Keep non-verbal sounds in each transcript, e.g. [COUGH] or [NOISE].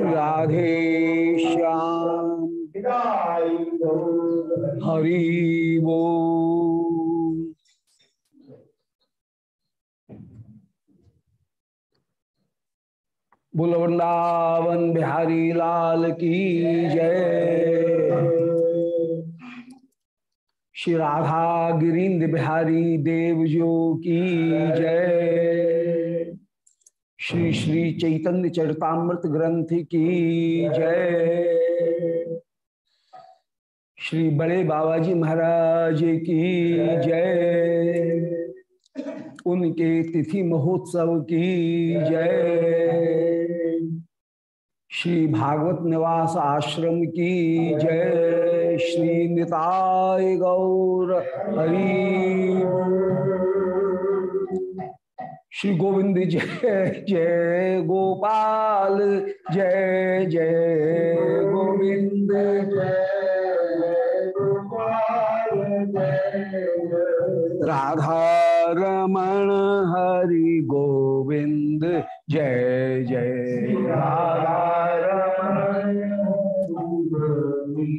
राधे श्याम हरि वो बोल वृंदावन बिहारी लाल की जय। श्री राधा गिरीन्द्र बिहारी देव जो की जय। श्री श्री चैतन्य चरितामृत ग्रंथ की जय। श्री बड़े बाबा जी महाराज की जय। उनके तिथि महोत्सव की जय। श्री भागवत निवास आश्रम की जय। श्री निताय गौर हरि। श्री गोविंद जय जय गोपाल, जय जय गोविंद। जय राधा हरि गोविंद, जय जय। राधा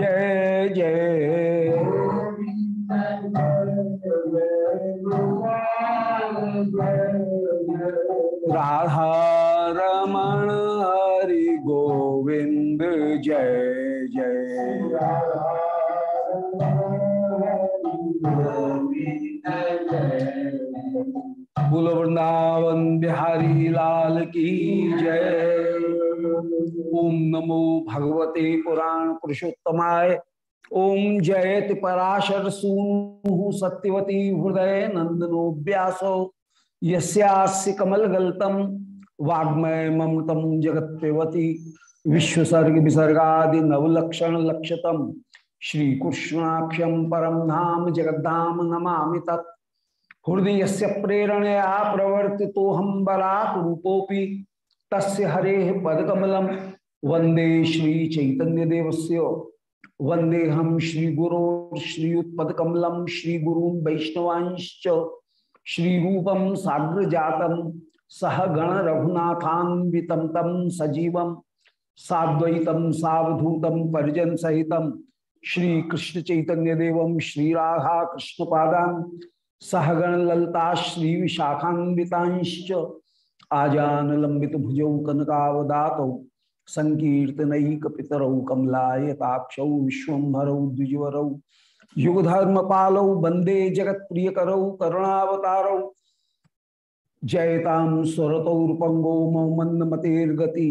जय जय राधा रमण हरि गोविंद जय बोलो वृंदावन बिहारी लाल की जय। ओम नमो भगवते पुराण पुरुषोत्तमाय। ओम जयति पराशर सूनु सत्यवती हृदय नंदनो व्यासो। यस्यास्य कमलगल्तम वाग्मय ममतम जगत्पेवती विश्वसर्ग विसर्गादि नवलक्षण लक्षतम। श्री कृष्णाक्षम परम धाम जगद्धाम नमामि तत्। हृदय से प्रेरणया प्रवर्ति तो हम बराक रूपोपि तस्य हरे पदकमलम वंदे श्री चैतन्य देवस्य वंदे हम श्री गुरो श्रीयुत्पदकमलम श्री गुरु वैष्णवांश्च श्री रूपम साग्र जातम सह गण रघुनाथान्वितम तम सजीवम साद्वैतम सावधूतम परिजन सहितम श्री कृष्ण चैतन्य देवम श्री राधा कृष्ण पादान सहगण ललता श्री विशाखान्वितांश्च आजान लंबित भुजौ कनकावदातौ संकीर्तनैक पितरौ कमलायताक्षौ विश्वभरौ द्विजवरौ युगधर्म पालौ वंदे जगत प्रिय करौ करुणावतारौ जयताम स्वरतौरपंगो मौमंद मतेर्गति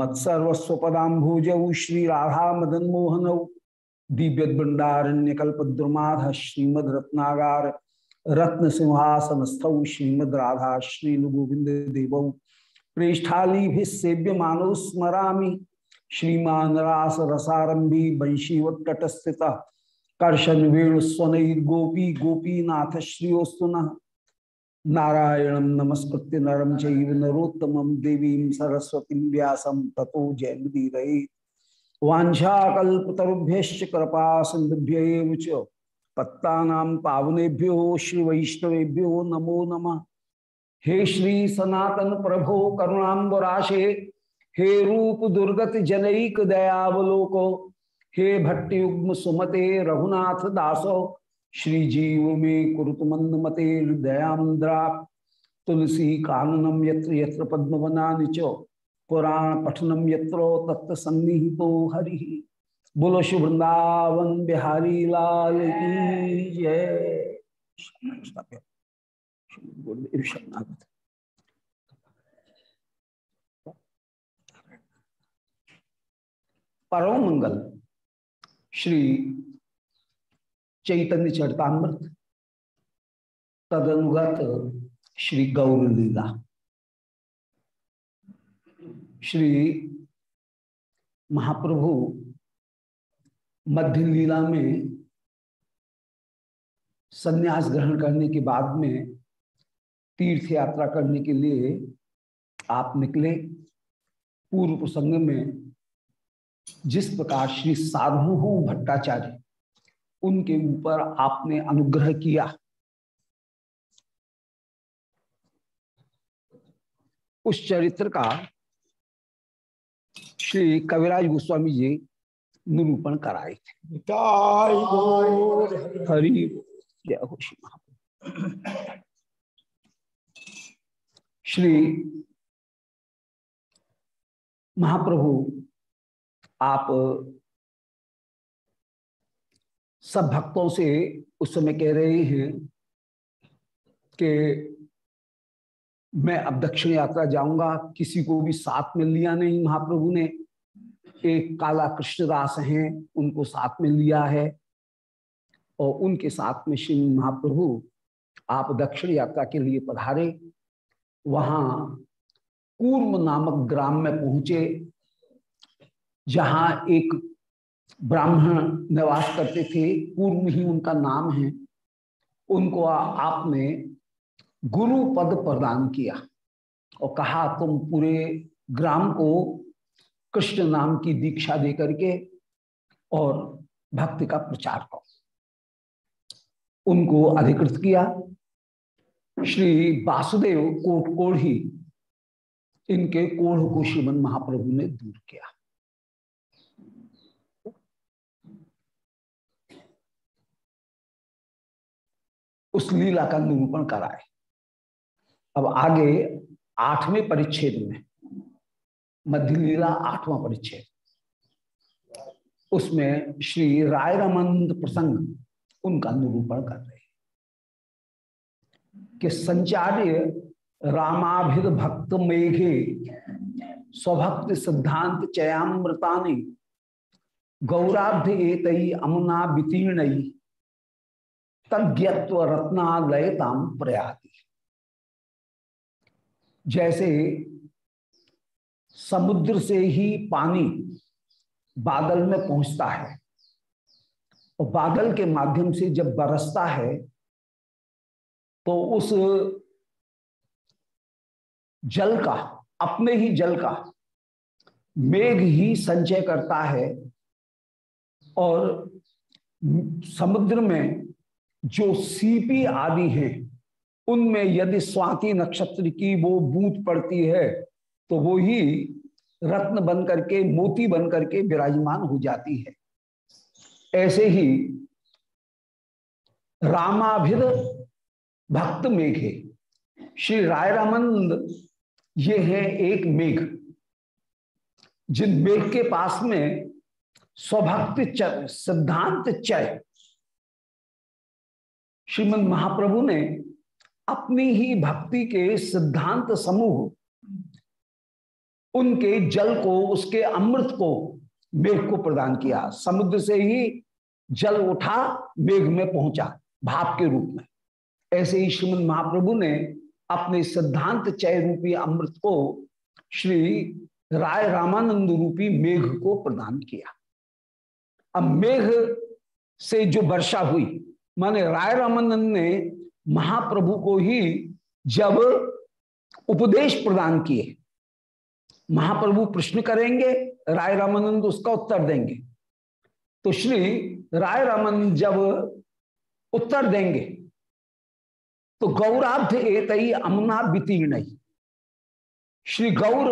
मत्सर्वस्वपदाम्भुजौ श्री राधा मदन मोहनौ दिव्य बृंदारण्य कल्पद्रुमाध रत्न सिंहासन स्थौ श्रीमद राधा श्री गोविंद देव प्रेष्ठाली सेव्य मानो स्मरा श्रीमान रास रसारंभी वंशीवत तटस्थित कर्शन वेणु गोपी गोपीनाथ श्रियोस्तुन नारायण नमस्कृत्य नरम चैव नरोत्तम देवी सरस्वती व्यासम तथो जयमुदीरये वाछाकुभ्य कृपा सिंधुभ्य पत्ता पावनेभ्यो श्री वैष्णवेभ्यो नमो नमः। हे श्री सनातन प्रभो करुणाबराशे हे रूप दुर्गत जनईक दयावलोको, हे भट्टयुग्म सुमते रघुनाथ दासो, श्री जीव में कुरुत मंद मते दयाद्रा तुलसी काननम यत्र यत्र पद्मवना च, पुराण पठनम यत्रो तत्व सन्निहितो हरि। बोलो श्री वृंदावन बिहारी लाल की जय। परम मंगल श्री चैतन्य चरतामृत, तदनुगत श्री गौर लीला, श्री महाप्रभु मध्य लीला में संन्यास ग्रहण करने के बाद में तीर्थ यात्रा करने के लिए आप निकले। पूर्व प्रसंग में जिस प्रकार श्री साधु भट्टाचार्य, उनके ऊपर आपने अनुग्रह किया। उस चरित्र का श्री कविराज गोस्वामी जी निरूपण कराए थे। हरि जय हो श्री महाप्रभु श्री महाप्रभु आप सब भक्तों से उस समय कह रहे हैं कि मैं अब दक्षिण यात्रा जाऊँगा किसी को भी साथ में लिया नहीं महाप्रभु ने एक काला कृष्णदास हैं, उनको साथ में लिया है। और उनके साथ में श्री महाप्रभु आप दक्षिण यात्रा के लिए पधारे। वहाँ कूर्म नामक ग्राम में पहुँचे, जहाँ एक ब्राह्मण निवास करते थे। कूर्म ही उनका नाम है। उनको आपने गुरु पद प्रदान किया। और कहा, तुम पूरे ग्राम को कृष्ण नाम की दीक्षा दे करके और भक्ति का प्रचार करो। उनको अधिकृत किया। श्री वासुदेव कोट कोढ़ी इनके कोढ़ को श्रीमन महाप्रभु ने दूर किया। उस लीला का निरूपण कराए। अब आगे आठवें परिच्छेद में मध्य लीला आठवां परिच्छेद। उसमें श्री राय रमंद प्रसंग उनका निरूपण कर रहे कि संचार्य रामाभिद भक्त मेघे, स्वभक्त सिद्धांत चयामृतानि, गौराब्ध एत अमुना वितीर्ण तज्ञत्व रत्नालयताम प्रयाति। जैसे समुद्र से ही पानी बादल में पहुँचता है। और बादल के माध्यम से जब बरसता है तो उस जल का, अपने ही जल का मेघ ही संचय करता है और समुद्र में जो सीपी आदि है, उनमें यदि स्वाति नक्षत्र की वो बूंद पड़ती है तो वो ही रत्न बन करके मोती बन करके विराजमान हो जाती है। ऐसे ही रामाभिद भक्त मेघे श्री राय रामंद ये है एक मेघ, जिन मेघ के पास में स्वभक्त चय, सिद्धांत चय, श्रीमद महाप्रभु ने अपनी ही भक्ति के सिद्धांत समूह उनके जल को, उसके अमृत को मेघ को प्रदान किया। समुद्र से ही जल उठा, मेघ में पहुँचा, भाप के रूप में। ऐसे ही श्रीमद महाप्रभु ने अपने सिद्धांत चय रूपी अमृत को श्री राय रामानंद रूपी मेघ को प्रदान किया। अब मेघ से जो वर्षा हुई, माने राय रामानंद ने महाप्रभु को ही जब उपदेश प्रदान किए महाप्रभु प्रश्न करेंगे, राय रामानंद उसका उत्तर देंगे। तो श्री राय रामानंद जब उत्तर देंगे तो गौराब्ध एत ही अमुना वितीर्ण। श्री गौर,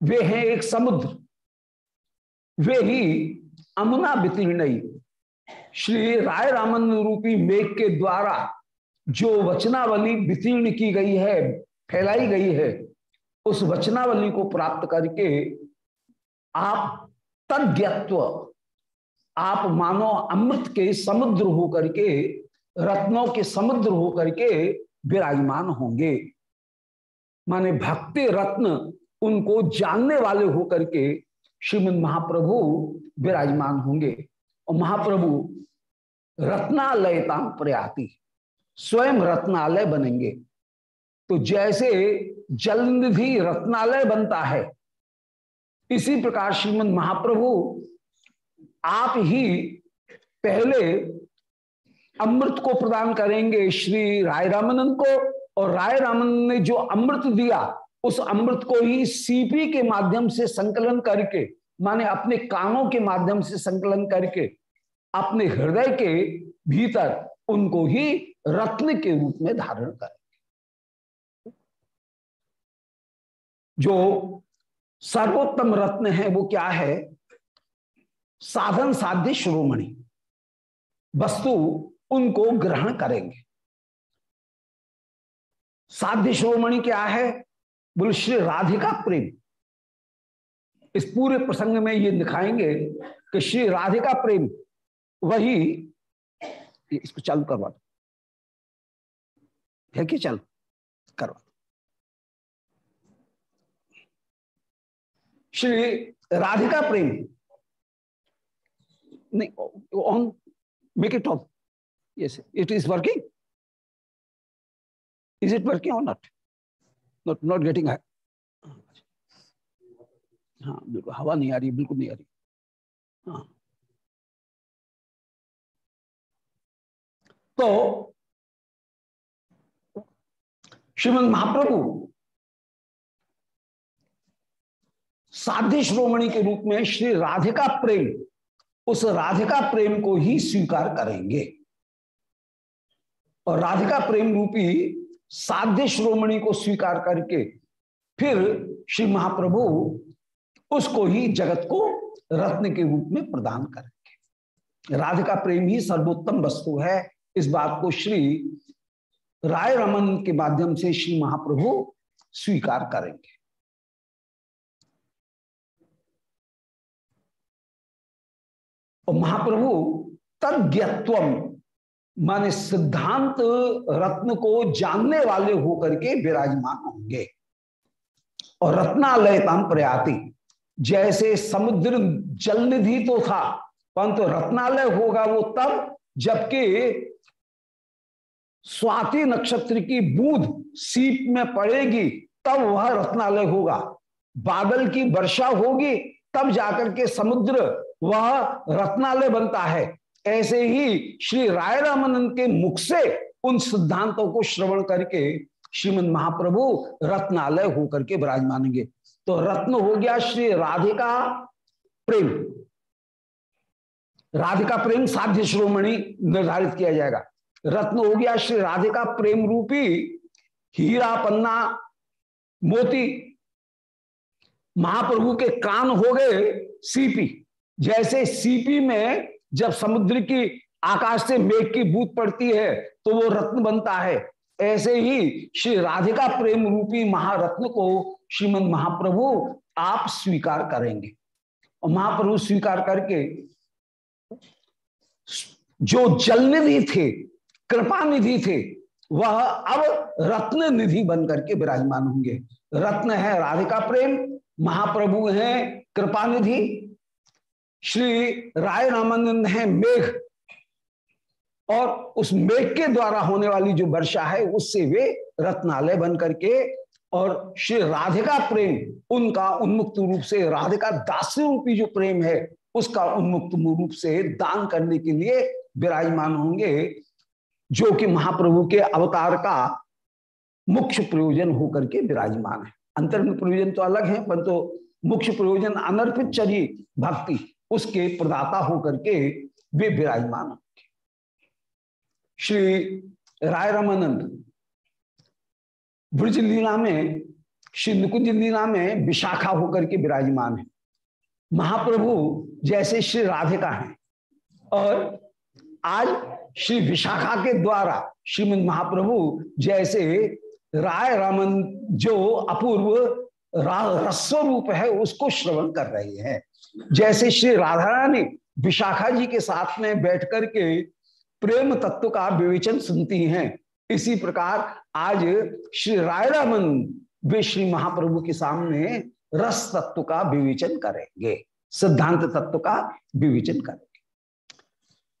वे हैं एक समुद्र, वे ही अमुना वितीर्ण। श्री राय रामन रूपी मेघ के द्वारा जो वचनावली वितीर्ण की गई है, फैलाई गई है उस वचनावली को प्राप्त करके आप तज्ञत्व आप मानो अमृत के समुद्र हो करके रत्नों के समुद्र हो करके विराजमान होंगे। माने भक्ति रत्न उनको जानने वाले हो करके श्रीमद महाप्रभु विराजमान होंगे और महाप्रभु रत्नालयता प्रयाति, स्वयं रत्नालय बनेंगे। तो जैसे जल निधि रत्नालय बनता है। इसी प्रकार श्रीमद महाप्रभु, आप ही पहले अमृत को प्रदान करेंगे श्री राय रामानंद को, और राय रामानंद ने जो अमृत दिया, उस अमृत को ही सीपी के माध्यम से संकलन करके, माने अपने कानों के माध्यम से संकलन करके, अपने हृदय के भीतर उनको ही रत्न के रूप में धारण करेंगे जो सर्वोत्तम रत्न है, वो क्या है? साधन साध्य श्रोमणि। वस्तु उनको ग्रहण करेंगे। साध्य श्रोमणि क्या है? बोले, श्री राधिका प्रेम। इस पूरे प्रसंग में ये दिखाएँगे कि श्री राधिका प्रेम, वही इसको चालू करवा दो। है कि चल करवा श्री राधिका प्रेम। नहीं on make it off yes it is working is it working और नॉट नॉट नॉट गेटिंग हाँ बिल्कुल हवा नहीं आ रही बिल्कुल नहीं आ रही। हाँ। तो श्रीमद महाप्रभु साध्य श्रोमणि के रूप में श्री राधिका प्रेम उस राधिका प्रेम को ही स्वीकार करेंगे। और राधिका प्रेम रूपी साध्य श्रोमणि को स्वीकार करके फिर श्री महाप्रभु उसको ही जगत को रत्न के रूप में प्रदान करेंगे। राधिका प्रेम ही सर्वोत्तम वस्तु है। इस बात को श्री राय रमन के माध्यम से श्री महाप्रभु स्वीकार करेंगे। और महाप्रभु तज्ञत्व माने सिद्धांत रत्न को जानने वाले होकर के विराजमान होंगे। और रत्नालयताम प्रयाति, जैसे समुद्र जल निधि तो था, परंतु रत्नालय होगा वो तब, जबकि स्वाति नक्षत्र की बूंद सीप में पड़ेगी, तब वह रत्नालय होगा। बादल की वर्षा होगी, तब जाकर के समुद्र वह रत्नालय बनता है। ऐसे ही श्री राय रामानंद के मुख से उन सिद्धांतों को श्रवण करके श्रीमद महाप्रभु रत्नालय होकर के विराजमानेंगे तो रत्न हो गया श्री राधिका प्रेम। राधिका प्रेम साध्य श्रोमणी निर्धारित किया जाएगा। रत्न हो गया श्री राधिका प्रेम रूपी हीरा पन्ना मोती। महाप्रभु के कान हो गए सीपी। जैसे सीपी में जब समुद्र की आकाश से मेघ की बूत पड़ती है तो वो रत्न बनता है। ऐसे ही श्री राधिका प्रेम रूपी महारत्न को श्रीमद महाप्रभु आप स्वीकार करेंगे। और महाप्रभु स्वीकार करके जो जल निधि थे कृपा निधि थे, वह अब रत्न निधि बन करके विराजमान होंगे। रत्न है राधिका प्रेम, महाप्रभु है कृपा निधि श्री राय रामानंद है मेघ। और उस मेघ के द्वारा होने वाली जो वर्षा है, उससे वे रत्नालय बन करके और श्री राधिका प्रेम, उनका उन्मुक्त रूप से, राधिका दास्य रूपी जो प्रेम है, उसका उन्मुक्त रूप से दान करने के लिए विराजमान होंगे, जो कि महाप्रभु के अवतार का मुख्य प्रयोजन होकर के विराजमान है। अंतर्गत प्रयोजन तो अलग है, परंतु मुख्य प्रयोजन अनर्पित चरी भक्ति उसके प्रदाता होकर के वे विराजमान होंगे। श्री राय रामानंद ब्रज लीला में, श्री नुकुंज लीला में विशाखा होकर के विराजमान है। महाप्रभु जैसे श्री राधिका हैं और आज श्री विशाखा के द्वारा श्रीमद महाप्रभु जैसे राय रामन जो अपूर्व रस्व रूप है, उसको श्रवण कर रहे हैं। जैसे श्री राधा रानी विशाखा जी के साथ में बैठ करके प्रेम तत्व का विवेचन सुनती हैं, इसी प्रकार आज श्री राय रामन वे श्री महाप्रभु के सामने रस तत्व का विवेचन करेंगे, सिद्धांत तत्व का विवेचन करेंगे।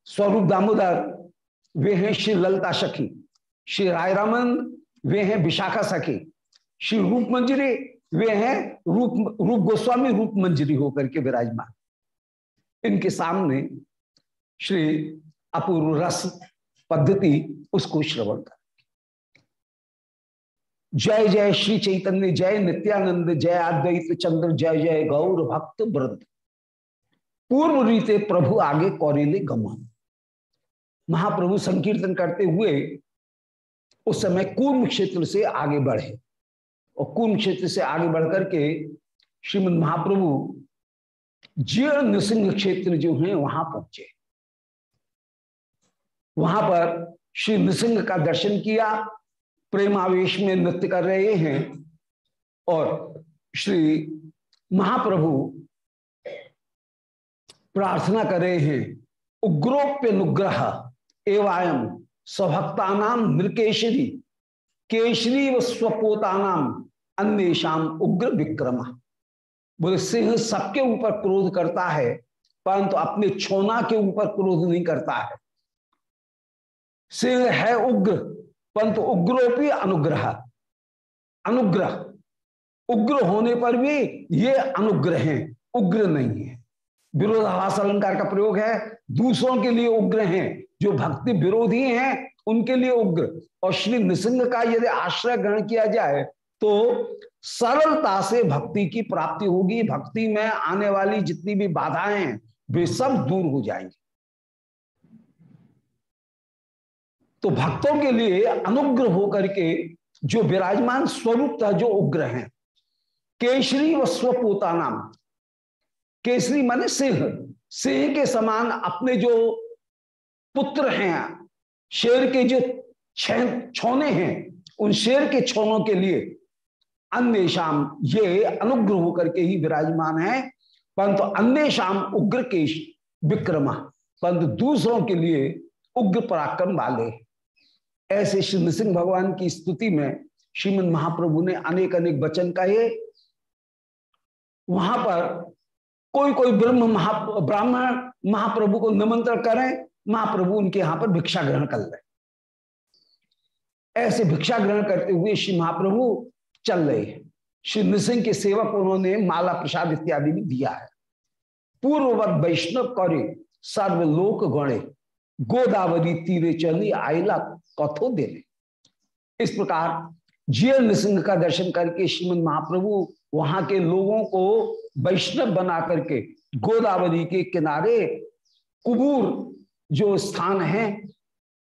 स्वरूप दामोदर, वे हैं श्री ललता सखी, श्री राय रामन वे हैं विशाखा सखी, श्री रूप मंजरी वे हैं रूप रूप गोस्वामी, रूप मंजरी होकर के विराजमान। इनके सामने श्री अपूर्व रस पद्धति उसको श्रवण कर। जय जय श्री चैतन्य, जय नित्यानंद, जय अद्वैत चंद्र, जय जय गौर भक्त वृद्ध पूर्व रीते प्रभु आगे कौरेले गमन। महाप्रभु संकीर्तन करते हुए उस समय कूर्म क्षेत्र से आगे बढ़े। और कूर्म क्षेत्र से आगे बढ़कर के श्रीमद महाप्रभु जीर्ण नृसिंह क्षेत्र जो है, वहाँ पहुँचे। वहाँ पर श्री नृसिंह का दर्शन किया, प्रेमावेश में नृत्य कर रहे हैं और श्री महाप्रभु प्रार्थना कर रहे हैं उग्रोप्य नुग्रह एवं स्वभक्तानाम नृकेशरी केशरी व स्वपोतानाम अन्येषाम उग्र विक्रम बोले, सिंह सबके ऊपर क्रोध करता है, परंतु अपने छोना के ऊपर क्रोध नहीं करता है। सिंह है उग्र, परंतु उग्रोपी अनुग्रह। अनुग्रह। उग्र होने पर भी ये अनुग्रह है, उग्र नहीं है। विरोधाभास अलंकार का प्रयोग है, दूसरों के लिए उग्र हैं, जो भक्ति विरोधी हैं, उनके लिए उग्र। और श्री निसंग का यदि आश्रय ग्रहण किया जाए तो सरलता से भक्ति की प्राप्ति होगी। भक्ति में आने वाली जितनी भी बाधाएँ वे सब दूर हो जाएँगी। तो भक्तों के लिए अनुग्रह होकर के जो विराजमान स्वरूप था, जो उग्र हैं केसरी व स्वपोता नाम केसरी माने सिंह सिंह के समान अपने जो पुत्र हैं, शेर के जो छोने हैं, उन शेर के छोनों के लिए अन्य शाम ये अनुग्रह होकर के ही विराजमान है, परंतु अन्य शाम उग्र केश विक्रमा, परंतु दूसरों के लिए उग्र पराक्रम वाले। ऐसे श्री नृसिंह भगवान की स्तुति में श्रीमद महाप्रभु ने अनेक अनेक वचन कहे। वहाँ पर कोई कोई ब्रह्म महा, ब्राह्मण महाप्रभु को निमंत्रण करें, महाप्रभु उनके यहाँ पर भिक्षा ग्रहण कर ले। ऐसे भिक्षा ग्रहण करते हुए श्री महाप्रभु चल रहे हैं। श्री नृसिंह के सेवक उन्होंने माला प्रसाद इत्यादि भी दिया है। पूर्ववत वैष्णव करे, सर्वलोक गणे, गोदावरी तीरे चली आयला कथो दे इस प्रकार जिय नृसिंह का दर्शन करके श्रीमद महाप्रभु वहाँ के लोगों को वैष्णव बना करके गोदावरी के किनारे कुबूर जो स्थान है,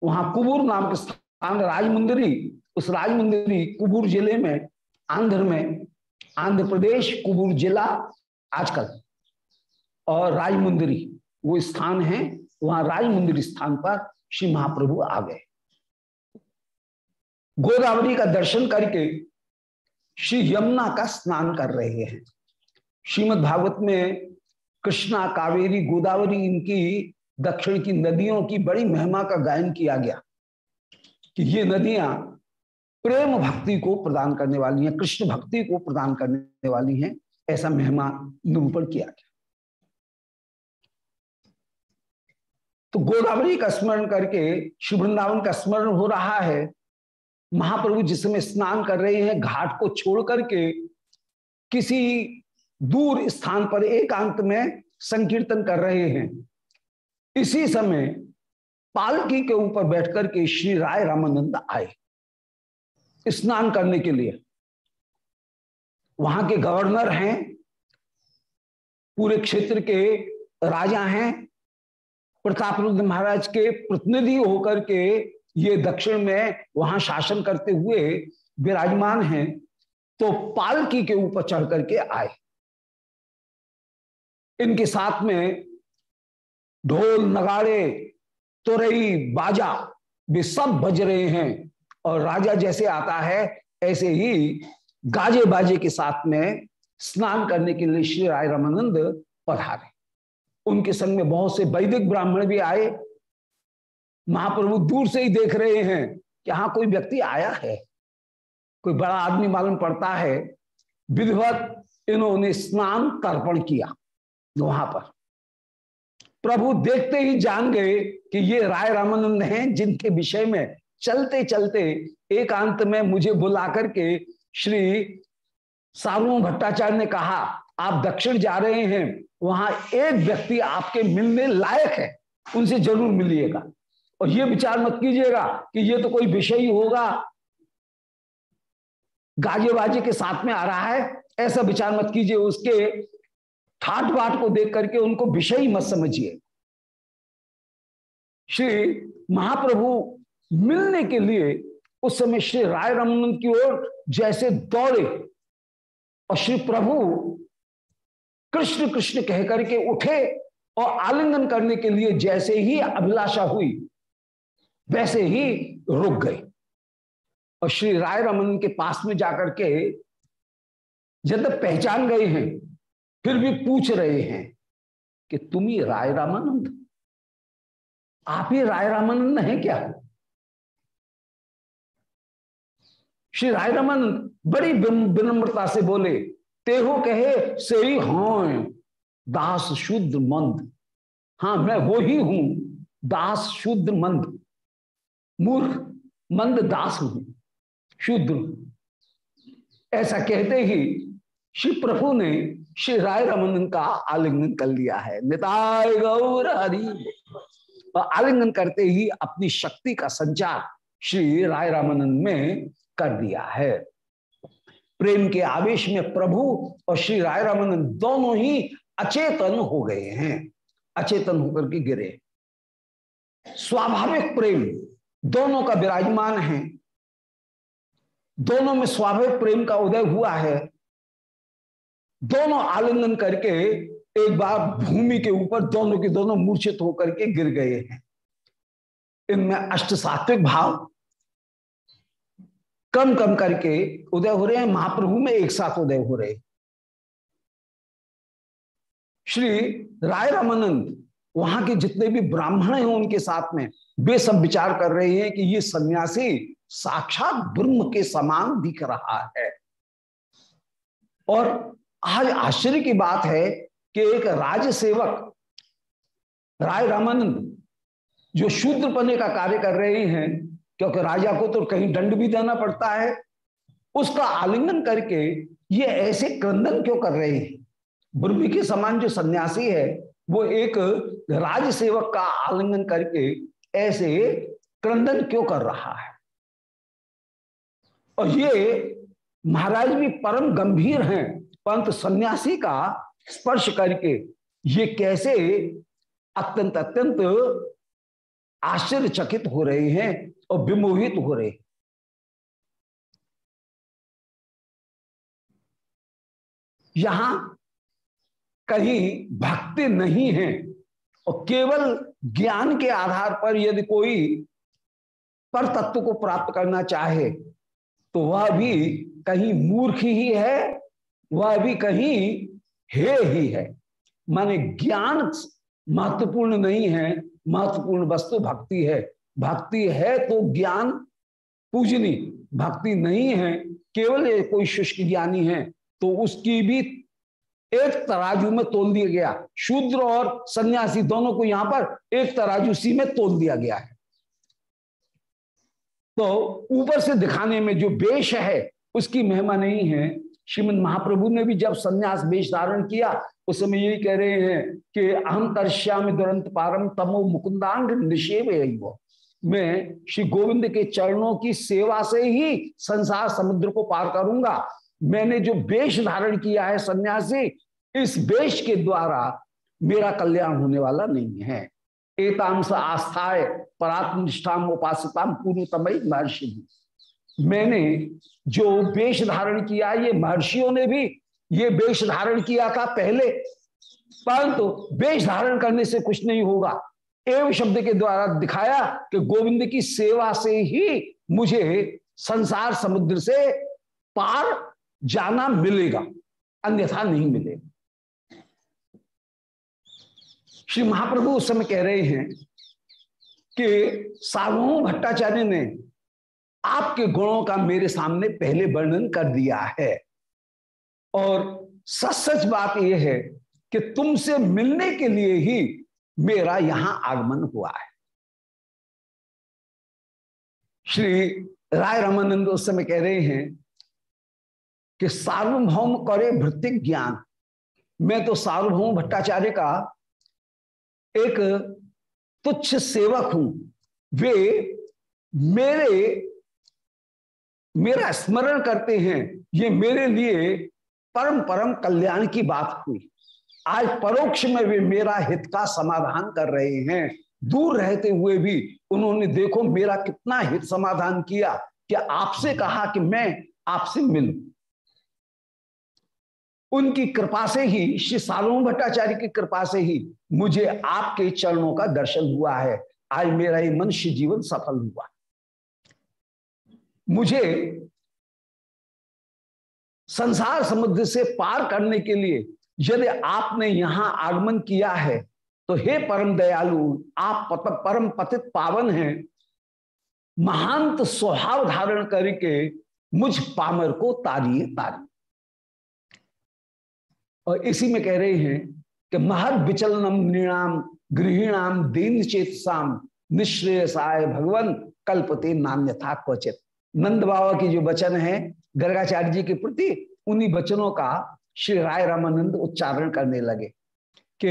वहाँ कुबूर नाम का स्थान राजमुंदरी उस राजमुंदरी कुबूर ज़िले में, आंध्र में, आंध्र प्रदेश कुबूर जिला आजकल। और राजमुंदरी, वो स्थान है, वहाँ राजमुंदरी स्थान पर श्री महाप्रभु आ गए। गोदावरी का दर्शन करके श्री यमुना का स्नान कर रहे हैं। श्रीमद् भागवत में कृष्णा, कावेरी, गोदावरी, इनकी दक्षिण की नदियों की बड़ी महिमा का गायन किया गया कि ये नदियाँ प्रेम भक्ति को प्रदान करने वाली हैं, कृष्ण भक्ति को प्रदान करने वाली हैं, ऐसा महिमा निरूपण किया गया। तो गोदावरी का स्मरण करके शिव वृंदावन का स्मरण हो रहा है। महाप्रभु जिसमें स्नान कर रहे हैं, घाट को छोड़ करके किसी दूर स्थान पर एकांत में संकीर्तन कर रहे हैं। इसी समय पालकी के ऊपर बैठकर के श्री राय रामानंद आए। स्नान करने के लिए। वहाँ के गवर्नर हैं, पूरे क्षेत्र के राजा हैं प्रताप रुद्र महाराज के प्रतिनिधि होकर के ये दक्षिण में वहाँ शासन करते हुए विराजमान हैं तो पालकी के ऊपर चढ़ करके आए। इनके साथ में ढोल, नगाड़े तो रही बाजा वे सब बज रहे हैं। और राजा जैसे आता है, ऐसे ही गाजे बाजे के साथ में स्नान करने के लिए श्री राय रामानंद पधारे। उनके संग में बहुत से वैदिक ब्राह्मण भी आए। महाप्रभु दूर से ही देख रहे हैं कि हाँ कोई व्यक्ति आया है। कोई बड़ा आदमी मालूम पड़ता है। विधिवत इन्होंने स्नान तर्पण किया वहाँ पर। प्रभु देखते ही जान गए कि ये राय रामानंद हैं जिनके विषय में चलते चलते एकांत में मुझे बुला करके श्री सार्वभौम भट्टाचार्य ने कहा, आप दक्षिण जा रहे हैं, वहाँ एक व्यक्ति आपके मिलने लायक है, उनसे ज़रूर मिलिएगा। और ये विचार मत कीजिएगा कि ये तो कोई विषय ही होगा। गाजे बाजे के साथ में आ रहा है, ऐसा विचार मत कीजिए, उसके ठाट बाट को देख करके उनको विषय मत समझिए। श्री महाप्रभु मिलने के लिए उस समय श्री राय रमन की ओर जैसे दौड़े और श्री प्रभु कृष्ण कृष्ण कह करके उठे और आलिंगन करने के लिए जैसे ही अभिलाषा हुई, वैसे ही रुक गए। और श्री राय रमन के पास में जाकर के जब पहचान गए हैं, फिर भी पूछ रहे हैं कि तुम ही राय रामानंद आप ही राय रामानंद है क्या? श्री राय रमन बड़ी विनम्रता से बोले, तेहो कहे से ही हाँ दास शुद्ध मंद। हाँ मैं वो ही हूँ, दास शुद्ध मंद। मूर्ख, मंद दास हूँ, शुद्ध। ऐसा कहते ही श्री प्रभु ने श्री राय रमन का आलिंगन कर लिया है। निताय गौर हरि। आलिंगन करते ही अपनी शक्ति का संचार श्री राय रामानंद में कर दिया है। प्रेम के आवेश में प्रभु और श्री राय रामानंद दोनों ही अचेतन हो गए हैं। अचेतन होकर के गिरे। स्वाभाविक प्रेम दोनों का विराजमान है। दोनों में स्वाभाविक प्रेम का उदय हुआ है। दोनों आलिंगन करके एक बार भूमि के ऊपर दोनों के दोनों मूर्छित होकर के गिर गए हैं। इनमें अष्ट सात्विक भाव कम कम करके उदय हो रहे हैं, महाप्रभु में एक साथ उदय हो रहे श्री राय रामानंद वहाँ के जितने भी ब्राह्मण हैं उनके साथ में, वे सब विचार कर रहे हैं कि ये सन्यासी साक्षात ब्रह्म के समान दिख रहा है। और आज आश्चर्य की बात है कि एक राज सेवक राय रामानंद, जो शूद्र पने का कार्य कर रहे हैं क्योंकि राजा को तो कहीं दंड भी देना पड़ता है। उसका आलिंगन करके ये ऐसे क्रंदन क्यों कर रहे हैं? ब्रह्म के समान जो सन्यासी है, वो एक राज सेवक का आलिंगन करके ऐसे क्रंदन क्यों कर रहा है? और ये महाराज भी परम गंभीर हैं परंतु सन्यासी का स्पर्श करके ये कैसे अत्यंत अत्यंत आश्चर्यचकित हो रहे हैं। और विमोहित हो रहे। यहाँ कहीं भक्ति नहीं है और केवल ज्ञान के आधार पर यदि कोई पर तत्व को प्राप्त करना चाहे तो वह भी कहीं मूर्ख ही है, वह भी कहीं हे ही है। माने ज्ञान महत्वपूर्ण नहीं है, महत्वपूर्ण वस्तु भक्ति है। भक्ति है तो ज्ञान पूजनी भक्ति नहीं है, केवल कोई शुष्क ज्ञानी है तो उसकी भी एक तराजू में तोल दिया गया। शूद्र और सन्यासी दोनों को यहाँ पर एक तराजू सी में तोल दिया गया है। तो ऊपर से दिखाने में जो बेश है, उसकी महिमा नहीं है। श्रीमद महाप्रभु ने भी जब संन्यास वेश धारण किया, उस समय यही कह रहे हैं कि अहम कर्श्याम दुरंत पारम तमो मुकुंदांग निषेव मैं श्री गोविंद के चरणों की सेवा से ही संसार समुद्र को पार करूँगा। मैंने जो वेश धारण किया है सन्यासी, इस वेश के द्वारा मेरा कल्याण होने वाला नहीं है। एताम स आस्थाए परात्म निष्ठाम उपासताम पूर्वतमय महर्षि मैंने जो वेश धारण किया, ये महर्षियों ने भी ये वेश धारण किया था पहले, परंतु तो वेश धारण करने से कुछ नहीं होगा। एव शब्द के द्वारा दिखाया कि गोविंद की सेवा से ही मुझे संसार समुद्र से पार जाना मिलेगा, अन्यथा नहीं मिलेगा। श्री महाप्रभु उस समय कह रहे हैं कि सार्वभौम भट्टाचार्य ने आपके गुणों का मेरे सामने पहले वर्णन कर दिया है। और सच सच बात यह है कि तुमसे मिलने के लिए ही मेरा यहाँ आगमन हुआ है। श्री राय रामानंद उस समय कह रहे हैं कि सार्वभौम करे भृतिक ज्ञान। मैं तो सार्वभौम भट्टाचार्य का एक तुच्छ सेवक हूँ। वे मेरे, मेरा स्मरण करते हैं। ये मेरे लिए परम परम कल्याण की बात हुई। आज परोक्ष में वे मेरा हित का समाधान कर रहे हैं। दूर रहते हुए भी उन्होंने देखो मेरा कितना हित समाधान किया कि आपसे कहा कि मैं आपसे मिलूं। उनकी कृपा से ही, श्री सार्वभौम भट्टाचार्य की कृपा से ही मुझे आपके चरणों का दर्शन हुआ है। आज मेरा ये मनुष्य जीवन सफल हुआ। मुझे संसार समुद्र से पार करने के लिए यदि आपने यहाँ आगमन किया है तो हे परम दयालु आप पत, परम पतित पावन हैं। महांत स्वभाव धारण करके मुझ पामर को तारिए तारी और इसी में कह रहे हैं कि महर विचलनम नृणाम गृहिणाम दीन चेतसाम निश्रेयसाय भगवान कल्पते नान्यथा क्वचित। नंद बाबा की जो वचन है गर्गाचार्य जी के प्रति उन्हीं वचनों का श्री राय रामानंद उच्चारण करने लगे कि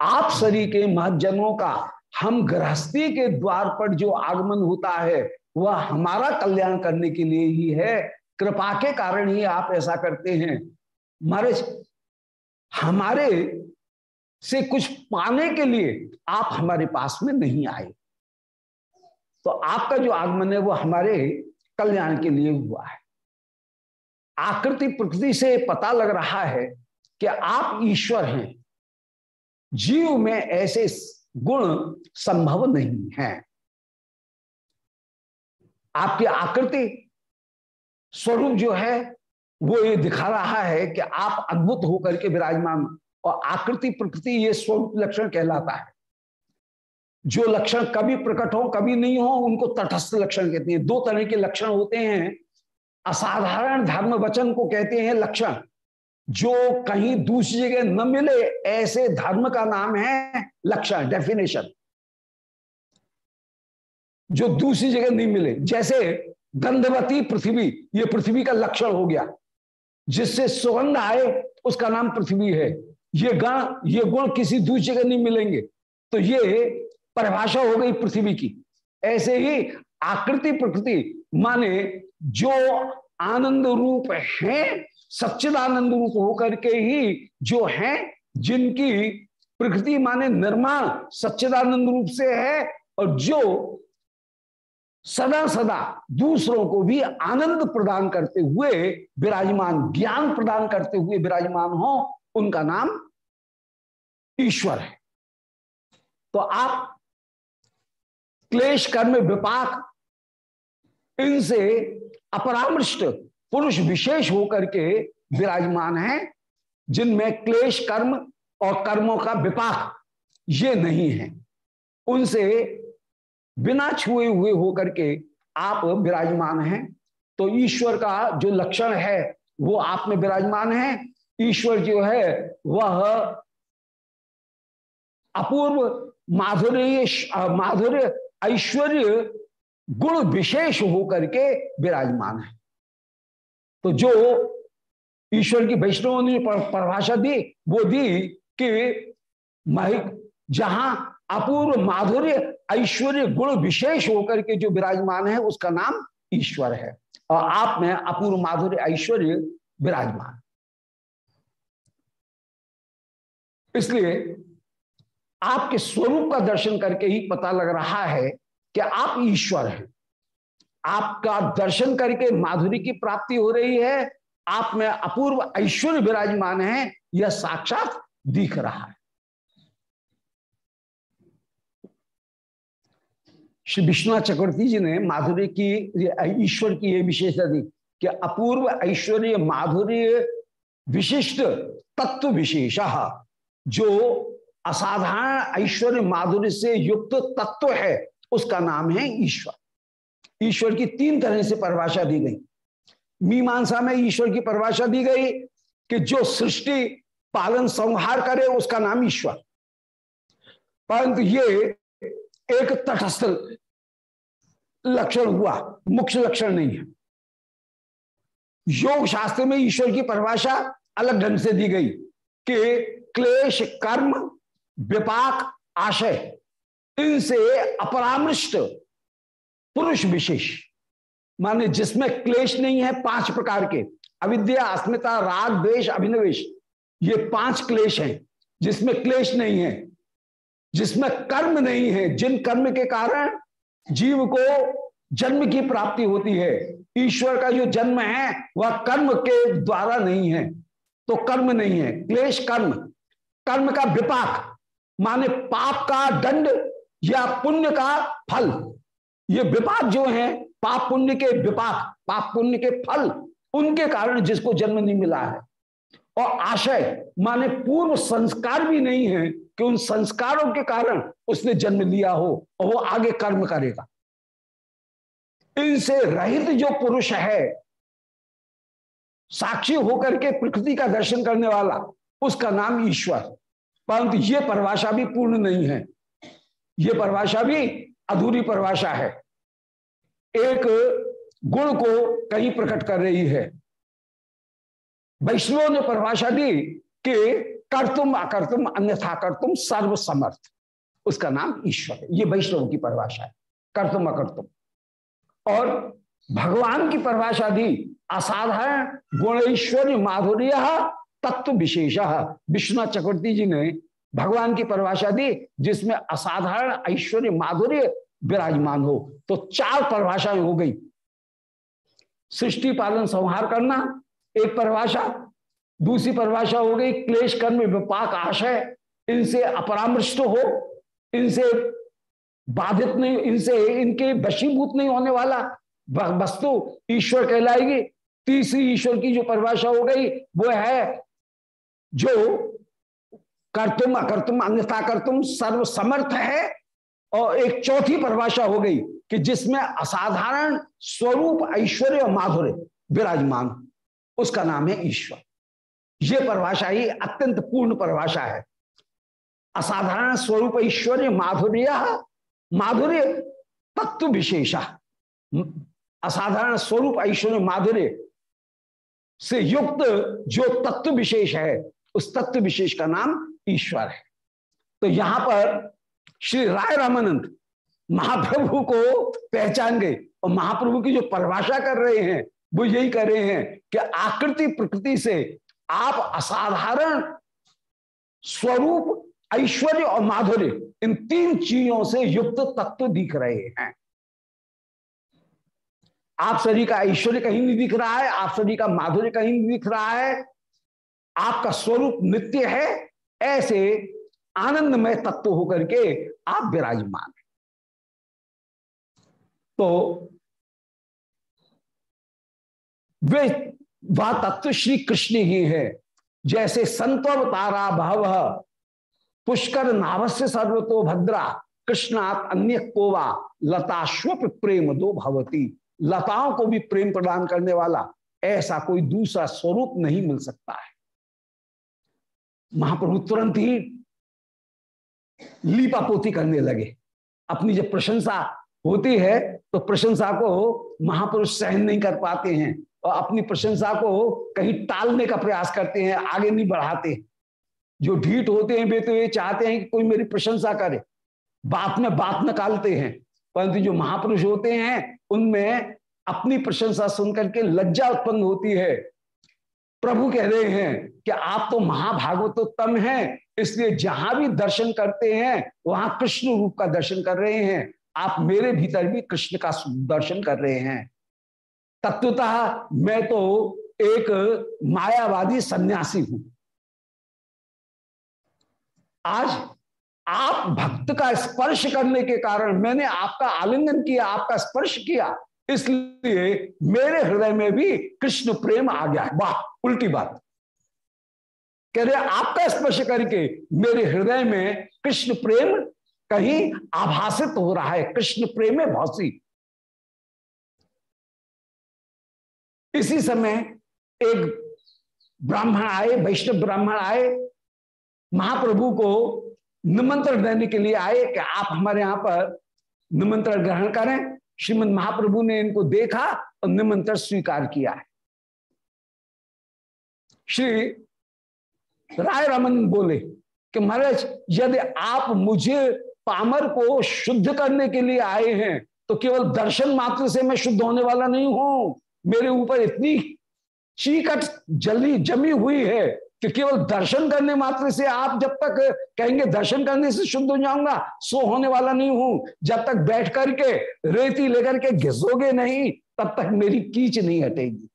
आप सरी के महजनों का, हम गृहस्थी के द्वार पर जो आगमन होता है, वह हमारा कल्याण करने के लिए ही है। कृपा के कारण ही आप ऐसा करते हैं। महाराज, हमारे से कुछ पाने के लिए आप हमारे पास में नहीं आए। तो आपका जो आगमन है, वो हमारे कल्याण के लिए हुआ है। आकृति प्रकृति से पता लग रहा है कि आप ईश्वर हैं। जीव में ऐसे गुण संभव नहीं है। आपकी आकृति स्वरूप जो है, वो ये दिखा रहा है कि आप अद्भुत होकर के विराजमान और आकृति प्रकृति ये स्वरूप लक्षण कहलाता है। जो लक्षण कभी प्रकट हो, कभी नहीं हो, उनको तटस्थ लक्षण कहते हैं। दो तरह के लक्षण होते हैं। असाधारण धर्म वचन को कहते हैं लक्षण। जो कहीं दूसरी जगह न मिले, ऐसे धर्म का नाम है लक्षण डेफिनेशन जो दूसरी जगह नहीं मिले, जैसे गंधवती पृथ्वी, ये पृथ्वी का लक्षण हो गया। जिससे सुगंध आए, उसका नाम पृथ्वी है। ये गण, ये गुण किसी दूसरी जगह नहीं मिलेंगे। तो ये परिभाषा हो गई पृथ्वी की। ऐसे ही आकृति प्रकृति माने जो आनंद रूप है, सच्चिदानंद रूप होकर के ही जो है, जिनकी प्रकृति माने निर्माण सच्चिदानंद रूप से है, और जो सदा सदा दूसरों को भी आनंद प्रदान करते हुए, विराजमान ज्ञान प्रदान करते हुए विराजमान हो, उनका नाम ईश्वर है। तो आप क्लेश, कर्म, विपाक इनसे अपरामृष्ट पुरुष विशेष होकर के विराजमान है, जिनमें क्लेश कर्म और कर्मों का विपाक ये नहीं है। उनसे बिना छुए हुए होकर के आप विराजमान हैं। तो ईश्वर का जो लक्षण है, वो आप में विराजमान है। ईश्वर जो है, वह अपूर्व माधुर्य माधुर्य, ऐश्वर्य गुण विशेष होकर के विराजमान है। तो जो ईश्वर की वैष्णव ने परिभाषा दी, वो दी कि महिक जहाँ अपूर्व माधुर्य, ऐश्वर्य गुण विशेष होकर के जो विराजमान है, उसका नाम ईश्वर है। और आप में अपूर्व माधुर्य, ऐश्वर्य विराजमान। इसलिए आपके स्वरूप का दर्शन करके ही पता लग रहा है कि आप ईश्वर हैं। आपका दर्शन करके माधुरी की प्राप्ति हो रही है। आप में अपूर्व ऐश्वर्य विराजमान है, यह साक्षात दिख रहा है। श्री विश्वनाथ चक्रवर्ती जी ने माधुर्य की, ईश्वर की यह विशेषता दी कि अपूर्व ऐश्वर्य माधुर्य विशिष्ट तत्व विशेष, जो असाधारण ऐश्वर्य माधुर्य से युक्त तत्व है। उसका नाम है ईश्वर। ईश्वर की तीन तरह से परिभाषा दी गई। मीमांसा में ईश्वर की परिभाषा दी गई कि जो सृष्टि, पालन, संहार करे, उसका नाम ईश्वर। परंतु ये एक तटस्थ लक्षण हुआ, मुख्य लक्षण नहीं है। योग शास्त्र में ईश्वर की परिभाषा अलग ढंग से दी गई कि क्लेश, कर्म, विपाक, आशय। इनसे अपरामृष्ट पुरुष विशेष। माने जिसमें क्लेश नहीं है पाँच प्रकार के, अविद्या, अस्मिता, राग द्वेश अभिनिवेश, ये पाँच क्लेश हैं, जिसमें क्लेश नहीं है, जिसमें कर्म नहीं है, जिन कर्म के कारण जीव को जन्म की प्राप्ति होती है, ईश्वर का जो जन्म है, वह कर्म के द्वारा नहीं है तो कर्म नहीं है, क्लेश कर्म। कर्म का विपाक, माने पाप का दंड या पुण्य का फल। ये विपाक जो है, पाप पुण्य के विपाक, पाप पुण्य के फल, उनके कारण जिसको जन्म नहीं मिला है। और आशय, माने पूर्व संस्कार भी नहीं है कि उन संस्कारों के कारण उसने जन्म लिया हो और वो आगे कर्म करेगा। इनसे रहित जो पुरुष है, साक्षी होकर के प्रकृति का दर्शन करने वाला, उसका नाम ईश्वर। परंतु ये परिभाषा भी पूर्ण नहीं है। ये परिभाषा भी अधूरी परिभाषा है। एक गुण को कहीं प्रकट कर रही है। वैष्णव ने परिभाषा दी कि कर्तुम अकर्तुम अन्यथा कर्तुम सर्व समर्थ उसका नाम ईश्वर है। ये वैष्णव की परिभाषा है। कर्तुम अकर्तुम। और भगवान की परिभाषा दी, असाधारण गुणेश्वरी माधुर्य तत्व विशेष। विश्वनाथ चक्रवर्ती जी ने भगवान की परिभाषा दी, जिसमें असाधारण ऐश्वर्य माधुर्य विराजमान हो। तो चार परिभाषाएँ हो गई। सृष्टि, पालन, संहार करना, एक परिभाषा। दूसरी परिभाषा हो गई, क्लेश, कर्म, विपाक, आशय। इनसे अपरामृष्ट हो, इनसे बाधित नहीं, इनसे इनके वशीभूत नहीं होने वाला वस्तु ईश्वर कहलाएगी। तीसरी ईश्वर की जो परिभाषा हो गई, वो है जो कर्तुम अकर्तुम अन्यथा कर्तुम सर्व समर्थ है। और एक चौथी परिभाषा हो गई कि जिसमें असाधारण स्वरूप ऐश्वर्य और माधुर्य विराजमान, उसका नाम है ईश्वर। यह परिभाषा ही अत्यंत पूर्ण परिभाषा है। असाधारण स्वरूप ऐश्वर्य, माधुर्य माधुर्य तत्व विशेषा। असाधारण स्वरूप ऐश्वर्य, माधुर्य से युक्त जो तत्व विशेष है, उस तत्व विशेष का नाम ईश्वर है। तो यहाँ पर श्री राय रामानंद महाप्रभु को पहचान गए और महाप्रभु की जो परिभाषा कर रहे हैं, वो यही कर रहे हैं कि आकृति प्रकृति से आप असाधारण स्वरूप, ऐश्वर्य और माधुर्य इन तीन चीज़ों से युक्त तत्व दिख रहे हैं। आप शरीर का ऐश्वर्य कहीं नहीं दिख रहा है, आप शरीर का माधुर्य कहीं नहीं दिख रहा है, आपका स्वरूप नित्य है ऐसे आनंदमय तत्व होकर के आप विराजमान है। तो वे वह तत्व श्री कृष्ण ही है। जैसे संतवतारा भव, पुष्कर नावस्य सर्वतो भद्रा, कृष्णात अन्य कोवा लताश्वप प्रेम दो भवती। लताओं को भी प्रेम प्रदान करने वाला ऐसा कोई दूसरा स्वरूप नहीं मिल सकता है। महाप्रभु तुरंत ही लीपा पोती करने लगे। अपनी जब प्रशंसा होती है तो प्रशंसा को महापुरुष सहन नहीं कर पाते हैं और अपनी प्रशंसा को कहीं टालने का प्रयास करते हैं, आगे नहीं बढ़ाते। जो ढीठ होते हैं, वे तो ये चाहते हैं कि कोई मेरी प्रशंसा करे। बात में बात निकालते हैं, परंतु जो महापुरुष होते हैं, उनमें अपनी प्रशंसा सुनकर के लज्जा उत्पन्न होती है। प्रभु कह रहे हैं कि आप तो महाभागवतोत्तम हैं, इसलिए जहाँ भी दर्शन करते हैं, वहाँ कृष्ण रूप का दर्शन कर रहे हैं। आप मेरे भीतर भी कृष्ण का दर्शन कर रहे हैं। तत्वतः मैं तो एक मायावादी सन्यासी हूँ। आज आप भक्त का स्पर्श करने के कारण मैंने आपका आलिंगन किया, आपका स्पर्श किया इसलिए मेरे हृदय में भी कृष्ण प्रेम आ गया है। वाह, उल्टी बात। कह रहे, आपका स्पर्श करके मेरे हृदय में कृष्ण प्रेम कहीं आभासित हो रहा है। कृष्ण प्रेम भौसी। इसी समय एक ब्राह्मण आए, वैष्णव ब्राह्मण आए, महाप्रभु को निमंत्रण देने के लिए आए कि आप हमारे यहाँ पर निमंत्रण ग्रहण करें। श्रीमद महाप्रभु ने इनको देखा और निमंत्रण स्वीकार किया है। श्री राय रमन बोले कि महाराज, यदि आप मुझे पामर को शुद्ध करने के लिए आए हैं तो केवल दर्शन मात्र से मैं शुद्ध होने वाला नहीं हूँ। मेरे ऊपर इतनी चीकट जली जमी हुई है कि केवल दर्शन करने मात्र से आप जब तक कहेंगे दर्शन करने से शुद्ध हो जाऊँगा, सो होने वाला नहीं हूँ। जब तक बैठ करके, रेती लेकर के घिसोगे नहीं, तब तक मेरी कीच नहीं हटेगी।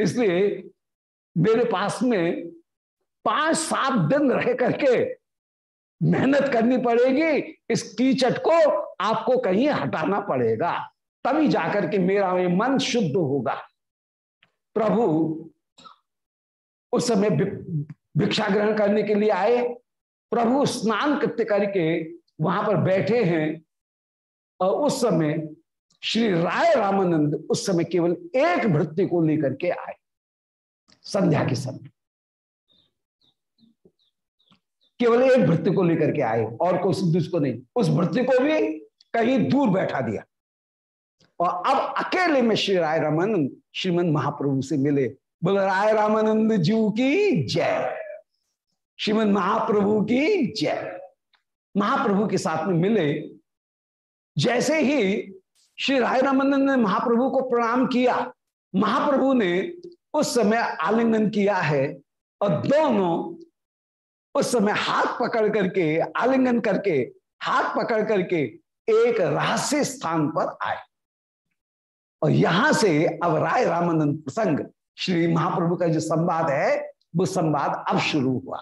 इसलिए मेरे पास में पाँच सात दिन रह करके मेहनत करनी पड़ेगी। इस कीचट को आपको कहीं हटाना पड़ेगा। तभी जाकर के मेरा मन शुद्ध होगा। प्रभु उस समय भिक्षा ग्रहण करने के लिए आए। प्रभु स्नान कृत्य करके वहाँ पर बैठे हैं। और उस समय श्री राय रामानंद उस समय केवल एक भृत्य को लेकर के आए। संध्या के समय। केवल एक भृत्य को लेकर के आए और कोई को नहीं। उस भृत्य को भी कहीं दूर बैठा दिया। और अब अकेले में श्री राय रामानंद श्रीमंद महाप्रभु से मिले। बोल, राय रामानंद जीव की जय। श्रीमद महाप्रभु की जय। महाप्रभु के साथ में मिले। जैसे ही श्री राय रामानंद ने महाप्रभु को प्रणाम किया, महाप्रभु ने उस समय आलिंगन किया है और दोनों उस समय हाथ पकड़ करके, आलिंगन करके, हाथ पकड़ करके एक रहस्य स्थान पर आए। और यहाँ से अब राय रामानंद प्रसंग श्री महाप्रभु का जो संवाद है, वो संवाद अब शुरू हुआ।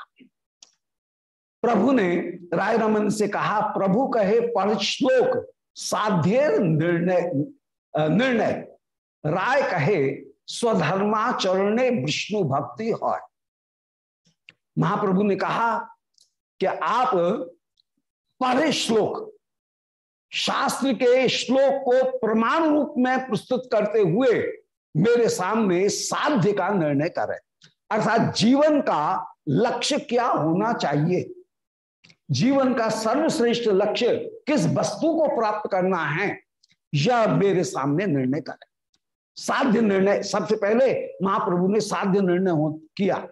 प्रभु ने राय रमन से कहा, प्रभु कहे पढ़ श्लोक साध्य निर्णय निर्णय। राय कहे, स्वधर्माचरणे विष्णु भक्ति हो महाप्रभु ने कहा कि आप पढ़े श्लोक शास्त्र के श्लोक को प्रमाण रूप में प्रस्तुत करते हुए मेरे सामने साध्य का निर्णय करें अर्थात जीवन का लक्ष्य क्या होना चाहिए? जीवन का सर्वश्रेष्ठ लक्ष्य किस वस्तु को प्राप्त करना है? यह मेरे सामने निर्णय करें साध्य निर्णय, सबसे पहले महाप्रभु ने साध्य निर्णय किया।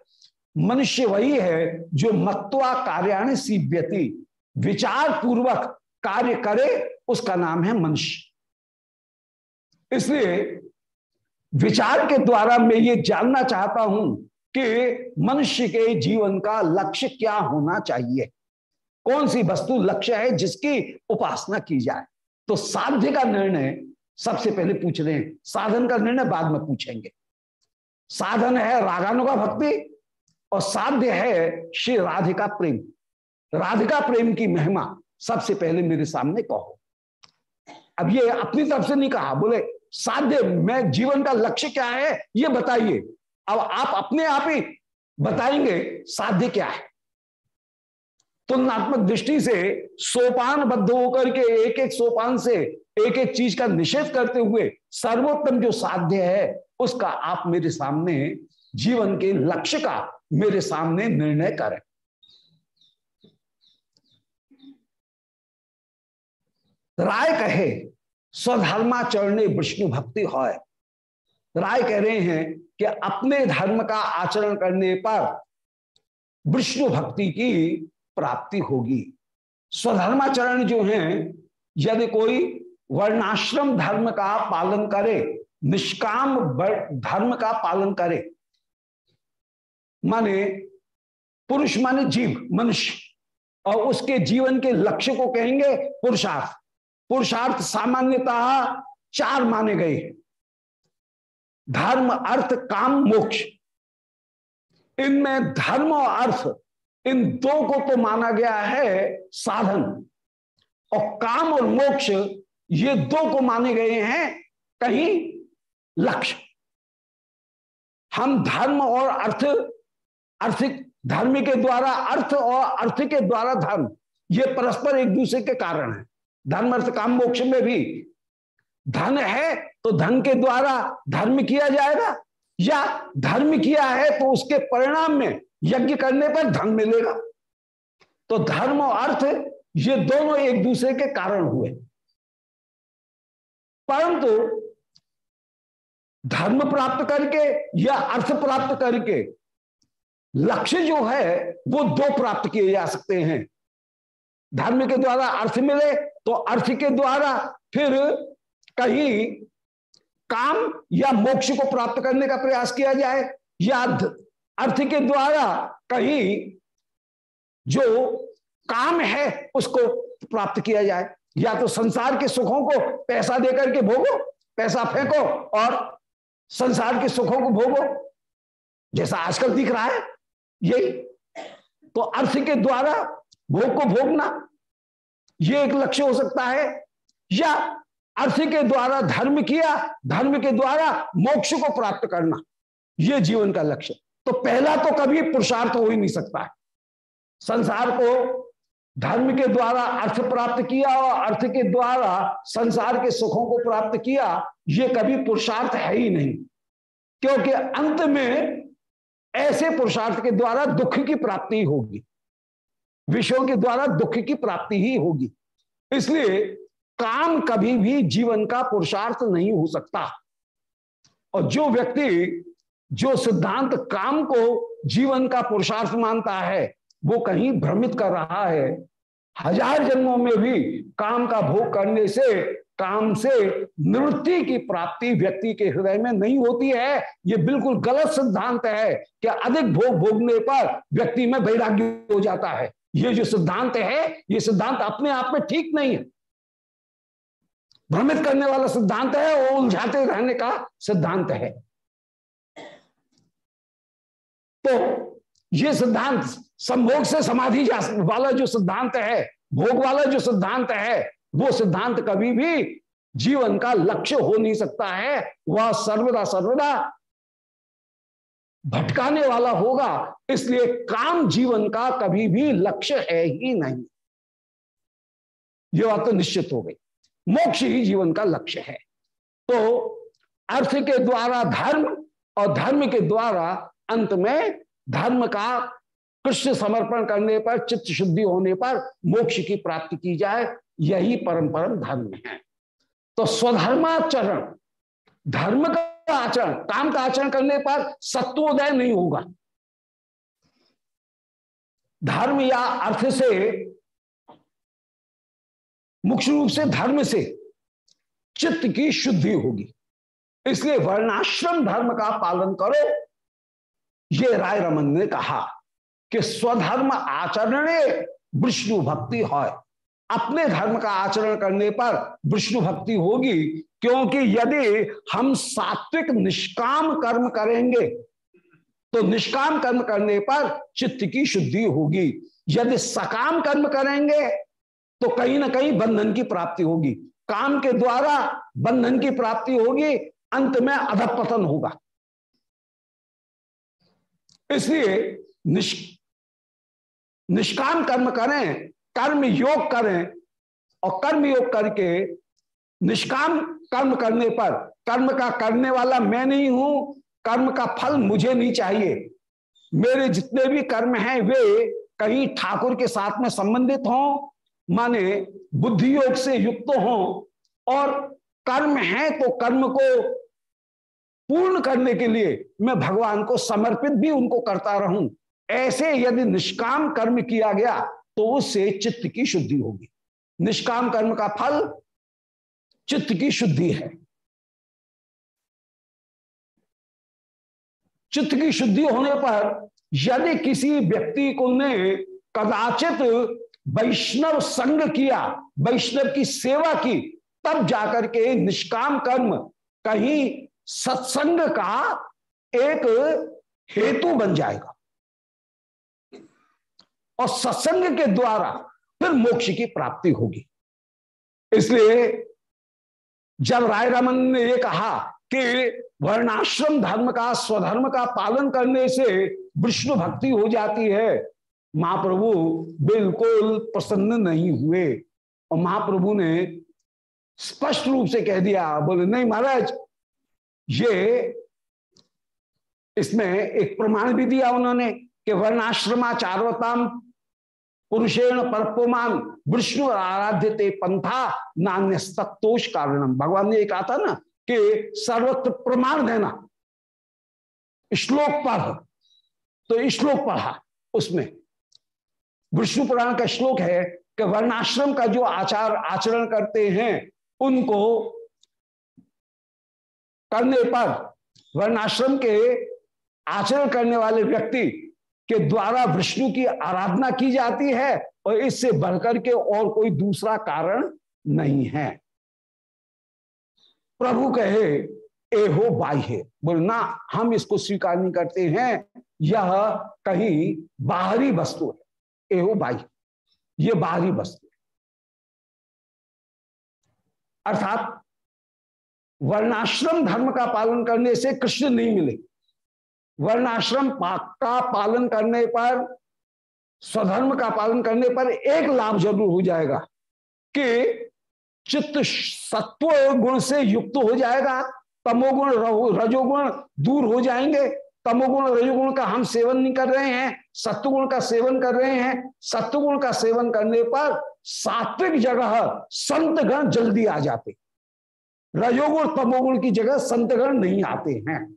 मनुष्य वही है जो मत्वा कार्याणी सीव्यति विचार पूर्वक कार्य करे, उसका नाम है मनुष्य। इसलिए विचार के द्वारा मैं ये जानना चाहता हूँ कि मनुष्य के जीवन का लक्ष्य क्या होना चाहिए। कौन सी वस्तु लक्ष्य है जिसकी उपासना की जाए? तो साध्य का निर्णय सबसे पहले पूछ रहे हैं साधन का निर्णय बाद में पूछेंगे। साधन है रागानुगा भक्ति और साध्य है श्री राधिका प्रेम। राधिका प्रेम की महिमा सबसे पहले मेरे सामने कहो। अब ये अपनी तरफ़ से नहीं कहा, बोले साध्य मैं जीवन का लक्ष्य क्या है, ये बताइए। अब आप अपने आप ही बताएँगे साध्य क्या है। तुलनात्मक दृष्टि से सोपान बद्ध होकर के एक एक सोपान से एक एक चीज़ का निषेध करते हुए सर्वोत्तम जो साध्य है, उसका आप मेरे सामने, जीवन के लक्ष्य का मेरे सामने निर्णय करें। राय कहे स्वधर्माचरणे विष्णु भक्ति हो राय कह रहे हैं कि अपने धर्म का आचरण करने पर विष्णु भक्ति की प्राप्ति होगी। स्वधर्माचरण जो है, यदि कोई वर्णाश्रम धर्म का पालन करे, निष्काम धर्म का पालन करे, माने पुरुष माने जीव, मनुष्य, और उसके जीवन के लक्ष्य को कहेंगे पुरुषार्थ। पुरुषार्थ सामान्यतः चार माने गए धर्म, अर्थ, काम, मोक्ष। इनमें धर्म और अर्थ, इन दो को तो माना गया है साधन। और काम और मोक्ष, ये दो को माने गए हैं कहीं लक्ष्य। हम धर्म और अर्थ, आर्थिक धर्म के द्वारा, अर्थ और अर्थ के द्वारा धर्म, ये परस्पर एक दूसरे के कारण है। धर्म अर्थ काम मोक्ष में भी। धन है तो धन के द्वारा धर्म किया जाएगा। या धर्म किया है तो उसके परिणाम में यज्ञ करने पर धन मिलेगा। तो धर्म और अर्थ, ये दोनों एक दूसरे के कारण हुए। परंतु धर्म प्राप्त करके या अर्थ प्राप्त करके लक्ष्य जो है, वो दो प्राप्त किए जा सकते हैं। धर्म के द्वारा अर्थ मिले तो अर्थ के द्वारा फिर कहीं काम या मोक्ष को प्राप्त करने का प्रयास किया जाए। या अर्थ के द्वारा कहीं जो काम है उसको प्राप्त किया जाए। या तो संसार के सुखों को पैसा देकर के भोगो, पैसा फेंको और संसार के सुखों को भोगो। जैसा आजकल दिख रहा है, यही। तो अर्थ के द्वारा भोग को भोगना, ये एक लक्ष्य हो सकता है। या अर्थ के द्वारा धर्म किया, धर्म के द्वारा मोक्ष को प्राप्त करना यह जीवन का लक्ष्य। तो पहला तो कभी पुरुषार्थ हो ही नहीं सकता है। संसार को धर्म के द्वारा अर्थ प्राप्त किया और अर्थ के द्वारा संसार के सुखों को प्राप्त किया, ये कभी पुरुषार्थ है ही नहीं। क्योंकि अंत में ऐसे पुरुषार्थ के द्वारा दुख की प्राप्ति होगी। विषयों के द्वारा दुख की प्राप्ति ही होगी। इसलिए काम कभी भी जीवन का पुरुषार्थ नहीं हो सकता। और जो व्यक्ति जो सिद्धांत काम को जीवन का पुरुषार्थ मानता है, वो कहीं भ्रमित कर रहा है। हज़ार जन्मों में भी काम का भोग करने से, काम से निवृत्ति की प्राप्ति व्यक्ति के हृदय में नहीं होती है। ये बिल्कुल गलत सिद्धांत है कि अधिक भोग भोगने पर व्यक्ति में वैराग्य हो जाता है। ये जो सिद्धांत है, ये सिद्धांत अपने आप में ठीक नहीं है। भ्रमित करने वाला सिद्धांत है, वो उलझाते रहने का सिद्धांत है। तो ये सिद्धांत संभोग से समाधि वाला जो सिद्धांत है, भोग वाला जो सिद्धांत है, वो सिद्धांत कभी भी जीवन का लक्ष्य हो नहीं सकता है। वह सर्वदा सर्वदा भटकाने वाला होगा, इसलिए काम जीवन का कभी भी लक्ष्य है ही नहीं। ये बात तो निश्चित हो गई। मोक्ष ही जीवन का लक्ष्य है। तो अर्थ के द्वारा धर्म और धर्म के द्वारा अंत में धर्म का कृष्ण समर्पण करने पर, चित्त शुद्धि होने पर मोक्ष की प्राप्ति की जाए, यही परम परम धर्म है। तो स्वधर्माचरण, धर्म का आचरण, काम का आचरण करने पर सत्वोदय नहीं होगा। धर्म या अर्थ से, मुख्य रूप से धर्म से चित्त की शुद्धि होगी। इसलिए वर्णाश्रम धर्म का पालन करो। ये राय रमन ने कहा कि स्वधर्म आचरण विष्णु भक्ति है अपने धर्म का आचरण करने पर विष्णु भक्ति होगी क्योंकि यदि हम सात्विक निष्काम कर्म करेंगे तो निष्काम कर्म करने पर चित्त की शुद्धि होगी। यदि सकाम कर्म करेंगे तो कहीं ना कहीं बंधन की प्राप्ति होगी। काम के द्वारा बंधन की प्राप्ति होगी, अंत में अधपतन होगा। इसलिए निष्, निष्काम कर्म करें, कर्म योग करें, और कर्म योग करके निष्काम कर्म करने पर, कर्म का करने वाला मैं नहीं हूँ, कर्म का फल मुझे नहीं चाहिए। मेरे जितने भी कर्म हैं, वे कहीं ठाकुर के साथ में संबंधित हों, माने बुद्धि योग से युक्त हों, और कर्म है तो कर्म को पूर्ण करने के लिए मैं भगवान को समर्पित भी उनको करता रहूँ। ऐसे यदि निष्काम कर्म किया गया तो उससे चित्त की शुद्धि होगी। निष्काम कर्म का फल चित्त की शुद्धि है। चित्त की शुद्धि होने पर यदि किसी व्यक्ति को ने कदाचित वैष्णव संग किया, वैष्णव की सेवा की, तब जाकर के निष्काम कर्म कहीं सत्संग का एक हेतु बन जाएगा। और सत्संग के द्वारा फिर मोक्ष की प्राप्ति होगी। इसलिए जब राय रमन ने ये कहा कि वर्णाश्रम धर्म का, स्वधर्म का पालन करने से विष्णु भक्ति हो जाती है, महाप्रभु बिल्कुल प्रसन्न नहीं हुए। और महाप्रभु ने स्पष्ट रूप से कह दिया, बोले, नहीं महाराज, ये इसमें एक प्रमाण भी दिया उन्होंने कि वर्णाश्रमाचारवताम पुरुषेण परपोमान विष्णु आराध्य ते पंथा नान्य सत्तोष कारणम भगवान ने कहा था ना कि सर्वत्र प्रमाण देना। श्लोक पढ़। तो श्लोक पढ़ा। उसमें विष्णु पुराण का श्लोक है कि वर्णाश्रम का जो आचार, आचरण करते हैं, उनको करने पर, वर्णाश्रम के आचरण करने वाले व्यक्ति के द्वारा विष्णु की आराधना की जाती है और इससे बढ़कर के और कोई दूसरा कारण नहीं है। प्रभु कहे, ए हो बाह्य बोलना हम इसको स्वीकार नहीं करते हैं। यह कहीं बाहरी वस्तु है। ए हो बाह्य, ये बाहरी वस्तु है। अर्थात वर्णाश्रम धर्म का पालन करने से कृष्ण नहीं मिले। वर्णाश्रम का पालन करने पर, स्वधर्म का पालन करने पर एक लाभ ज़रूर हो जाएगा कि चित्त सत्व गुण से युक्त हो जाएगा। तमोगुण रजोगुण दूर हो जाएँगे। तमोगुण, रजोगुण का हम सेवन नहीं कर रहे हैं, सत्वगुण का सेवन कर रहे हैं। सत्वगुण का सेवन करने पर सात्विक जगह संतगण जल्दी आ जाते। रजोगुण, तमोगुण की जगह संतगण नहीं आते हैं।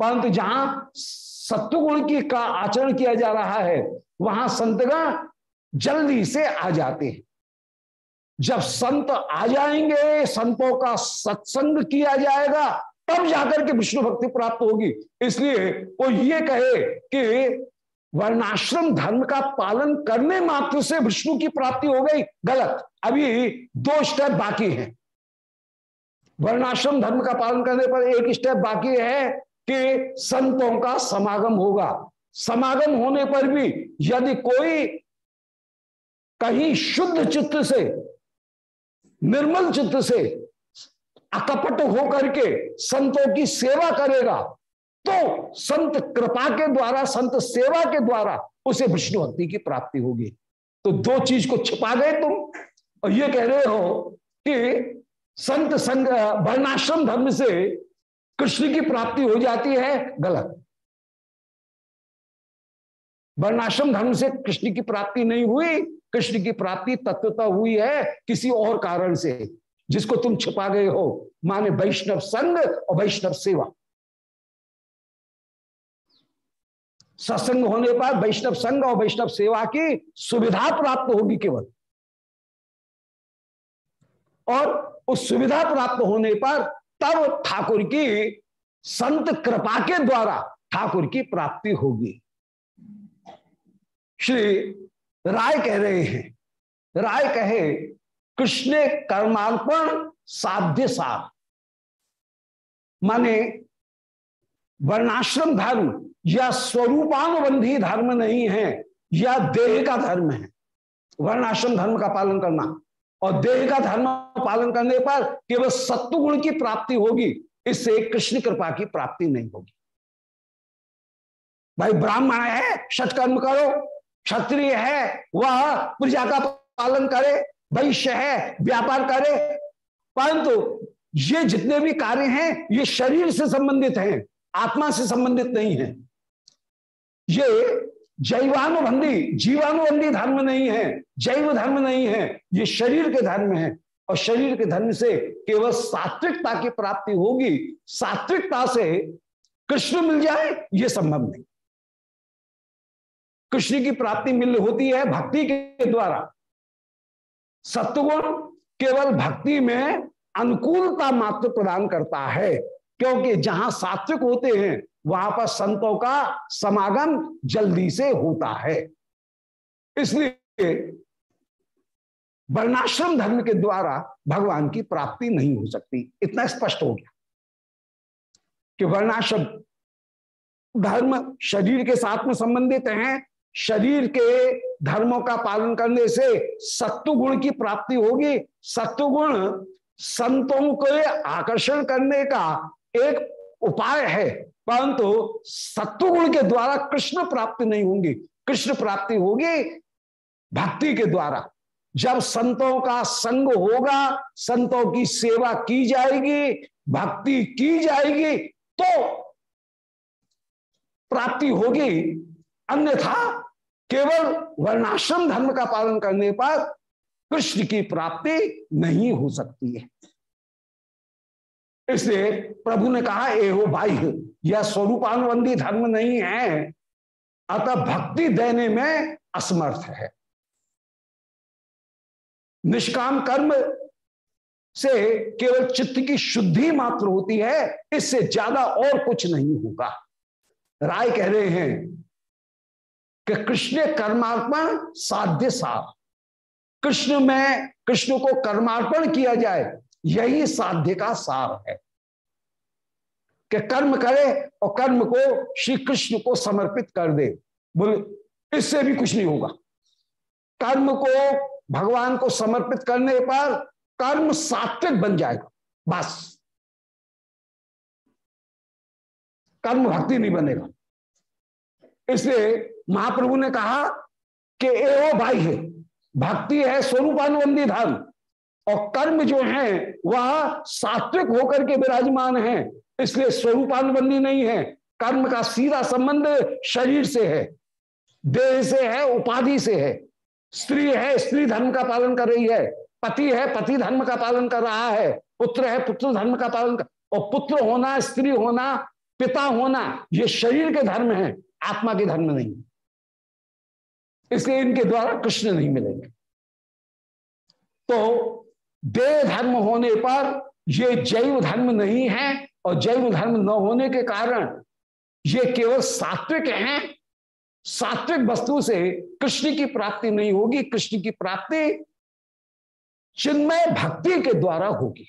परंतु जहाँ सत्वगुण की का आचरण किया जा रहा है, वहाँ संतगण जल्दी से आ जाते हैं। जब संत आ जाएँगे, संतों का सत्संग किया जाएगा, तब जाकर के विष्णु भक्ति प्राप्त होगी। इसलिए वो ये कहे कि वर्णाश्रम धर्म का पालन करने मात्र से विष्णु की प्राप्ति हो गई, गलत। अभी दो स्टेप बाकी हैं। वर्णाश्रम धर्म का पालन करने पर एक स्टेप बाकी है कि संतों का समागम होगा। समागम होने पर भी यदि कोई कहीं शुद्ध चित्त से, निर्मल चित्त से अकपट होकर के संतों की सेवा करेगा तो संत कृपा के द्वारा, संत सेवा के द्वारा उसे विष्णु भक्ति की प्राप्ति होगी। तो दो चीज़ को छिपा गए तुम और ये कह रहे हो कि संत संग, वर्णाश्रम धर्म से कृष्ण की प्राप्ति हो जाती है, गलत। वर्णाश्रम धर्म से कृष्ण की प्राप्ति नहीं हुई, कृष्ण की प्राप्ति तत्वता हुई है किसी और कारण से, जिसको तुम छिपा गए हो, माने वैष्णव संग और वैष्णव सेवा। सत्संग होने पर वैष्णव संघ और वैष्णव सेवा की सुविधा प्राप्त होगी केवल। और उस सुविधा प्राप्त होने पर तब ठाकुर की संत कृपा के द्वारा ठाकुर की प्राप्ति होगी। श्री राय कह रहे हैं। राय कहे, कृष्ण कर्मार्पण साध्य सार। माने, वर्णाश्रम धर्म या स्वरूपानुबंधी धर्म नहीं है, या देह का धर्म है। वर्णाश्रम धर्म का पालन करना। और देह का धर्म पालन करने पर केवल सत्व गुण की प्राप्ति होगी, इससे कृष्ण कृपा की प्राप्ति नहीं होगी। भाई ब्राह्मण है, सत्कर्म करो, क्षत्रिय है, वह प्रजा का पालन करे, वैश्य है, व्यापार करे। परंतु ये जितने भी कार्य हैं, ये शरीर से संबंधित हैं, आत्मा से संबंधित नहीं है। ये जैवानुबंधी जीवानुबंधी धर्म नहीं है। जैव धर्म नहीं है, ये शरीर के धर्म है। और शरीर के धर्म से केवल सात्विकता की प्राप्ति होगी, सात्विकता से कृष्ण मिल जाए, ये संभव नहीं। कृष्ण की प्राप्ति मिल होती है भक्ति के द्वारा। सत्वगुण केवल भक्ति में अनुकूलता मात्र प्रदान करता है, क्योंकि जहाँ सात्विक होते हैं, वहाँ पर संतों का समागम जल्दी से होता है। इसलिए वर्णाश्रम धर्म के द्वारा भगवान की प्राप्ति नहीं हो सकती। इतना स्पष्ट हो गया कि वर्णाश्रम धर्म शरीर के साथ में संबंधित हैं। शरीर के धर्मों का पालन करने से सत्व गुण की प्राप्ति होगी। सत्व गुण संतों को आकर्षण करने का एक उपाय है, परंतु सत्व गुण के द्वारा कृष्ण प्राप्ति नहीं होंगी। कृष्ण प्राप्ति होगी भक्ति के द्वारा। जब संतों का संग होगा, संतों की सेवा की जाएगी, भक्ति की जाएगी तो प्राप्ति होगी। अन्यथा केवल वर्णाश्रम धर्म का पालन करने पर कृष्ण की प्राप्ति नहीं हो सकती है। इसलिए प्रभु ने कहा, एहो भाई, यह स्वरूपानुबंधी धर्म नहीं है, अतः भक्ति देने में असमर्थ है। निष्काम कर्म से केवल चित्त की शुद्धि मात्र होती है, इससे ज़्यादा और कुछ नहीं होगा। राय कह रहे हैं कि कृष्ण कर्मार्पण साध्य सार। कृष्ण में कृष्ण को कर्मार्पण किया जाए, यही साध्य का सार है। कि कर्म करे और कर्म को श्री कृष्ण को समर्पित कर दे, बोले, इससे भी कुछ नहीं होगा। कर्म को भगवान को समर्पित करने पर कर्म सात्विक बन जाएगा। बस। कर्म भक्ति नहीं बनेगा। इसलिए महाप्रभु ने कहा कि एवो भाई है, भक्ति है स्वरूपानुबंधी धर्म, और कर्म जो है, वह सात्विक होकर के विराजमान है, इसलिए स्वरूपानुबंधी नहीं है। कर्म का सीधा संबंध शरीर से है, देह से है, उपाधि से है। स्त्री है, स्त्री धर्म का पालन कर रही है। पति है, पति धर्म का पालन कर रहा है। पुत्र है, पुत्र धर्म का पालन कर और पुत्र होना, स्त्री होना, पिता होना, ये शरीर के धर्म है, आत्मा के धर्म नहीं। इसलिए इनके द्वारा कृष्ण नहीं मिलेंगे। तो देह धर्म होने पर ये जैव धर्म नहीं है, और जैव धर्म न होने के कारण ये केवल सात्विक हैं सात्विक वस्तु से कृष्ण की प्राप्ति नहीं होगी, कृष्ण की प्राप्ति चिन्मय भक्ति के द्वारा होगी।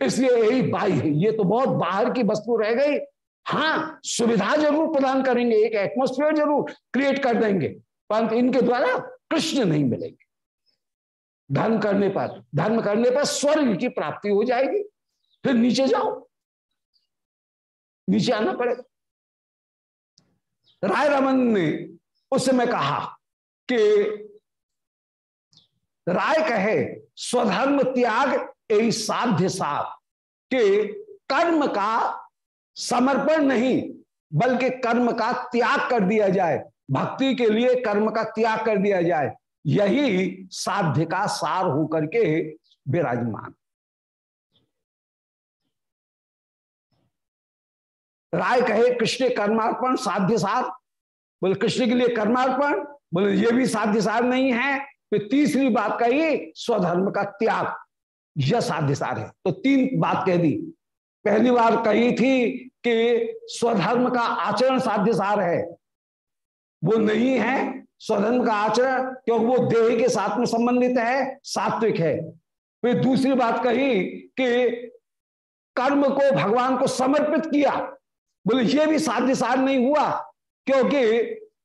इसलिए यही बाई है। ये तो बहुत बाहर की वस्तु रह गई। हाँ सुविधा ज़रूर प्रदान करेंगे, एक एटमोस्फेयर ज़रूर क्रिएट कर देंगे, परंतु इनके द्वारा कृष्ण नहीं मिलेंगे। धर्म करने पर धर्म करने पर स्वर्ग की प्राप्ति हो जाएगी। फिर नीचे जाओ। नीचे आना पड़ेगा। राय रमन ने उस समय कहा कि राय कहे, स्वधर्म त्याग यही साध्य साध के कर्म का समर्पण नहीं, बल्कि कर्म का त्याग कर दिया जाए, भक्ति के लिए कर्म का त्याग कर दिया जाए, यही साध्य का सार होकर के विराजमान। राय कहे, कृष्ण कर्मार्पण साध्य सार। बोले, कृष्ण के लिए कर्मार्पण? बोले, ये भी साध्य सार नहीं है। फिर तीसरी बात कही, स्वधर्म का त्याग। यह साध्य सार है। तो तीन बात कह दी। पहली बार कही थी कि स्वधर्म का आचरण साध्य सार है। वो नहीं है। स्वधर्म का आचरण, क्योंकि वो देह के साथ में संबंधित है, सात्विक है। फिर दूसरी बात कही कि कर्म को भगवान को समर्पित किया। बोले, ये भी साध्य नहीं हुआ, क्योंकि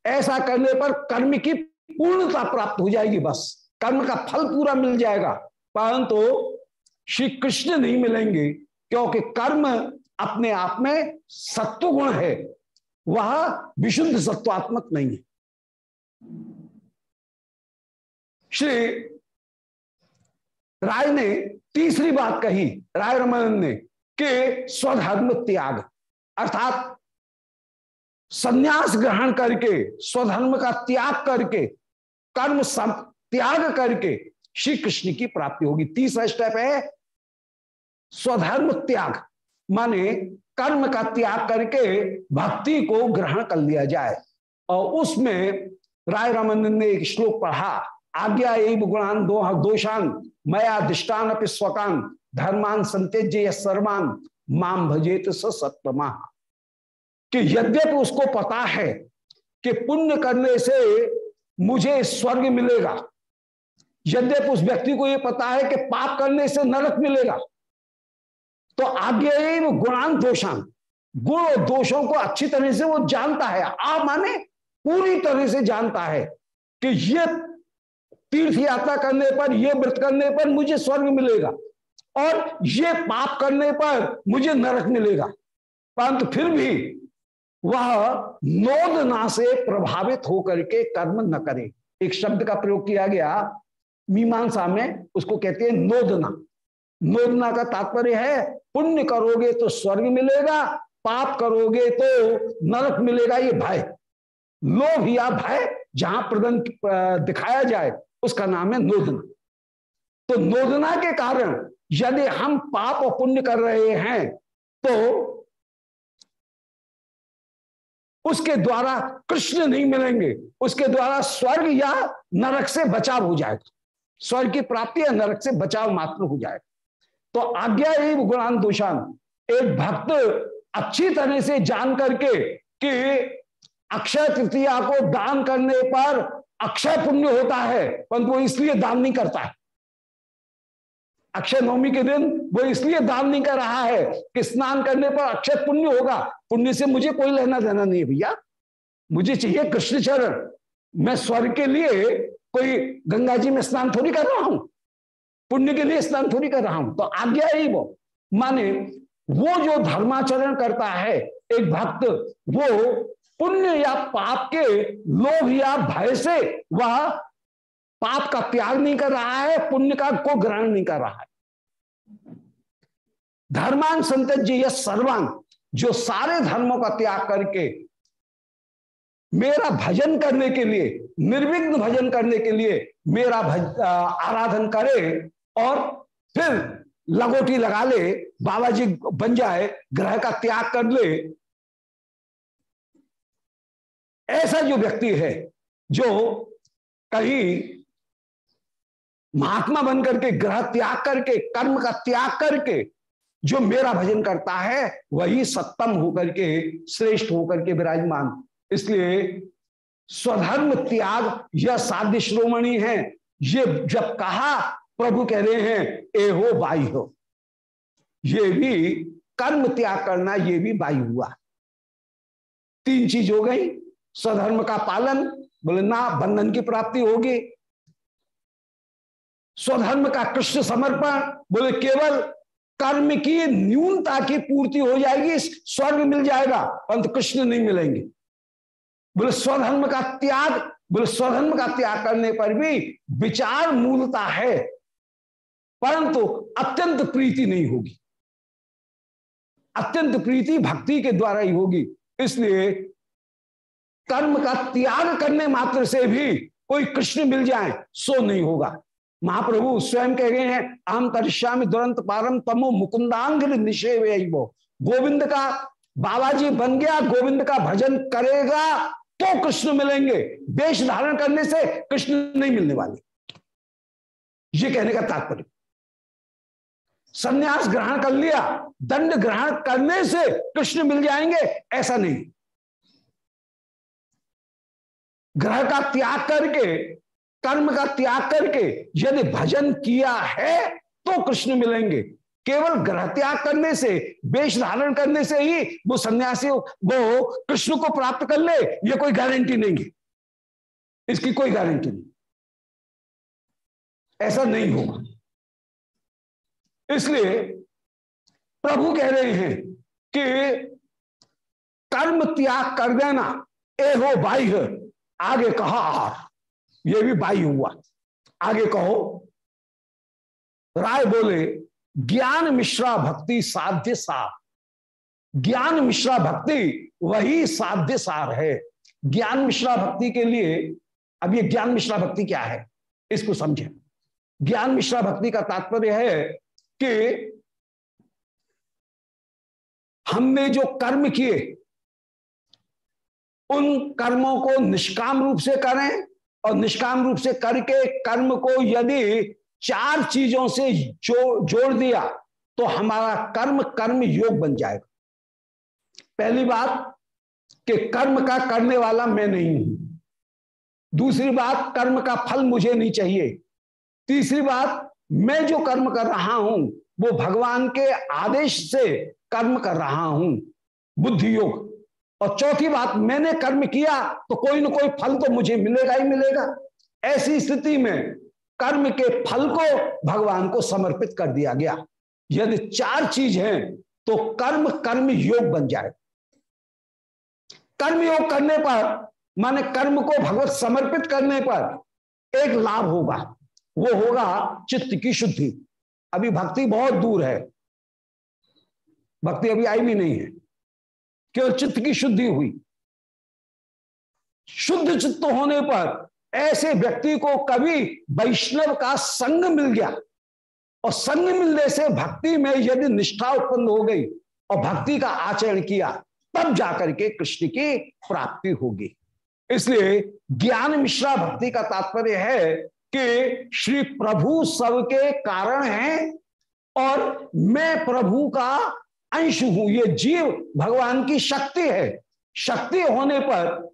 ऐसा करने पर कर्म की पूर्णता प्राप्त हो जाएगी बस। कर्म का फल पूरा मिल जाएगा। परंतु श्री कृष्ण नहीं मिलेंगे, क्योंकि कर्म अपने आप में सत्व गुण है। वह विशुद्ध सत्वात्मक नहीं है। श्री राय ने तीसरी बात कही, राय रमन ने, कि स्वधर्म त्याग। अर्थात संन्यास ग्रहण करके, स्वधर्म का त्याग करके, कर्म त्याग करके श्री कृष्ण की प्राप्ति होगी। तीसरा स्टेप है स्वधर्म त्याग, माने कर्म का त्याग करके भक्ति को ग्रहण कर लिया जाए। और उसमें राय रामानंद ने एक श्लोक पढ़ा, आज्ञा एवं गुणान दो दोषान, मया दिष्टान अपनी स्वकान, धर्मान संतेज्य सर्वान। माम भजेत सत्वमा कि यद्यपि उसको पता है कि पुण्य करने से मुझे स्वर्ग मिलेगा, यद्यपि उस व्यक्ति को यह पता है कि पाप करने से नरक मिलेगा तो आगे गुणान दोषान, गुण और दोषों को अच्छी तरह से वो जानता है, आ माने पूरी तरह से जानता है कि ये तीर्थ यात्रा करने पर, ये व्रत करने पर मुझे स्वर्ग मिलेगा। और ये पाप करने पर मुझे नरक मिलेगा। परंतु फिर भी वह नोदना से प्रभावित होकर के कर्म न करे। एक शब्द का प्रयोग किया गया मीमांसा में, उसको कहते हैं नोदना। नोदना का तात्पर्य है, पुण्य करोगे तो स्वर्ग मिलेगा, पाप करोगे तो नरक मिलेगा, ये भय। लोभ या भय जहाँ प्रदन दिखाया जाए, उसका नाम है नोदना। तो नोदना के कारण यदि हम पाप और पुण्य कर रहे हैं तो उसके द्वारा कृष्ण नहीं मिलेंगे। उसके द्वारा स्वर्ग या नरक से बचाव हो जाएगा। स्वर्ग की प्राप्ति या नरक से बचाव मात्र हो जाएगा। तो आज्ञा एवं गुणान दोषान। एक भक्त अच्छी तरह से जान करके कि अक्षय तृतीया को दान करने पर अक्षय पुण्य होता है, परंतु वो इसलिए दान नहीं करता है। अक्षय नवमी के दिन वो इसलिए दान नहीं कर रहा है कि स्नान करने पर अक्षय पुण्य होगा। पुण्य से मुझे कोई लेना देना नहीं है भैया। मुझे चाहिए कृष्ण चरण। मैं स्वर्ग के लिए कोई गंगा जी में स्नान थोड़ी कर रहा हूँ। पुण्य के लिए स्नान थोड़ी कर रहा हूँ। तो आज्ञा ही वो। माने वो जो धर्माचरण करता है, एक भक्त, वो पुण्य या पाप के लोभ या भय से वह पाप का त्याग नहीं कर रहा है पुण्य का को ग्रहण नहीं कर रहा है। धर्मान संत जी यह सर्वान जो सारे धर्मों का त्याग करके मेरा भजन करने के लिए निर्विघ्न भजन करने के लिए मेरा भज, आराधन करे और फिर लगोटी लगा ले बाबा जी बन जाए ग्रह का त्याग कर ले। ऐसा जो व्यक्ति है जो कहीं महात्मा बन करके ग्रह त्याग करके, कर्म का त्याग करके जो मेरा भजन करता है, वही सत्तम होकर के, श्रेष्ठ होकर के विराजमान। इसलिए स्वधर्म त्याग, यह साध्य श्रोमणी है। ये जब कहा, प्रभु कह रहे हैं ए हो बाई हो। ये भी कर्म त्याग करना, ये भी बाई हुआ। तीन चीज़ हो गई, स्वधर्म का पालन, बोले, ना, बंधन की प्राप्ति होगी। स्वधर्म का कृष्ण समर्पण, बोले, केवल कर्म की न्यूनता की पूर्ति हो जाएगी स्वर्ग मिल जाएगा, परंतु कृष्ण नहीं मिलेंगे। बोले, स्वधर्म का त्याग, बोले, स्वधर्म का त्याग करने पर भी विचार मूलता है, परंतु अत्यंत प्रीति नहीं होगी। अत्यंत प्रीति भक्ति के द्वारा ही होगी, इसलिए कर्म का त्याग करने मात्र से भी कोई कृष्ण मिल जाए, सो नहीं होगा। महाप्रभु स्वयं कह गए हैं, आम तरिश्यामी दुरंत पारम तमो मुकुंदांग निषेव गोविंद का बाबा जी बन गया, गोविंद का भजन करेगा तो कृष्ण मिलेंगे। वेश धारण करने से कृष्ण नहीं मिलने वाले। ये कहने का तात्पर्य। संन्यास ग्रहण कर लिया, दंड ग्रहण करने से कृष्ण मिल जाएँगे, ऐसा नहीं। ग्रह का त्याग करके कर्म का त्याग करके यदि भजन किया है तो कृष्ण मिलेंगे। केवल ग्रह त्याग करने से, वेश धारण करने से ही वो सन्यासी वो कृष्ण को प्राप्त कर ले, ये कोई गारंटी नहीं है। इसकी कोई गारंटी नहीं। ऐसा नहीं होगा। इसलिए प्रभु कह रहे हैं कि कर्म त्याग कर देना ए हो बाह्य, आगे कहा ये भी बाई हुआ। आगे कहो, राय बोले, ज्ञान मिश्रा भक्ति साध्य सार। ज्ञान मिश्रा भक्ति वही साध्य सार है। ज्ञान मिश्रा भक्ति के लिए, अब ये ज्ञान मिश्रा भक्ति क्या है? इसको समझे। ज्ञान मिश्रा भक्ति का तात्पर्य है कि हमने जो कर्म किए, उन कर्मों को निष्काम रूप से करें और निष्काम रूप से करके कर्म को यदि चार चीज़ों से जो, जोड़ दिया तो हमारा कर्म कर्म योग बन जाएगा। पहली बात कि कर्म का करने वाला मैं नहीं हूँ। दूसरी बात, कर्म का फल मुझे नहीं चाहिए। तीसरी बात, मैं जो कर्म कर रहा हूँ, वो भगवान के आदेश से कर्म कर रहा हूँ। बुद्धि योग और चौथी बात, मैंने कर्म किया तो कोई ना कोई फल तो मुझे मिलेगा ही मिलेगा। ऐसी स्थिति में कर्म के फल को भगवान को समर्पित कर दिया गया। यदि चार चीज़ हैं तो कर्म कर्म योग बन जाए। कर्म योग करने पर, माने कर्म को भगवत समर्पित करने पर एक लाभ होगा। वो होगा चित्त की शुद्धि। अभी भक्ति बहुत दूर है। भक्ति अभी आई भी नहीं है। केवल चित्त की शुद्धि हुई। शुद्ध चित्त होने पर ऐसे व्यक्ति को कभी वैष्णव का संग मिल गया। और संग मिलने से भक्ति में यदि निष्ठा उत्पन्न हो गई और भक्ति का आचरण किया, तब जाकर के कृष्ण की प्राप्ति होगी। इसलिए ज्ञान मिश्रा भक्ति का तात्पर्य है कि श्री प्रभु सबके कारण हैं और मैं प्रभु का अंश हूँ, ये जीव भगवान की शक्ति है। शक्ति होने पर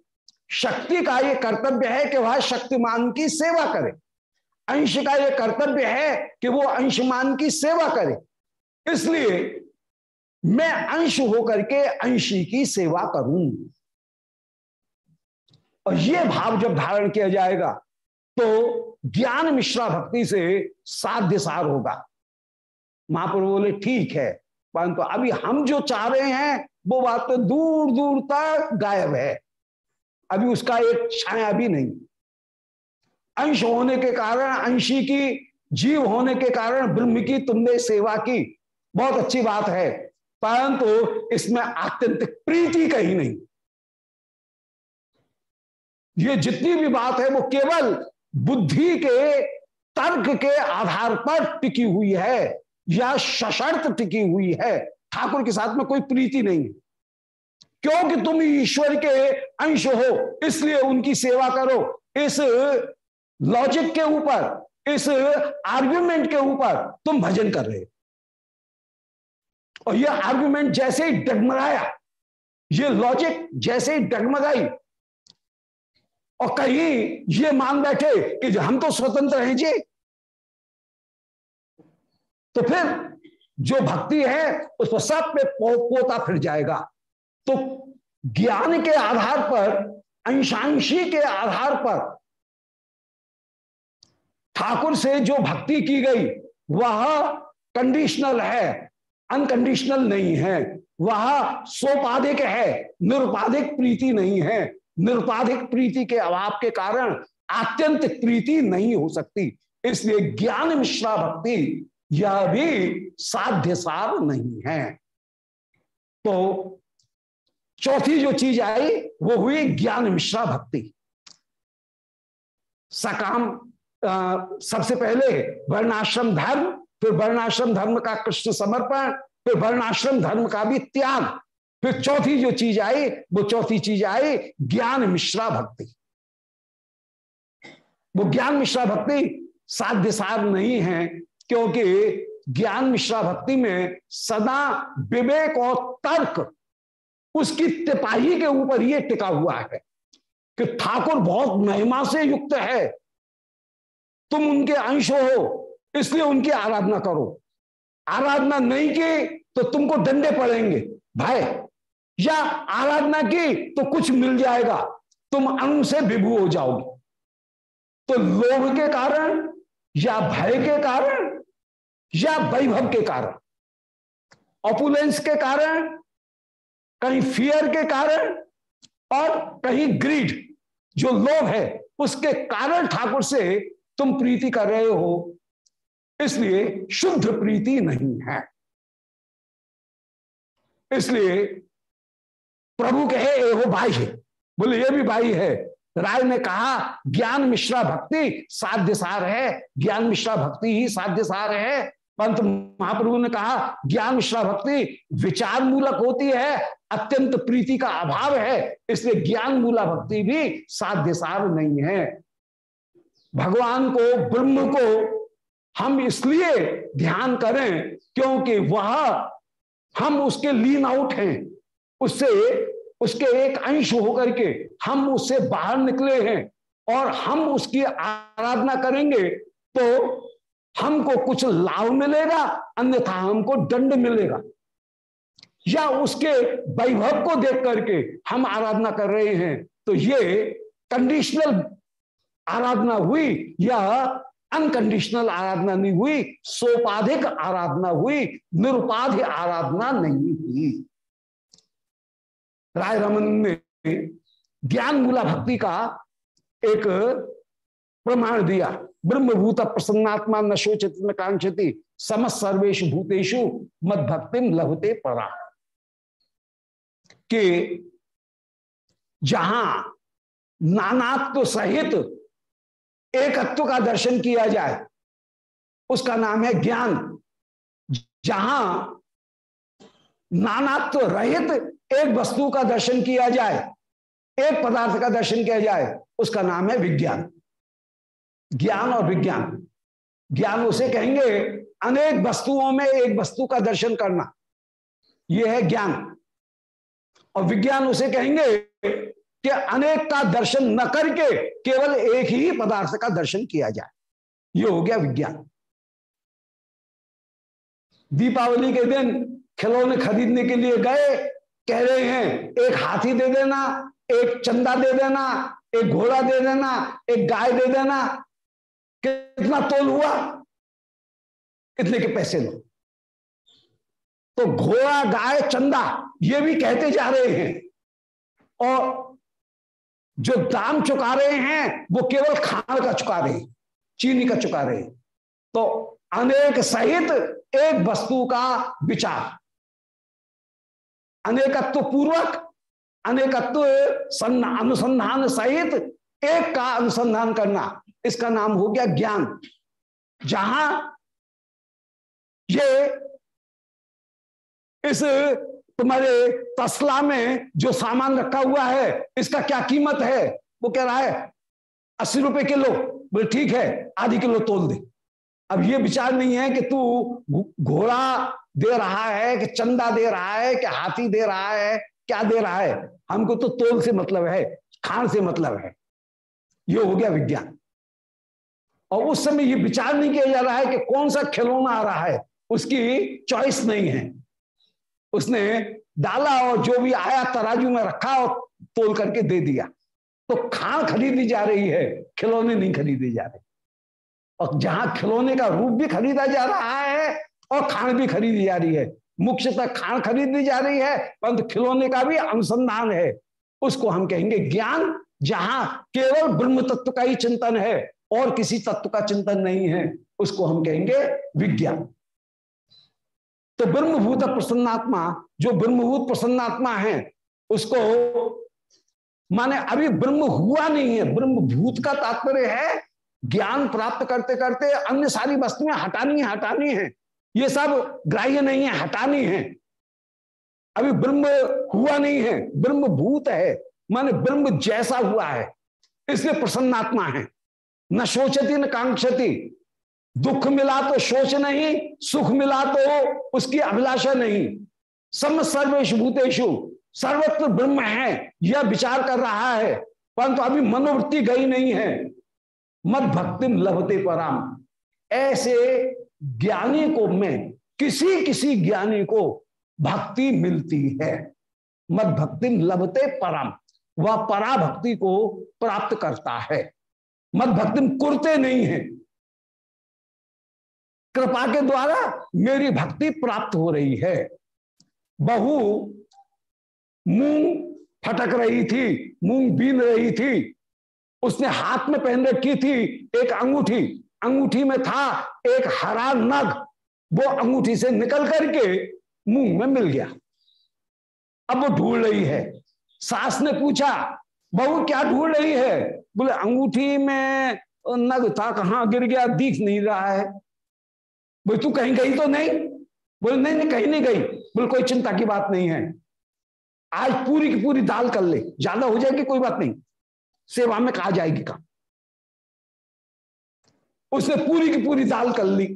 शक्ति का ये कर्तव्य है कि वह शक्तिमान की सेवा करे। अंश का ये कर्तव्य है कि वो अंशमान की सेवा करे। इसलिए मैं अंश होकर के अंशी की सेवा करूँ। और ये भाव जब धारण किया जाएगा तो ज्ञान मिश्रा भक्ति से साध्य सार होगा। महाप्रभु बोले, ठीक है परंतु अभी हम जो चाह रहे हैं, वो बात तो दूर दूर तक गायब है। अभी उसका एक छाया भी नहीं। अंश होने के कारण, अंशी की, जीव होने के कारण, ब्रह्म की तुमने सेवा की। बहुत अच्छी बात है। परंतु इसमें आत्यंतिक प्रीति कहीं नहीं। ये जितनी भी बात है, वो केवल बुद्धि के तर्क के आधार पर टिकी हुई है। या सशर्त टिकी हुई है। ठाकुर के साथ में कोई प्रीति नहीं। क्योंकि तुम ईश्वर के अंश हो, इसलिए उनकी सेवा करो। इस लॉजिक के ऊपर, इस आर्ग्यूमेंट के ऊपर तुम भजन कर रहे और यह आर्ग्यूमेंट जैसे ही डगमगाया, ये लॉजिक जैसे ही डगमगाई, और कहीं ये मान बैठे कि हम तो स्वतंत्र हैं जी। तो फिर जो भक्ति है उस सब पे, पोता फिर जाएगा। तो ज्ञान के आधार पर, अंशांशी के आधार पर ठाकुर से जो भक्ति की गई, वह कंडीशनल है अनकंडीशनल नहीं है। वह सोपाधिक है, निरुपाधिक प्रीति नहीं है। निरुपाधिक प्रीति के अभाव के कारण आत्यंत प्रीति नहीं हो सकती। इसलिए ज्ञान मिश्रा भक्ति यह भी साध्य सार नहीं है। तो चौथी जो चीज़ आई वो हुई ज्ञान मिश्रा भक्ति। सकाम आ, सबसे पहले वर्णाश्रम धर्म फिर वर्णाश्रम धर्म का कृष्ण समर्पण फिर वर्णाश्रम धर्म का भी त्याग। फिर चौथी जो चीज़ आई वो चौथी चीज़ आई ज्ञान मिश्रा भक्ति। वो ज्ञान मिश्रा भक्ति साध्य सार नहीं है क्योंकि ज्ञान मिश्रा भक्ति में सदा विवेक और तर्क उसकी तिपाही के ऊपर ये टिका हुआ है कि ठाकुर बहुत महिमा से युक्त है। तुम उनके अंश हो, इसलिए उनकी आराधना करो। आराधना नहीं की तो तुमको डंडे पड़ेंगे। भाई, या आराधना की तो कुछ मिल जाएगा। तुम अणु से विभू हो जाओगे। तो लोभ के कारण या भय के कारण या वैभव के कारण ऑपुलेंस के कारण, कहीं फियर के कारण, और कहीं ग्रीड जो लोभ है, उसके कारण ठाकुर से तुम प्रीति कर रहे हो। इसलिए शुद्ध प्रीति नहीं है। इसलिए प्रभु कहे, ए हो भाई है। बोले, ये भी भाई है। राय ने कहा, ज्ञान मिश्रा भक्ति साध्य सार है, ज्ञान मिश्रा भक्ति ही साध्य सार है। पंत महाप्रभु ने कहा, ज्ञान मिश्रा भक्ति विचार मूलक होती है, अत्यंत प्रीति का अभाव है, इसलिए ज्ञान मूला भक्ति भी साध्य सार नहीं है। भगवान को, ब्रह्म को हम इसलिए ध्यान करें, क्योंकि वह हम उसके लीन आउट हैं, उससे, उसके एक अंश होकर के हम उससे बाहर निकले हैं, और हम उसकी आराधना करेंगे तो हमको कुछ लाभ मिलेगा, अन्यथा हमको दंड मिलेगा। या उसके वैभव को देख करके हम आराधना कर रहे हैं तो ये कंडीशनल आराधना हुई या अनकंडीशनल आराधना नहीं हुई, सोपाधिक आराधना हुई निरुपाधिक आराधना नहीं हुई। राय रमन ने ज्ञान मूला भक्ति का एक प्रमाण दिया। ब्रह्मभूत प्रसन्नात्मा न शोचित न कांक्षति समस्त सर्वेश भूतेषु मद भक्तिम लभते परा। कि जहाँ नानात्व सहित एकत्व का दर्शन किया जाए, उसका नाम है ज्ञान। जहाँ नानात्व रहित एक वस्तु का दर्शन किया जाए, एक पदार्थ का दर्शन किया जाए, उसका नाम है विज्ञान। ज्ञान और विज्ञान। ज्ञान उसे कहेंगे, अनेक वस्तुओं में एक वस्तु का दर्शन करना। यह है ज्ञान। और विज्ञान उसे कहेंगे कि अनेक का दर्शन न करके केवल एक ही पदार्थ का दर्शन किया जाए। ये हो गया विज्ञान। दीपावली के दिन खिलौने खरीदने के लिए गए, कह रहे हैं, एक हाथी दे देना, एक चंदा दे देना, एक घोड़ा दे देना, एक गाय दे देना कितना तोल हुआ? कितने के पैसे लो? तो घोड़ा, गाय, चंदा, ये भी कहते जा रहे हैं। और जो दाम चुका रहे हैं, वो केवल खाण का चुका रहे चीनी का चुका रहे तो अनेक सहित एक वस्तु का विचार। अनेकत्व पूर्वक, अनेकत्व अनुसंधान सहित एक का अनुसंधान करना। इसका नाम हो गया ज्ञान। जहाँ ये इस तुम्हारे तसला में जो सामान रखा हुआ है, इसका क्या कीमत है? वो कह रहा है, अस्सी रुपए किलो। बोले, ठीक है, आधी किलो तोल दे। अब ये विचार नहीं है कि तू घोड़ा दे रहा है, कि चंदा दे रहा है, कि हाथी दे रहा है, क्या दे रहा है? हमको तो तोल से मतलब है, खान से मतलब है। ये हो गया विज्ञान। और उस समय ये विचार नहीं किया जा रहा है कि कौन सा खिलौना आ रहा है। उसकी चॉइस नहीं है। उसने डाला और जो भी आया तराजू में रखा और तोल करके दे दिया। तो खान खरीदी जा रही है, खिलौने नहीं खरीदे जा रहे। और जहाँ खिलौने का रूप भी खरीदा जा रहा है और खान भी खरीदी जा रही है। मुख्यतः खान खरीदी जा रही है, परंतु खिलौने का भी अनुसंधान है। उसको हम कहेंगे ज्ञान, जहाँ केवल ब्रह्म तत्व का ही चिंतन है। और किसी तत्व का चिंतन नहीं है, उसको हम कहेंगे विज्ञान। तो ब्रह्मभूत प्रसन्नात्मा, जो ब्रह्मभूत प्रसन्नात्मा है, उसको माने अभी ब्रह्म हुआ नहीं है, ब्रह्मभूत का तात्पर्य है ज्ञान प्राप्त करते करते अन्य सारी वस्तुएँ हटानी हटानी है। ये सब ग्राह्य नहीं है, हटानी है। अभी ब्रह्म हुआ नहीं है ब्रह्म भूत है, माने ब्रह्म जैसा हुआ है, इसलिए प्रसन्नात्मा है। न शोचती न कांक्षति। दुख मिला तो शोच नहीं, सुख मिला तो उसकी अभिलाषा नहीं। सम सर्वेश भूतेशु सर्वत्र ब्रह्म है, यह विचार कर रहा है, परंतु अभी मनोवृत्ति गई नहीं है। मत भक्ति लभते पराम। ऐसे ज्ञानी को में, किसी किसी ज्ञानी को भक्ति मिलती है। मत भक्ति लभते परम। वह पराभक्ति को प्राप्त करता है। मत भक्ति कुरते नहीं है। कृपा के द्वारा मेरी भक्ति प्राप्त हो रही है। बहु, मूंग फटक रही थी, मूंग बीन रही थी, उसने हाथ में पहन रखी थी, एक अंगूठी अंगूठी में था एक हरा नग, वो अंगूठी से निकल करके मुँह में मिल गया। अब वो ढूंढ रही है। सास ने पूछा, बहू, क्या ढूंढ रही है? बोले, अंगूठी में नग था, कहाँ गिर गया, दिख नहीं रहा है। बोले, तू कहीं गई तो नहीं? बोले, नहीं नहीं, कहीं नहीं गई। बोले, कोई चिंता की बात नहीं है। आज पूरी की पूरी दाल कर ले। ज़्यादा हो जाएगी, कोई बात नहीं। सेवा में कहा जाएगी काम उसने पूरी की पूरी दाल कर ली।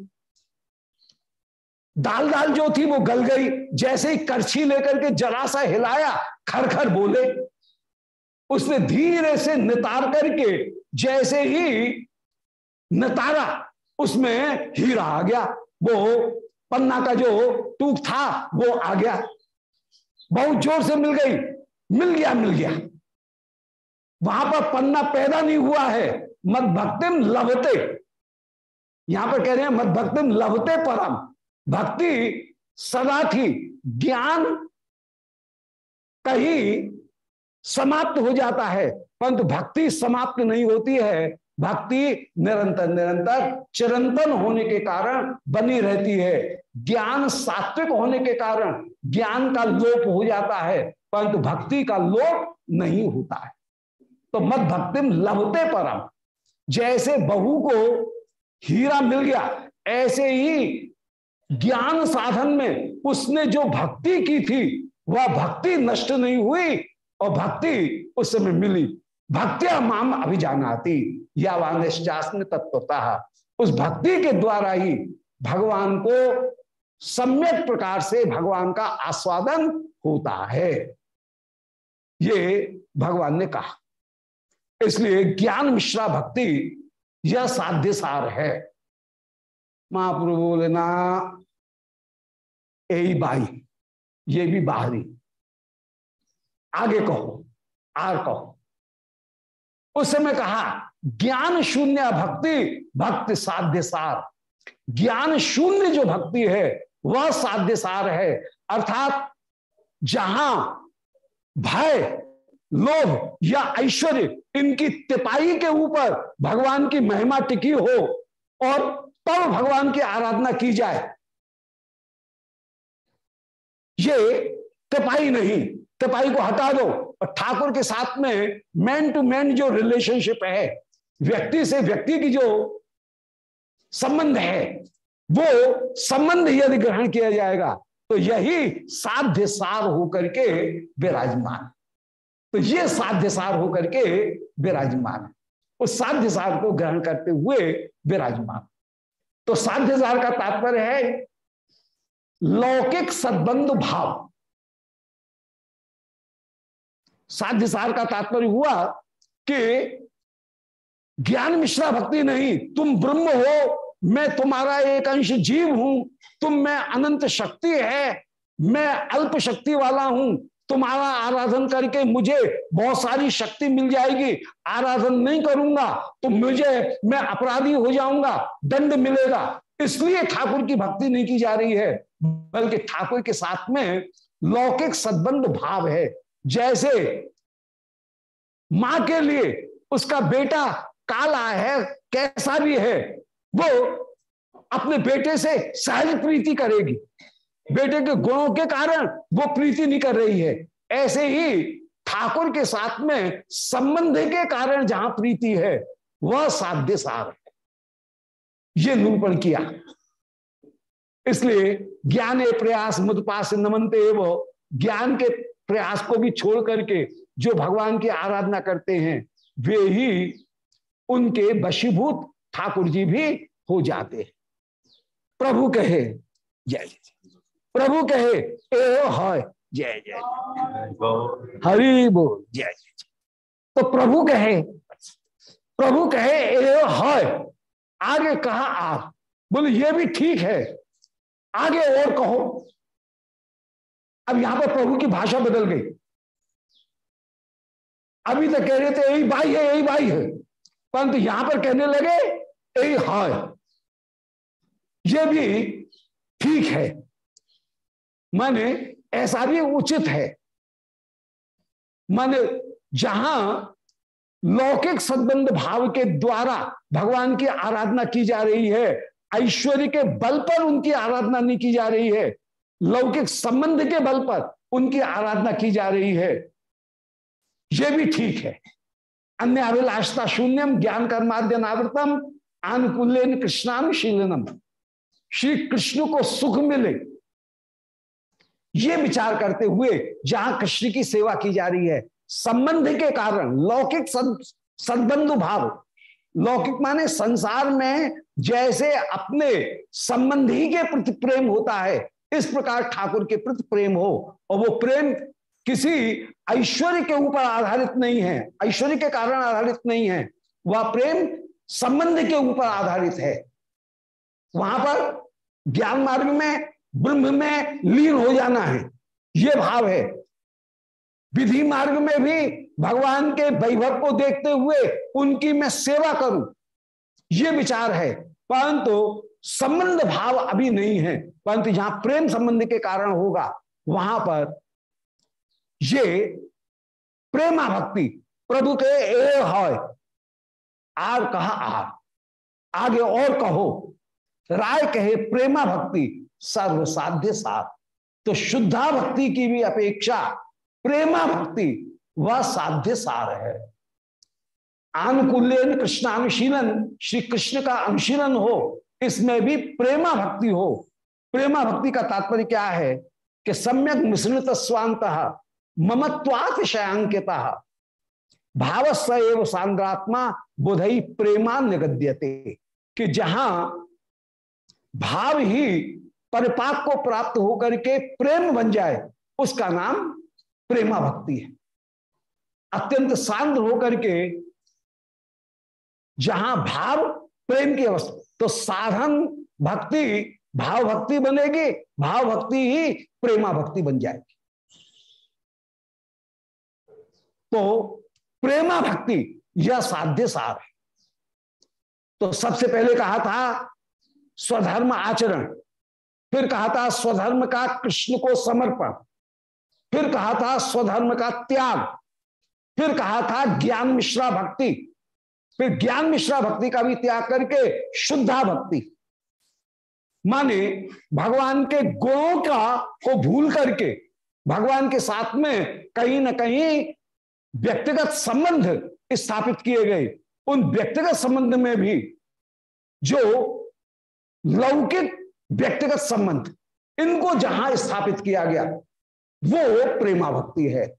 दाल दाल जो थी, वो गल गई। जैसे ही करछी लेकर के जरा सा हिलाया खर खर बोले उसने धीरे से नितार करके, जैसे ही नितारा उसमें हीरा आ गया, वो पन्ना का जो टूक था, वो आ गया। बहुत ज़ोर से मिल गई, मिल गया मिल गया। वहाँ पर पन्ना पैदा नहीं हुआ है मद भक्तिम लभते। यहाँ पर कह रहे हैं मद भक्तिम लभते परम। भक्ति सदा थी, ज्ञान कहीं समाप्त हो जाता है। परंतु भक्ति समाप्त नहीं होती है। भक्ति निरंतर निरंतर, चिरंतन होने के कारण बनी रहती है। ज्ञान सात्विक होने के कारण ज्ञान का लोप हो जाता है। परंतु भक्ति का लोप नहीं होता है। तो मत भक्ति लभते परम। जैसे बहू को हीरा मिल गया, ऐसे ही ज्ञान साधन में उसने जो भक्ति की थी, वह भक्ति नष्ट नहीं हुई। और भक्ति उस समय मिली। भक्तिया माम अभिजानाती या वानिश्चास्म तत्वता उस भक्ति के द्वारा ही भगवान को सम्यक प्रकार से भगवान का आस्वादन होता है। ये भगवान ने कहा। इसलिए ज्ञान मिश्रा भक्ति, यह साध्य सार है। महाप्रभु बोले, ना बाई, ये भी बाहरी। आगे कहो, आर कहो। उस समय कहा, ज्ञान शून्य भक्ति भक्ति साध्य सार। ज्ञान शून्य जो भक्ति है, वह साध्य सार है। अर्थात, जहाँ भय, लोभ या ऐश्वर्य इनकी तिपाही के ऊपर भगवान की महिमा टिकी हो और तब भगवान की आराधना की जाए, ये तिपाही नहीं। तिपाही को हटा दो। और ठाकुर के साथ में मैन टू मैन जो रिलेशनशिप है, व्यक्ति से व्यक्ति की जो संबंध है, वो संबंध यदि ग्रहण किया जाएगा। तो यही साध्य सार होकर के विराजमान। तो ये साध्य सार होकर के विराजमान। है उस साध्य सार को ग्रहण करते हुए विराजमान। तो साध्य सार का तात्पर्य है, लौकिक सद्बंध भाव। साध्य सार का तात्पर्य हुआ कि ज्ञान मिश्रा भक्ति नहीं, तुम ब्रह्म हो, मैं तुम्हारा एक अंश जीव हूँ, तुम में अनंत शक्ति है, मैं अल्प शक्ति वाला हूँ, तुम्हारा आराधन करके मुझे बहुत सारी शक्ति मिल जाएगी, आराधन नहीं करूँगा तो मुझे, मैं अपराधी हो जाऊँगा, दंड मिलेगा। इसलिए ठाकुर की भक्ति नहीं की जा रही है, बल्कि ठाकुर के साथ में लौकिक सद्बंध भाव है। जैसे माँ के लिए उसका बेटा काला है, कैसा भी है, वो अपने बेटे से सहज प्रीति करेगी। बेटे के गुणों के कारण वो प्रीति नहीं कर रही है। ऐसे ही ठाकुर के साथ में संबंध के कारण जहाँ प्रीति है, वह साध्य सार है। ये निरूपण किया। इसलिए ज्ञान प्रयास मुदपास नमनते वो ज्ञान के प्रयास को भी छोड़ करके जो भगवान की आराधना करते हैं, वे ही उनके वशीभूत ठाकुर जी भी हो जाते हैं। प्रभु कहे, जय जय प्रभु कहे, ए है जय जय हरि बोल, जय जय तो प्रभु कहे प्रभु कहे, ए है आगे कहा आप बोले, ये भी ठीक है। आगे और कहो। अब यहाँ पर प्रभु की भाषा बदल गई। अभी तक कह रहे थे, यही भाई है, यही भाई है। परंतु यहाँ पर कहने लगे, यही हाय। ये भी ठीक है। माने ऐसा भी उचित है। माने जहाँ लौकिक संबंध भाव के द्वारा भगवान की आराधना की जा रही है, ऐश्वर्य के बल पर उनकी आराधना नहीं की जा रही है लौकिक संबंध के बल पर उनकी आराधना की जा रही है। यह भी ठीक है। अन्य अभिलाषता शून्यम, ज्ञान कर्माद्यनावृतम अनुकूलन कृष्णानुशीलनम श्री कृष्ण को सुख मिले। ये विचार करते हुए जहाँ कृष्ण की सेवा की जा रही है, संबंध के कारण, लौकिक सद्बंधु भाव। लौकिक माने संसार में जैसे अपने संबंधी के प्रति प्रेम होता है इस प्रकार ठाकुर के प्रति प्रेम हो और वो प्रेम किसी ऐश्वर्य के ऊपर आधारित नहीं है, ऐश्वर्य के कारण आधारित नहीं है, वह प्रेम संबंध के ऊपर आधारित है। वहाँ पर ज्ञान मार्ग में, ब्रह्म में लीन हो जाना है, ये भाव है। विधि मार्ग में भी भगवान के वैभव को देखते हुए उनकी मैं सेवा करूँ, ये विचार है, परंतु संबंध भाव अभी नहीं है। परंतु जहाँ प्रेम संबंध के कारण होगा, वहाँ पर ये प्रेमा भक्ति प्रभु के ए आर कहा आर आगे और कहो, राय कहे प्रेमा भक्ति सर्व साध्य साध। तो शुद्धा भक्ति की भी अपेक्षा प्रेमा भक्ति वह साध्य सार है। आनुकूल्यन कृष्ण अनुशीलन श्री कृष्ण का अनुशीलन हो, इसमें भी प्रेमा भक्ति हो। प्रेमा भक्ति का तात्पर्य क्या है? कि सम्यक मिश्रित स्वांत, ममत्वातिशयांकित भाव एव सांद्रात्मा बुधई प्रेमा निगद्यते कि जहाँ भाव ही परिपाक को प्राप्त होकर के प्रेम बन जाए, उसका नाम प्रेमा भक्ति है। अत्यंत सांद्र होकर के जहाँ भाव प्रेम की अवस्था तो साधन भक्ति भाव भक्ति बनेगी भाव भक्ति ही प्रेमा भक्ति बन जाएगी। तो प्रेमा भक्ति यह साध्य सार है। तो सबसे पहले कहा था, स्वधर्म आचरण। फिर कहा था, स्वधर्म का कृष्ण को समर्पण। फिर कहा था, स्वधर्म का त्याग। फिर कहा था, ज्ञान मिश्रा भक्ति। फिर ज्ञान मिश्रा भक्ति का भी त्याग करके शुद्धा भक्ति। माने भगवान के गुणों का को भूल करके, भगवान के साथ में कहीं ना कहीं व्यक्तिगत संबंध स्थापित किए गए। उन व्यक्तिगत संबंध में भी जो लौकिक व्यक्तिगत संबंध, इनको जहाँ स्थापित किया गया, वो प्रेमा भक्ति है।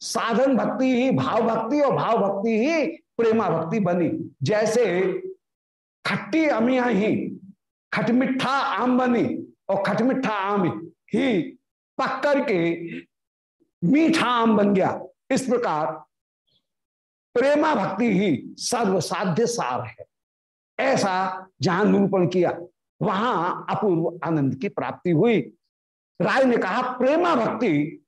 साधन भक्ति ही, भाव भक्ति और भाव भक्ति ही प्रेमा भक्ति बनी। जैसे खट्टी अमिया ही खटमिठा आम बनी और खटमिठा आम, ही पक करके मीठा आम बन गया। इस प्रकार प्रेमा भक्ति ही सर्वसाध्य सार है। ऐसा जहाँ निरूपण किया, वहाँ अपूर्व आनंद की प्राप्ति हुई। राय ने कहा, प्रेमा भक्ति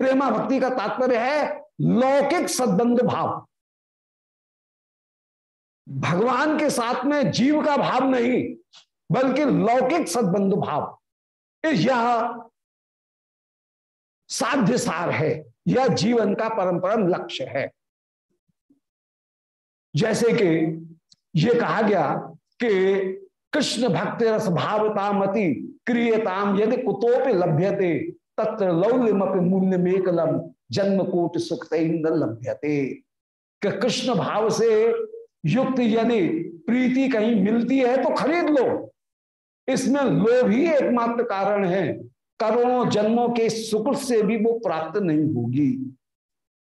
प्रेमा भक्ति का तात्पर्य है लौकिक सद्बंध भाव। भगवान के साथ में जीव का भाव नहीं बल्कि लौकिक सद्बंधु भाव। यह साध्य सार है, यह जीवन का परंपरा लक्ष्य है। जैसे कि यह कहा गया कि कृष्ण भक्ति रस भावतामति क्रियताम यदि कुतोपि लभ्यते, तत्र लौल्यमपि मूल्य मेकलम जन्म कोट सुख लभ्यते। कि कृष्ण भाव से युक्त यदि प्रीति कहीं मिलती है तो खरीद लो। इसमें लोभ ही एकमात्र कारण है। करोड़ों जन्मों के सुख से भी वो प्राप्त नहीं होगी।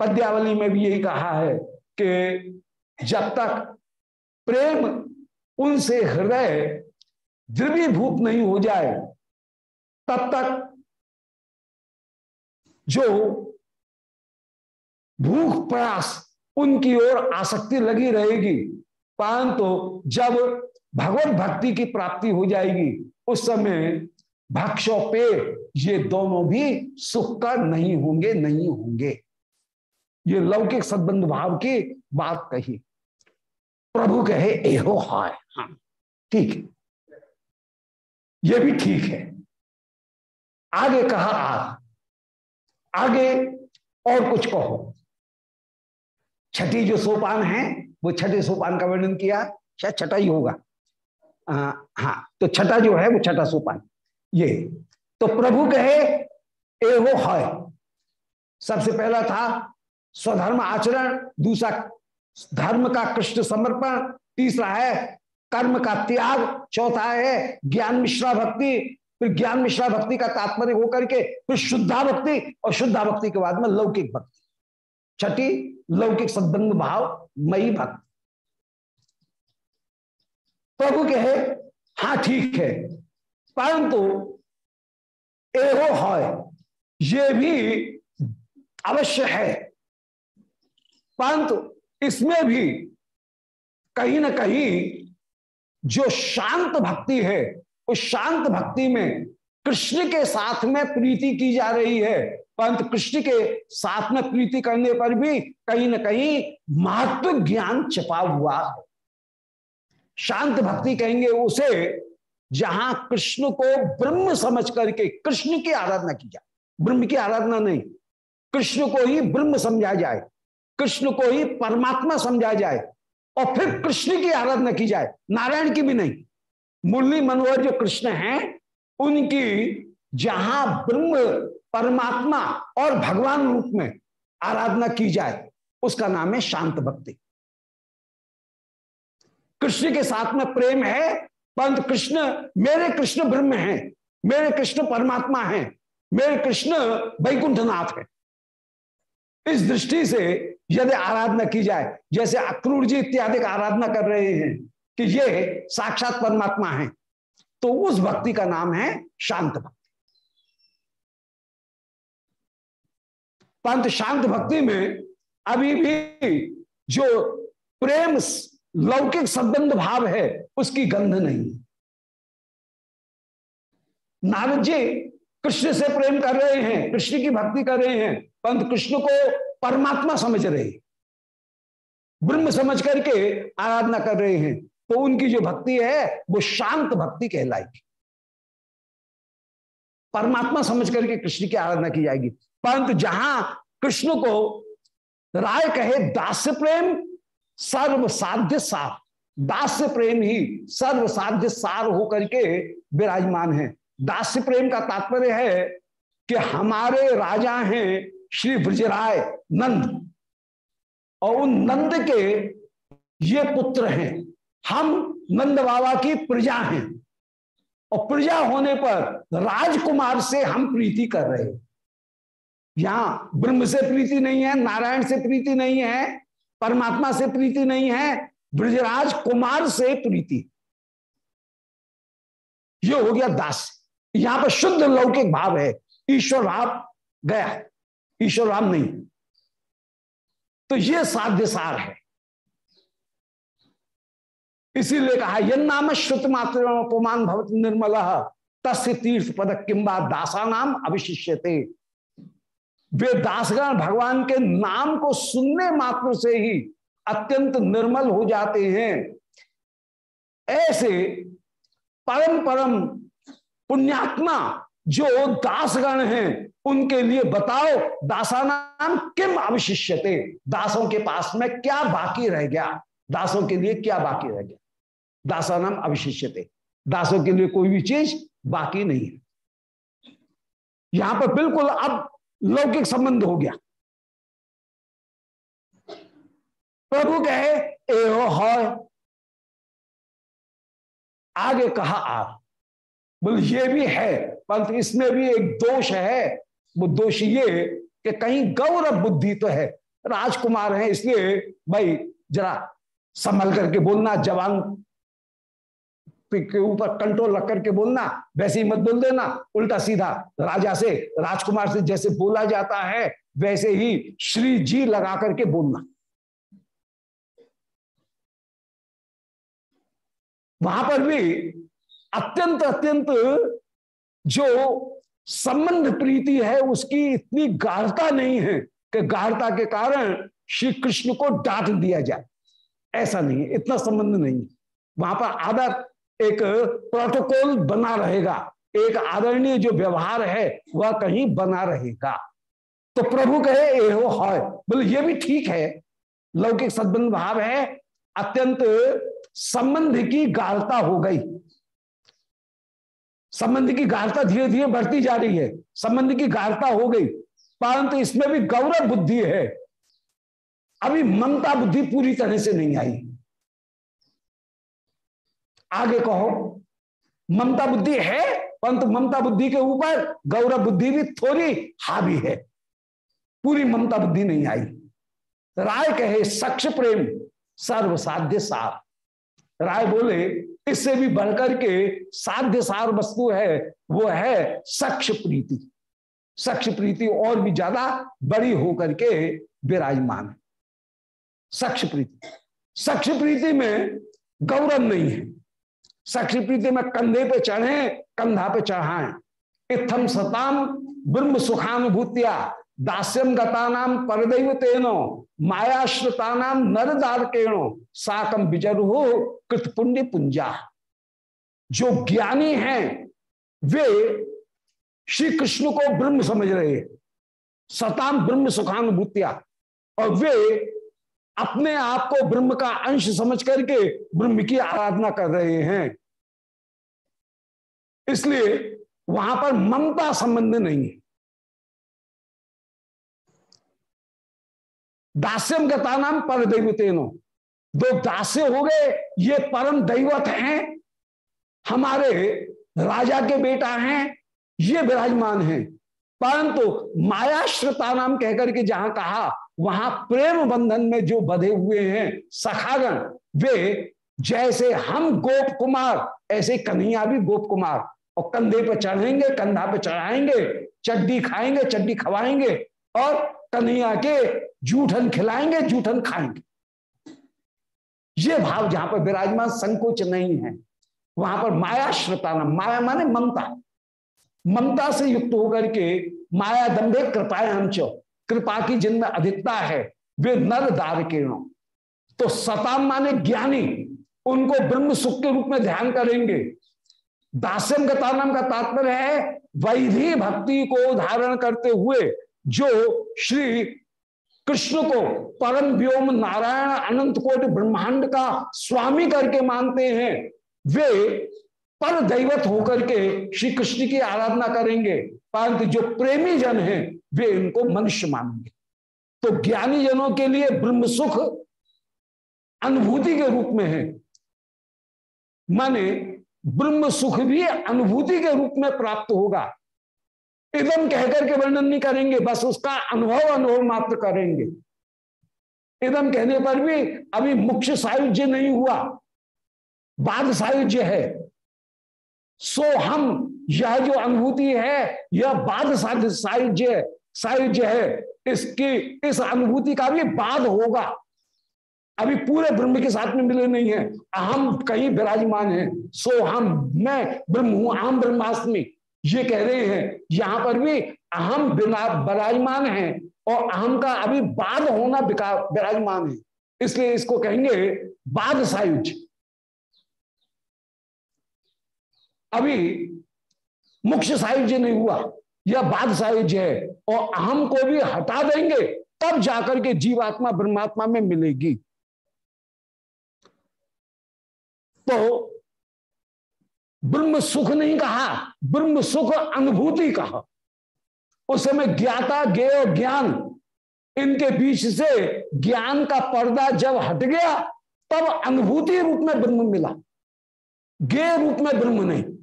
पद्यावली में भी यही कहा है कि जब तक प्रेम उनसे हृदय द्रवीभूत नहीं हो जाए, तब तक जो भूख प्रयास उनकी ओर आसक्ति लगी रहेगी। परंतु तो जब भगवत भक्ति की प्राप्ति हो जाएगी। उस समय भक्ष और पेट ये दोनों भी सुख का नहीं होंगे नहीं होंगे। ये लौकिक सद्बंध भाव की बात कही। प्रभु कहे, एहो हाय। हाँ ठीक। है ये भी ठीक है। आगे कहा आ आगे और कुछ कहो। छठी जो सोपान है, वो छठे सोपान का वर्णन किया। शायद छठा ही होगा। हाँ तो छठा जो है वो छठा सोपान। ये तो प्रभु कहे, ए वो है। सबसे पहला था, स्वधर्म आचरण, दूसरा धर्म का कृष्ण समर्पण, तीसरा है, कर्म का त्याग, चौथा है, ज्ञान मिश्रा भक्ति। फिर ज्ञान मिश्रा भक्ति का तात्पर्य होकर के फिर शुद्धा भक्ति और शुद्धा भक्ति के बाद में लौकिक भक्ति। छठी, लौकिक सद्बंध भाव मई भक्त। प्रभु कहे हाँ ठीक है। परंतु एहो है ये भी अवश्य है। परंतु इसमें भी कहीं ना कहीं जो शांत भक्ति है, उस शांत भक्ति में कृष्ण के साथ में प्रीति की जा रही है। परंतु कृष्ण के साथ में प्रीति करने पर भी कहीं ना कहीं महत्व ज्ञान छिपा हुआ है। शांत भक्ति कहेंगे उसे, जहाँ कृष्ण को ब्रह्म समझ करके, कृष्ण की आराधना की जाए। ब्रह्म की आराधना नहीं, कृष्ण को ही ब्रह्म समझा जाए, कृष्ण को ही परमात्मा समझा जाए, और फिर कृष्ण की आराधना की जाए। नारायण की भी नहीं। मुरली मनोहर जो कृष्ण हैं, उनकी जहाँ ब्रह्म, परमात्मा और भगवान रूप में आराधना की जाए, उसका नाम है शांत भक्ति। कृष्ण के साथ में प्रेम है, परंतु कृष्ण मेरे कृष्ण ब्रह्म है, मेरे कृष्ण परमात्मा है, मेरे कृष्ण वैकुंठनाथ है। इस दृष्टि से यदि आराधना की जाए, जैसे अक्रूर जी इत्यादि आराधना कर रहे हैं कि ये साक्षात परमात्मा है तो उस भक्ति का नाम है शांत भक्ति। परंतु शांत भक्ति में अभी भी जो प्रेम लौकिक संबंध भाव है, उसकी गंध नहीं। नारद जी कृष्ण से प्रेम कर रहे हैं, कृष्ण की भक्ति कर रहे हैं, परंतु कृष्ण को परमात्मा समझ रहे ब्रह्म समझ करके आराधना कर रहे हैं तो उनकी जो भक्ति है, वो शांत भक्ति कहलाएगी। परमात्मा समझ करके कृष्ण की आराधना की जाएगी। परंतु जहाँ कृष्ण को राय कहे दास्य प्रेम सर्व साध्य सार। दास्य प्रेम ही सर्व साध्य सार होकर के विराजमान है। दास्य प्रेम का तात्पर्य है कि हमारे राजा हैं श्री ब्रजराय नंद। और उन नंद के ये पुत्र हैं। हम नंद बाबा की प्रजा हैं। और प्रजा होने पर राजकुमार से हम प्रीति कर रहे हैं। यहाँ ब्रह्म से प्रीति नहीं है, नारायण से प्रीति नहीं है परमात्मा से प्रीति नहीं है, ब्रजराज कुमार से प्रीति। ये हो गया दास। यहाँ पर शुद्ध लौकिक भाव है। ईश्वर भाव गया, ईश्वर भाव नहीं। तो ये साध्य सार है। इसीलिए कहा यह नाम श्रुत मात्र अपमान भवत निर्मल, तस्य तीर्थ पद किम्बा दासा नाम अविशिष्यते। वे दासगण भगवान के नाम को सुनने मात्र से ही अत्यंत निर्मल हो जाते हैं। ऐसे परम परम पुण्यात्मा जो दासगण हैं, उनके लिए बताओ, दासानाम किम अवशिष्यते? दासों के पास में क्या बाकी रह गया? दासों के लिए क्या बाकी रह गया? दासा नाम अविशिष्यते। दासों के लिए कोई भी चीज़ बाकी नहीं है। यहाँ पर बिल्कुल अब लौकिक संबंध हो गया। प्रभु कहे, एहो आगे कहा आप बोले, ये भी है, परंतु इसमें भी एक दोष है। वो दोष ये कि कहीं गौरव बुद्धि तो है। राजकुमार है, इसलिए भाई जरा संभल करके बोलना, जवान के ऊपर कंट्रोल रख करके बोलना, वैसे ही मत बोल देना। उल्टा सीधा राजा से, राजकुमार से जैसे बोला जाता है, वैसे ही श्री जी लगा करके बोलना। वहाँ पर भी अत्यंत अत्यंत जो संबंध प्रीति है, उसकी इतनी गाढ़ता नहीं है कि गाढ़ता के कारण श्री कृष्ण को डांट दिया जाए। ऐसा नहीं है, इतना संबंध नहीं है। वहाँ पर आदर एक प्रोटोकॉल बना रहेगा। एक आदरणीय जो व्यवहार है, वह कहीं बना रहेगा। तो प्रभु कहे ए हो है बोले, ये भी ठीक है। लौकिक सद्बंध भाव है। अत्यंत संबंध की गाढ़ता हो गई। संबंध की गाढ़ता धीरे धीरे बढ़ती जा रही है। संबंध की गाढ़ता हो गई। परंतु इसमें भी गौरव बुद्धि है। अभी ममता बुद्धि पूरी तरह से नहीं आई। आगे कहो। ममता बुद्धि है, परंतु ममता बुद्धि के ऊपर गौरव बुद्धि भी थोड़ी हावी है। पूरी ममता बुद्धि नहीं आई। राय कहे सक्ष प्रेम सर्व साध्य सार। राय बोले, इससे भी बढ़कर के साध्य सार वस्तु है, वो है सक्ष प्रीति। सक्ष प्रीति और भी ज़्यादा बड़ी होकर के विराजमान। है सक्ष प्रीति। सक्ष प्रीति में गौरव नहीं है। सक्ष प्रीति में कंधे पे चढ़े, कंधा पे चढ़ाए। इत्थम सताम ब्रह्म सुखानुभूतिया दास्यम गता नाम परदैव तेनो मायाश्रिता नाम नरदार केणो साकम विजर हो कृत पुण्य पुंजा जो ज्ञानी हैं, वे श्री कृष्ण को ब्रह्म समझ रहे सताम ब्रह्म सुखानुभूतिया और वे अपने आप को ब्रह्म का अंश समझ करके ब्रह्म की आराधना कर रहे हैं। इसलिए वहाँ पर ममता संबंध नहीं है। दास्यम गता नाम पर दैवतेनो दो दास्य हो गए, ये परम दैवत हैं, हमारे राजा के बेटा हैं, ये विराजमान हैं। परंतु मायाश्रता नाम कहकर के जहाँ कहा वहाँ प्रेम बंधन में जो बधे हुए हैं, सखागण, वे जैसे हम गोप कुमार, ऐसे कन्हैया भी गोप कुमार। और कंधे पे चढ़ेंगे कंधा पे चढ़ाएँगे, चड्डी खाएँगे, चड्डी खवाएँगे और कन्हैया के जूठन खिलाएँगे, जूठन खाएँगे। ये भाव जहाँ पर विराजमान संकोच नहीं है। वहाँ पर माया श्रताना माया माने ममता। ममता से युक्त होकर के माया दंभे कृपायाम कृपा की जिनमें अधिकता है, वे नर दार किरणों तो सताम माने ज्ञानी, उनको ब्रह्म सुख के रूप में ध्यान करेंगे। दास्यम नाम का तात्पर्य है, वैधि भक्ति को धारण करते हुए जो श्री कृष्ण को परम व्योम नारायण अनंत कोट ब्रह्मांड का स्वामी करके मानते हैं, वे पर दैवत होकर के श्री कृष्ण की आराधना करेंगे। परंतु जो प्रेमी जन हैं वे इनको मनुष्य मानेंगे। तो ज्ञानी जनों के लिए ब्रह्म सुख अनुभूति के रूप में है। माने ब्रह्म सुख भी अनुभूति के रूप में प्राप्त होगा। इदम कहकर के वर्णन नहीं करेंगे, बस उसका अनुभव अनुभव मात्र करेंगे। इदम कहने पर भी अभी मुख्य सायुज्य नहीं हुआ। बाद सायुज्य है। सो हम, यह जो अनुभूति है, यह बाद सायुज्य सायुज्य है, इसकी, इस अनुभूति का भी बाद होगा। अभी पूरे ब्रह्म के साथ में मिले नहीं है। अहम कहीं विराजमान है। सो हम, मैं ब्रह्म हूँ, अहम ब्रह्मास्मि। ये कह रहे हैं, यहाँ पर भी अहम विराजमान है और अहम का अभी बाद होना विराजमान है। इसलिए इसको कहेंगे बाद सायुज अभी मुख्य सायुज्य नहीं हुआ। यह बाद सायुज्य है और अहम को भी हटा देंगे, तब जाकर के जीवात्मा ब्रह्मात्मा में मिलेगी। तो ब्रह्म सुख नहीं कहा, ब्रह्म सुख अनुभूति कहा। उस समय ज्ञाता ज्ञ ज्ञान, इनके बीच से ज्ञान का पर्दा जब हट गया, तब अनुभूति रूप में ब्रह्म मिला। ज्ञ रूप में ब्रह्म नहीं।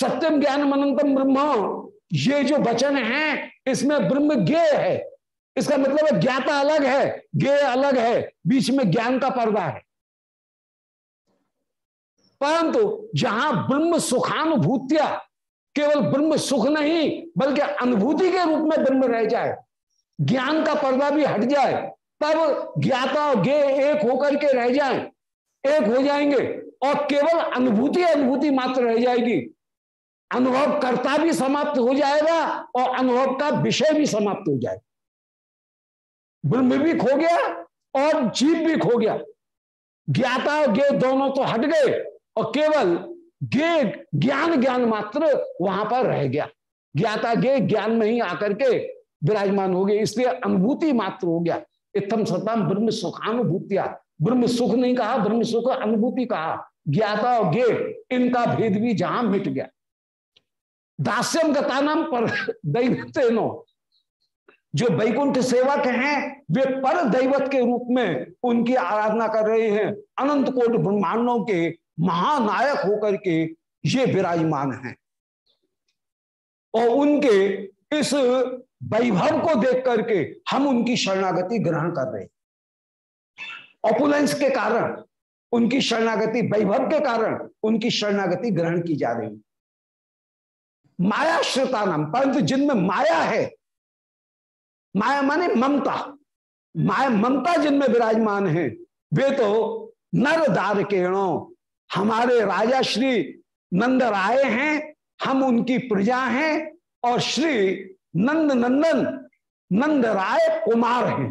सत्यम ज्ञान मनंतम ब्रह्म। ये जो वचन है, इसमें ब्रह्म ज्ञ है। इसका मतलब है ज्ञाता अलग है ज्ञ अलग है। बीच में ज्ञान का पर्दा है। परंतु जहाँ ब्रह्म सुखानुभूतिया, केवल ब्रह्म सुख नहीं, बल्कि अनुभूति के रूप में ब्रह्म रह जाए, ज्ञान का पर्दा भी हट जाए, तब ज्ञाता और गे एक होकर के रह जाए। एक हो जाएँगे और केवल अनुभूति अनुभूति मात्र रह जाएगी। अनुभव करता भी समाप्त हो जाएगा और अनुभव का विषय भी समाप्त हो जाएगा। ब्रह्म भी खो गया और जीव भी खो गया। ज्ञाता और गे दोनों तो हट गए और केवल गे ज्ञान ज्ञान मात्र वहाँ पर रह गया। ज्ञाता गे ज्ञान में ही आकर के विराजमान हो गए, इसलिए अनुभूति मात्र हो गया। इतम सतम ब्रह्म सुखानुभूतिया। ब्रह्म सुख नहीं कहा, ब्रह्म सुख अनुभूति कहा। ज्ञाता और गे इनका भेद भी जहाँ मिट गया। दास्यम गता नाम पर दैवतेनो। जो वैकुंठ सेवक हैं, वे पर दैवत के रूप में उनकी आराधना कर रहे हैं। अनंत कोट ब्रह्मांडों के महानायक होकर के ये विराजमान हैं। और उनके इस वैभव को देख करके हम उनकी शरणागति ग्रहण कर रहे ऑपुलेंस के कारण, उनकी शरणागति, वैभव के कारण उनकी शरणागति ग्रहण की जा रही माया श्रोता नाम परंतु जिनमें माया है, माया माने ममता, माया ममता जिनमें विराजमान है, वे तो नर दार केणों हमारे राजा श्री नंद राय हैं, हम उनकी प्रजा हैं, और श्री नंद नंदन, नंद राय कुमार हैं।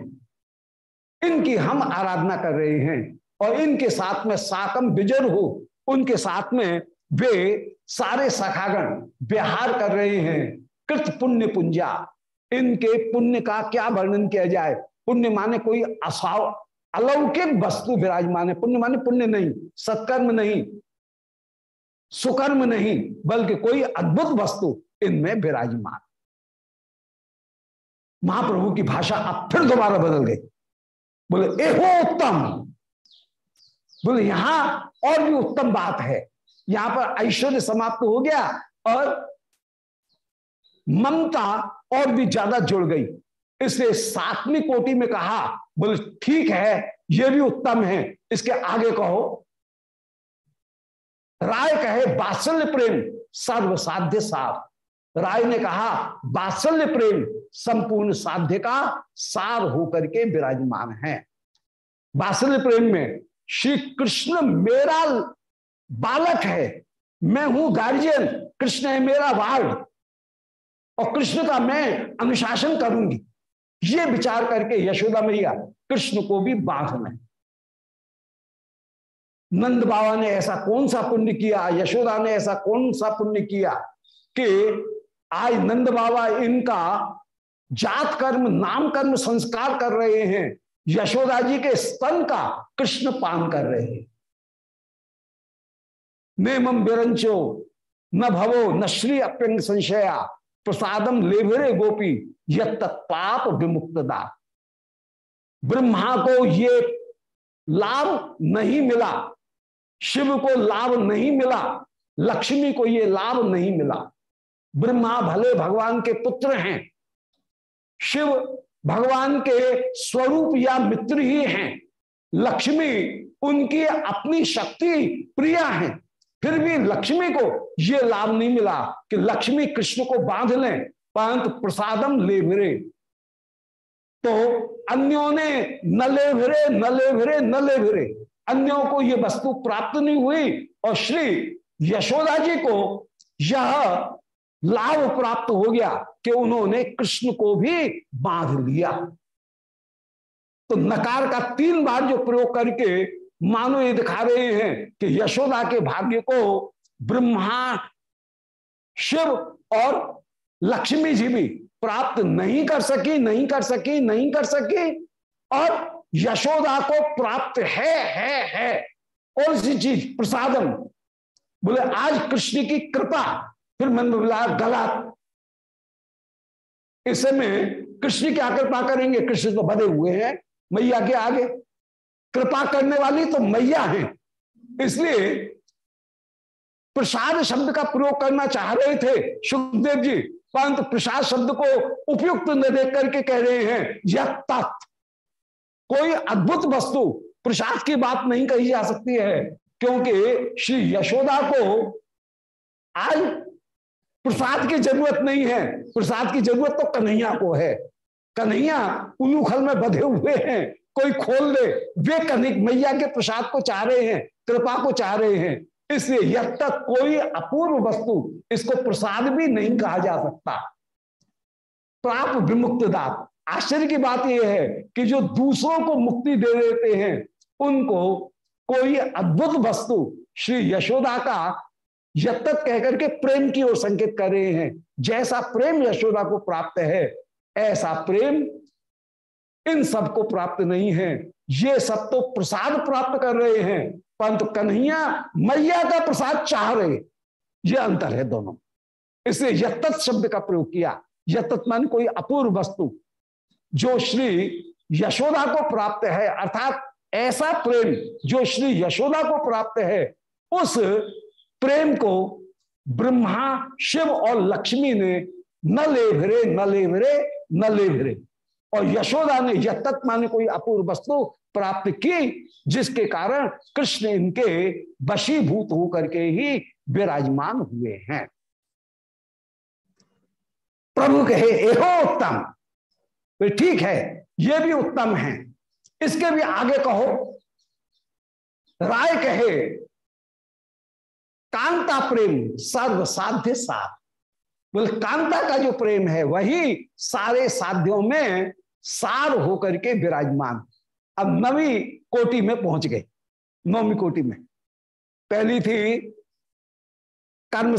इनकी हम आराधना कर रहे हैं, और इनके साथ में साकम बिजर हो, उनके साथ में वे सारे सखागण विहार कर रहे हैं। कृत पुण्य पुंजा, इनके पुण्य का क्या वर्णन किया जाए? पुण्य माने कोई असाव, अलौकिक वस्तु विराजमान है। पुण्य माने पुण्य नहीं, सत्कर्म नहीं, सुकर्म नहीं, बल्कि कोई अद्भुत वस्तु इनमें विराजमान। महाप्रभु की भाषा अब फिर दोबारा बदल गई। बोले, एहो उत्तम। बोले, यहाँ और भी उत्तम बात है। यहाँ पर ऐश्वर्य समाप्त हो गया और ममता और भी ज़्यादा जुड़ गई। इसलिए सातवीं कोटि में कहा, बोले, ठीक है, ये भी उत्तम है, इसके आगे कहो। राय कहे, बात्सल्य प्रेम सर्व साध्य सार। राय ने कहा, बात्सल्य प्रेम संपूर्ण साध्य का सार होकर के विराजमान है। बात्सल्य प्रेम में श्री कृष्ण मेरा बालक है। मैं हूँ गार्जियन, कृष्ण है मेरा वार्ड। और कृष्ण का मैं अनुशासन करूँगी। ये विचार करके यशोदा मैया कृष्ण को भी बाँध लें नंद बाबा ने ऐसा कौन सा पुण्य किया? यशोदा ने ऐसा कौन सा पुण्य किया कि आज नंद बाबा इनका जात कर्म, नाम कर्म, संस्कार कर रहे हैं। यशोदा जी के स्तन का कृष्ण पान कर रहे हैं। नेमम बिरंचो न भवो, न श्री अप्यंग संशया प्रसादम लेभरे गोपी यह तत्पाप विमुक्तदा। ब्रह्मा को ये लाभ नहीं मिला, शिव को लाभ नहीं मिला, लक्ष्मी को ये लाभ नहीं मिला। ब्रह्मा भले भगवान के पुत्र हैं, शिव भगवान के स्वरूप या मित्र ही हैं, लक्ष्मी उनकी अपनी शक्ति प्रिया है। फिर भी लक्ष्मी को यह लाभ नहीं मिला कि लक्ष्मी कृष्ण को बाँध लें, परंतु प्रसादम ले भिरे तो अन्यों ने न ले भिरे न ले भिरे न ले भिरे अन्यों को यह वस्तु प्राप्त नहीं हुई और श्री यशोदा जी को यह लाभ प्राप्त हो गया कि उन्होंने कृष्ण को भी बाँध लिया। तो नकार का तीन बार जो प्रयोग करके मानो ये दिखा रहे हैं कि यशोदा के भाग्य को ब्रह्मा, शिव और लक्ष्मी जी भी प्राप्त नहीं कर सकी, नहीं कर सकी, नहीं कर सकी, और यशोदा को प्राप्त है है है। कौन सी चीज़? प्रसादम। बोले, आज कृष्ण की कृपा। फिर मन में बोला, गला। इस समय कृष्ण क्या कृपा करेंगे। कृष्ण तो बधे हुए हैं। मैया के आगे। कृपा करने वाली तो मैया है। इसलिए प्रसाद शब्द का प्रयोग करना चाह रहे थे। सुखदेव जी, परंतु प्रसाद शब्द को उपयुक्त न देख करके कह रहे हैं यह तत् कोई अद्भुत वस्तु प्रसाद की बात नहीं कही जा सकती है, क्योंकि श्री यशोदा को आज प्रसाद की ज़रूरत नहीं है। प्रसाद की ज़रूरत तो कन्हैया को है। कन्हैया उलूखल में बधे हुए हैं। कोई खोल दे। वे कन्हैया मैया के प्रसाद को चाह रहे हैं, कृपा को चाह रहे हैं। इसलिए यद तक कोई अपूर्व वस्तु इसको प्रसाद भी नहीं कहा जा सकता। प्राप विमुक्त दात। आश्चर्य की बात यह है कि जो दूसरों को मुक्ति दे देते हैं, उनको कोई अद्भुत वस्तु श्री यशोदा का यद तक कहकर के प्रेम की ओर संकेत कर रहे हैं। जैसा प्रेम यशोदा को प्राप्त है, ऐसा प्रेम इन सबको प्राप्त नहीं है। ये सब तो प्रसाद प्राप्त कर रहे हैं। परंतु कन्हैया, मैया का प्रसाद चाह रहे ये अंतर है दोनों। इसलिए यत्त शब्द का प्रयोग किया। यत्त मान कोई अपूर्व वस्तु, जो श्री यशोदा को प्राप्त है। अर्थात ऐसा प्रेम जो श्री यशोदा को प्राप्त है, उस प्रेम को ब्रह्मा, शिव और लक्ष्मी ने न ले भिरे, न ले भिरे, न ले और यशोदा ने यत्त माने कोई अपूर्व वस्तु प्राप्त की, जिसके कारण कृष्ण इनके वशीभूत होकर के ही विराजमान हुए हैं। प्रभु कहे, एहो उत्तम। ठीक है, ये भी उत्तम है। इसके भी आगे कहो, राय कहे, कांता प्रेम सर्व साध्य सार। बोले, कांता का जो प्रेम है, वही सारे साध्यों में सार होकर के विराजमान। अब नवी कोटि में पहुँच गए। नौवीं कोटि में। पहली थी कर्म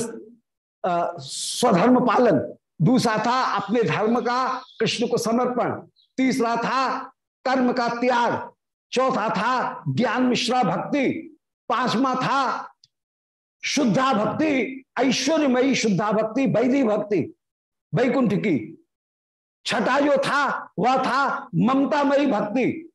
स्वधर्म पालन। दूसरा था अपने धर्म का कृष्ण को समर्पण। तीसरा था कर्म का त्याग। चौथा था ज्ञान मिश्रा भक्ति। पांचवा था शुद्धा भक्ति, ऐश्वर्यमयी शुद्धा भक्ति वैधि भक्ति, वैकुंठ की। छठा जो था, वह था ममतामयी भक्ति,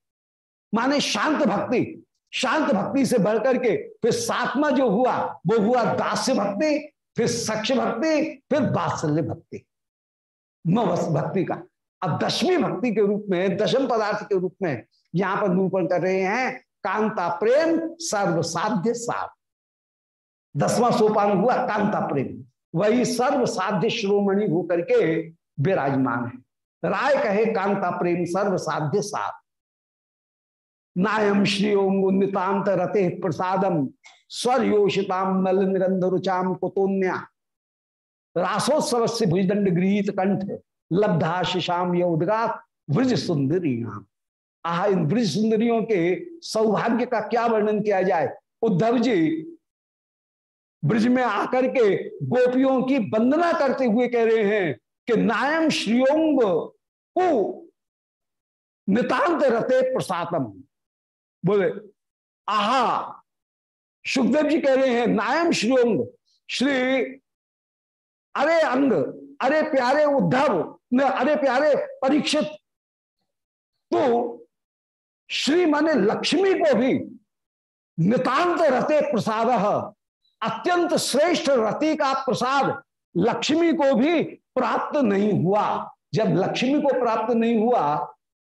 माने शांत भक्ति शांत भक्ति से बढ़कर के फिर सातवा जो हुआ, वो हुआ दास्य भक्ति, फिर सक्ष भक्ति, फिर बात्सल्य भक्ति। भक्ति का। अब दशमी भक्ति के रूप में, दशम पदार्थ के रूप में यहाँ पर निरूपण कर रहे हैं, कांता प्रेम सर्व साध्य सार। दसवां सोपान हुआ कांता प्रेम। वही सर्व साध्य श्रोमणि होकर के विराजमान है। राय कहे, कांता प्रेम सर्व साध्य सार। नायम श्री ओम नितांत रते प्रसादम स्वर योषिताम नल निरंधरुचाम कुतोन्या। रासोत्सव से भुजदंड गृहित कंठ लब्धा शिशाम उदगात ब्रज सुंदरी नाम आह, इन ब्रज सुंदरियों के सौभाग्य का क्या वर्णन किया जाए? उद्धव जी, ब्रज में आकर के गोपियों की वंदना करते हुए कह रहे हैं कि नायम श्रीओंग नितांत रते प्रसादम। बोले, आहा, सुखदेव जी कह रहे हैं, नायम श्रीओंग श्री, अरे अंग, अरे प्यारे उद्धव, ने, अरे प्यारे परीक्षित। तो श्री माने लक्ष्मी को भी नितांत रते प्रसाद, अत्यंत श्रेष्ठ रति का प्रसाद लक्ष्मी को भी प्राप्त नहीं हुआ। जब लक्ष्मी को प्राप्त नहीं हुआ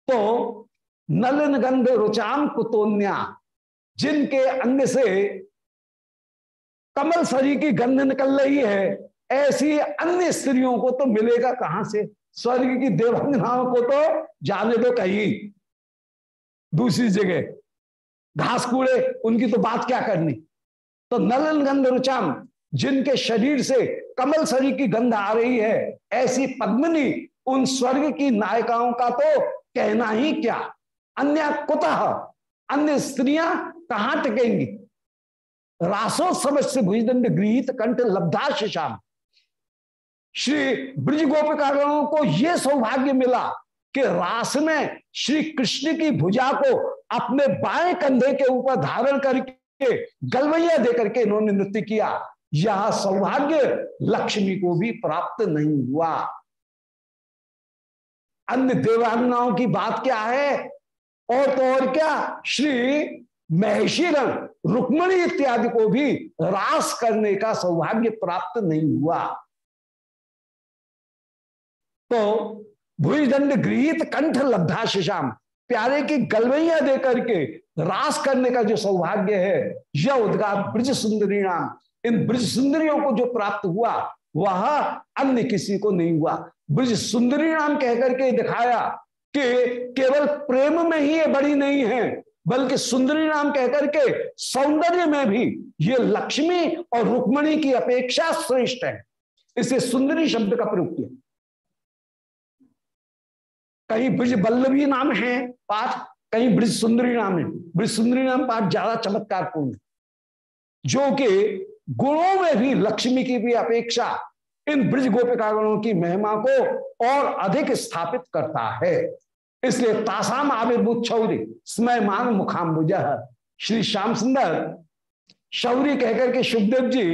तो नलन गंध रुचाम कुतोन्या, जिनके अंग से कमल सरी की गंध निकल रही है, ऐसी अन्य स्त्रियों को तो मिलेगा कहाँ से? स्वर्ग की देवंगनाओं को तो जाने दो कहीं। दूसरी जगह, घास कूड़े, उनकी तो बात क्या करनी? तो नलन गंध रुचाम जिनके शरीर से कमल सरी की गंध आ रही है, ऐसी पद्मनी उन स्वर्ग की नायिकाओं का तो कहना ही क्या? अन्य कुतः? अन्य स्त्रियाँ कहाँ टिकेंगी? रासोत्सव से भुजदंड गृहित कंठ लब्धा शिशाम श्री ब्रज गोपिकागणों को यह सौभाग्य मिला कि रास में श्री कृष्ण की भुजा को अपने बाएँ कंधे के ऊपर धारण करके गलवैया देकर के इन्होंने नृत्य किया। यह सौभाग्य लक्ष्मी को भी प्राप्त नहीं हुआ। अन्य देवांगनाओं की बात क्या है? और तो और क्या? श्री महेशी रंग रुक्मणी इत्यादि को भी रास करने का सौभाग्य प्राप्त नहीं हुआ। तो भुजदंड गृहित कंठ लब्धा शिशाम प्यारे की गलवैया दे करके रास करने का जो सौभाग्य है, यह उद्गात ब्रज सुंदरी नाम इन ब्रज सुंदरियों को जो प्राप्त हुआ, वह अन्य किसी को नहीं हुआ। ब्रज सुंदरी नाम कहकर के दिखाया कि केवल प्रेम में ही ये बड़ी नहीं है, बल्कि सुंदरी नाम कहकर के सौंदर्य में भी ये लक्ष्मी और रुक्मणी की अपेक्षा श्रेष्ठ है। इसे सुंदरी शब्द का प्रयोग किया। कहीं ब्रज बल्लभी नाम है पाठ, कहीं ब्रज सुंदरी नाम है। ब्रज सुंदरी नाम पाठ ज़्यादा चमत्कारपूर्ण जो कि गुणों में भी लक्ष्मी की भी अपेक्षा इन ब्रज गोपिकागणों की महिमा को और अधिक स्थापित करता है। इसलिए तासाम आविर्भूत शौरी स्मयमान मुखाम्बुज। श्री श्याम सुंदर, शौरी कहकर के सुखदेव जी,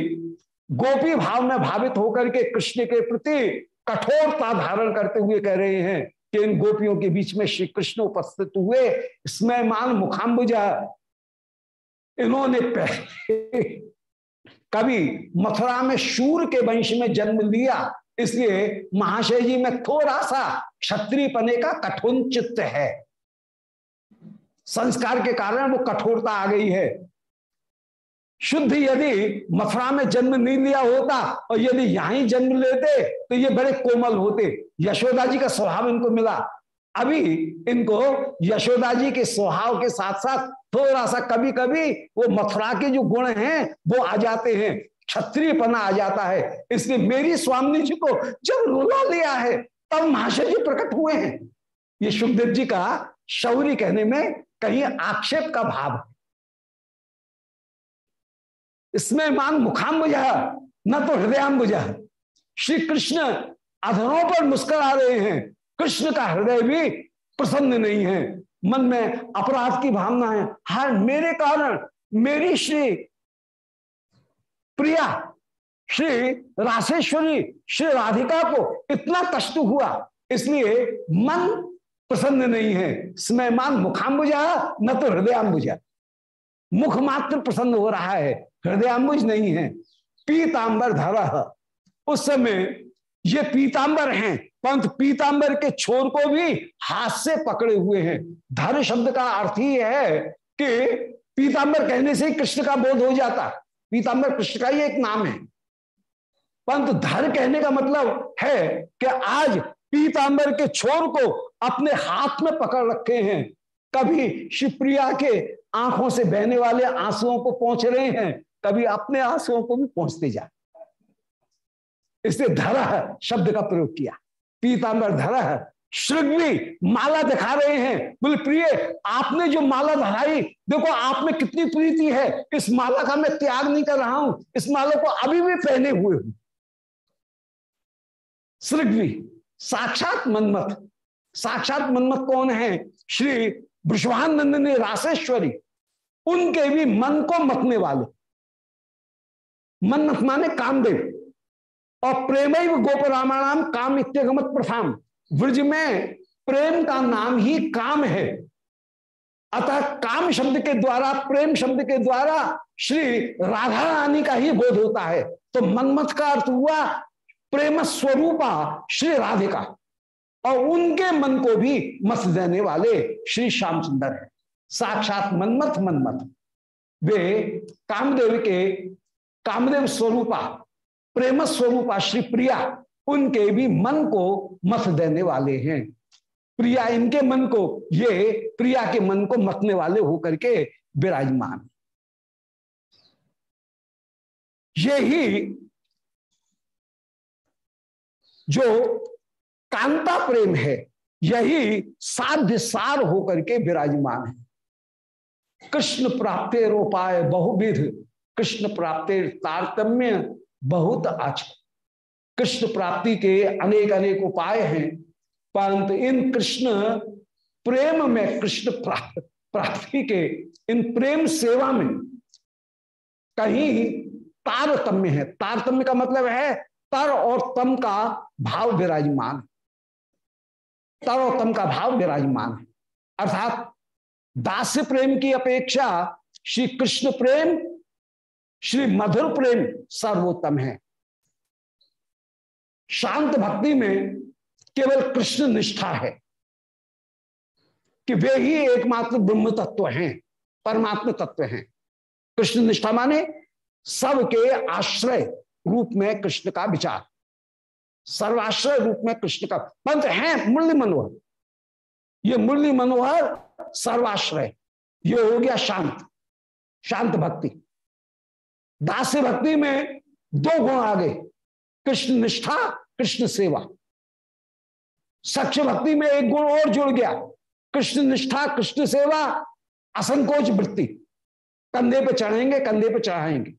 गोपी भाव में भावित होकर के कृष्ण के प्रति कठोरता धारण करते हुए कह रहे हैं कि इन गोपियों के बीच में श्री कृष्ण उपस्थित हुए स्मयमान मुखाम्बुज। इन्होंने पहले कभी मथुरा में शूर के वंश में जन्म लिया, इसलिए महाशय जी में थोड़ा सा क्षत्रिय पने का कठोर चित्त है। संस्कार के कारण वो कठोरता आ गई है। शुद्ध यदि मथुरा में जन्म नहीं लिया होता और यदि यहाँ जन्म लेते तो ये बड़े कोमल होते। यशोदा जी का स्वभाव इनको मिला। अभी इनको यशोदा जी के स्वभाव के साथ साथ थोड़ा सा कभी कभी वो मथुरा के जो गुण हैं, वो आ जाते हैं। क्षत्रियपना आ जाता है। इसलिए मेरी स्वामी जी को जब रुला लिया है, तब महाशय जी प्रकट हुए हैं। ये सुखदेव जी का शौरी कहने में कहीं आक्षेप का भाव है। इसमें मान मुखाम बुझा न तो हृदयाम बुझा श्री कृष्ण अधरों पर मुस्कुरा रहे हैं। कृष्ण का हृदय भी प्रसन्न नहीं है। मन में अपराध की भावना है। हर मेरे कारण मेरी श्री प्रिया, श्री राशेश्वरी, श्री राधिका को इतना कष्ट हुआ, इसलिए मन प्रसन्न नहीं है। स्मयमान मुखाम्बुजा, न तो हृदयांबुजा मुख मात्र प्रसन्न हो रहा है हृदयांबुज नहीं है। पीतांबर धरा उस समय ये पीतांबर हैं परंतु पीतांबर के छोर को भी हाथ से पकड़े हुए हैं। धर शब्द का अर्थ ही है कि पीतांबर कहने से ही कृष्ण का बोध हो जाता। पीतांबर कृष्ण का ही एक नाम है। परंतु धर कहने का मतलब है कि आज पीतांबर के छोर को अपने हाथ में पकड़ रखे हैं। कभी शिवप्रिया के आँखों से बहने वाले आंसुओं को पहुँच रहे हैं, कभी अपने आंसुओं को भी पहुँचते जा। इसलिए धरा शब्द का प्रयोग किया। पीतांबर धरा श्रृग भी माला दिखा रहे हैं। बोले, प्रिय, आपने जो माला धराई, देखो आप में कितनी प्रीति है। इस माला का मैं त्याग नहीं कर रहा हूँ। इस माला को अभी भी पहने हुए हूँ। श्रृग्वी साक्षात मनमथ, साक्षात मनमत कौन है? श्री विश्वानंद ने राशेश्वरी, उनके भी मन को मतने वाले। मनमथ माने कामदेव। और प्रेम गोप रामाणाम काम इत्यगमत प्रथाम। ब्रज में प्रेम का नाम ही काम है। अतः काम शब्द के द्वारा, प्रेम शब्द के द्वारा श्री राधा रानी का ही बोध होता है। तो मनमथ का अर्थ हुआ प्रेम स्वरूपा श्री राधिका। और उनके मन को भी मत देने वाले श्री श्यामचंद्र है। साक्षात मनमथ मनमथ। वे कामदेव के, कामदेव स्वरूपा प्रेम स्वरूपा श्री प्रिया, उनके भी मन को मत देने वाले हैं। प्रिया इनके मन को, ये प्रिया के मन को मतने वाले होकर के विराजमान। ये ही जो कांता प्रेम है, यही साध्य सार होकर के विराजमान है। कृष्ण प्राप्ति रोपाय बहुविध, कृष्ण प्राप्ति तारतम्य बहुत आच कृष्ण प्राप्ति के अनेक अनेक उपाय हैं। परंतु इन कृष्ण प्रेम में कृष्ण प्राप्ति के इन प्रेम सेवा में कहीं तारतम्य है। तारतम्य का मतलब है तर और तम का भाव विराजमान। तर और तम का भाव विराजमान है। अर्थात दास्य प्रेम की अपेक्षा श्री कृष्ण प्रेम श्री मधुर प्रेम सर्वोत्तम है। शांत भक्ति में केवल कृष्ण निष्ठा है कि वे ही एकमात्र ब्रह्म तत्व हैं, परमात्म तत्व हैं। कृष्ण निष्ठा माने सबके आश्रय रूप में कृष्ण का विचार। सर्वाश्रय रूप में कृष्ण का पंथ है मुरली मनोहर। ये मुरली मनोहर सर्वाश्रय। ये हो गया शांत शांत भक्ति। दास्य भक्ति में दो गुण आ गए। कृष्ण निष्ठा, कृष्ण सेवा। सक्ष भक्ति में एक गुण और जुड़ गया। कृष्ण निष्ठा, कृष्ण सेवा, असंकोच वृत्ति। कंधे पे चढ़ेंगे, कंधे पे चढ़ाएँगे।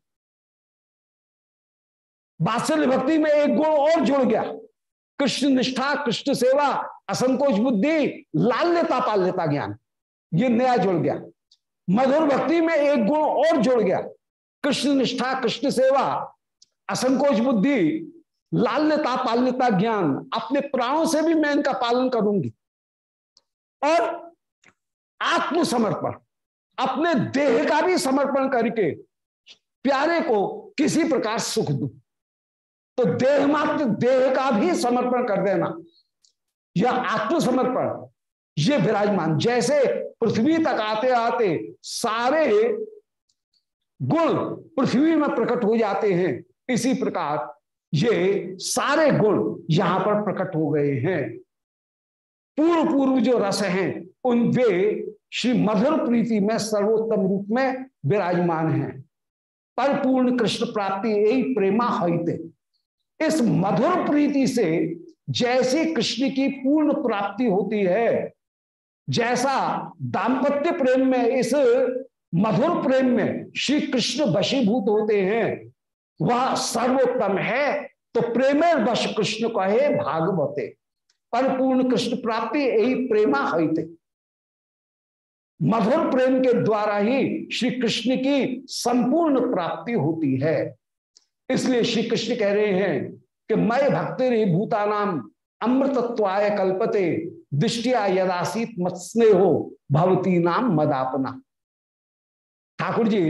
बात्सल्य भक्ति में एक गुण और जुड़ गया। कृष्ण निष्ठा, कृष्ण सेवा, असंकोच बुद्धि लाल्यता पाल्यता ज्ञान। ये नया जुड़ गया। मधुर भक्ति में एक गुण और जुड़ गया। कृष्ण निष्ठा, कृष्ण सेवा, असंकोच बुद्धि लाल्यता पाल्यता ज्ञान, अपने प्राणों से भी मैं इनका पालन करूँगी। और आत्मसमर्पण, अपने देह का भी समर्पण करके प्यारे को किसी प्रकार सुख दू। तो देह मात्र देह का भी समर्पण कर देना यह आत्मसमर्पण, ये विराजमान। जैसे पृथ्वी तक आते आते सारे गुण पृथ्वी में प्रकट हो जाते हैं। इसी प्रकार ये सारे गुण यहाँ पर प्रकट हो गए हैं। पूर्व पूर्व जो रस हैं, उन वे श्री मधुर प्रीति में सर्वोत्तम रूप में विराजमान हैं। परिपूर्ण कृष्ण प्राप्ति यही प्रेमा हिते इस मधुर प्रीति से जैसी कृष्ण की पूर्ण प्राप्ति होती है, जैसा दाम्पत्य प्रेम में इस मधुर प्रेम में श्री कृष्ण वशीभूत होते हैं। वह सर्वोत्तम है तो प्रेमे वश कृष्ण कहे भागवते। परिपूर्ण कृष्ण प्राप्ति, यही प्रेमा हिते। मधुर प्रेम के द्वारा ही श्री कृष्ण की संपूर्ण प्राप्ति होती है। इसलिए श्री कृष्ण कह रहे हैं कि मैं भक्ति भूतानाम, अमृतत्वाय कल्पते, दृष्टिया यदासीत मत हो भवती नाम मदापना। ठाकुर जी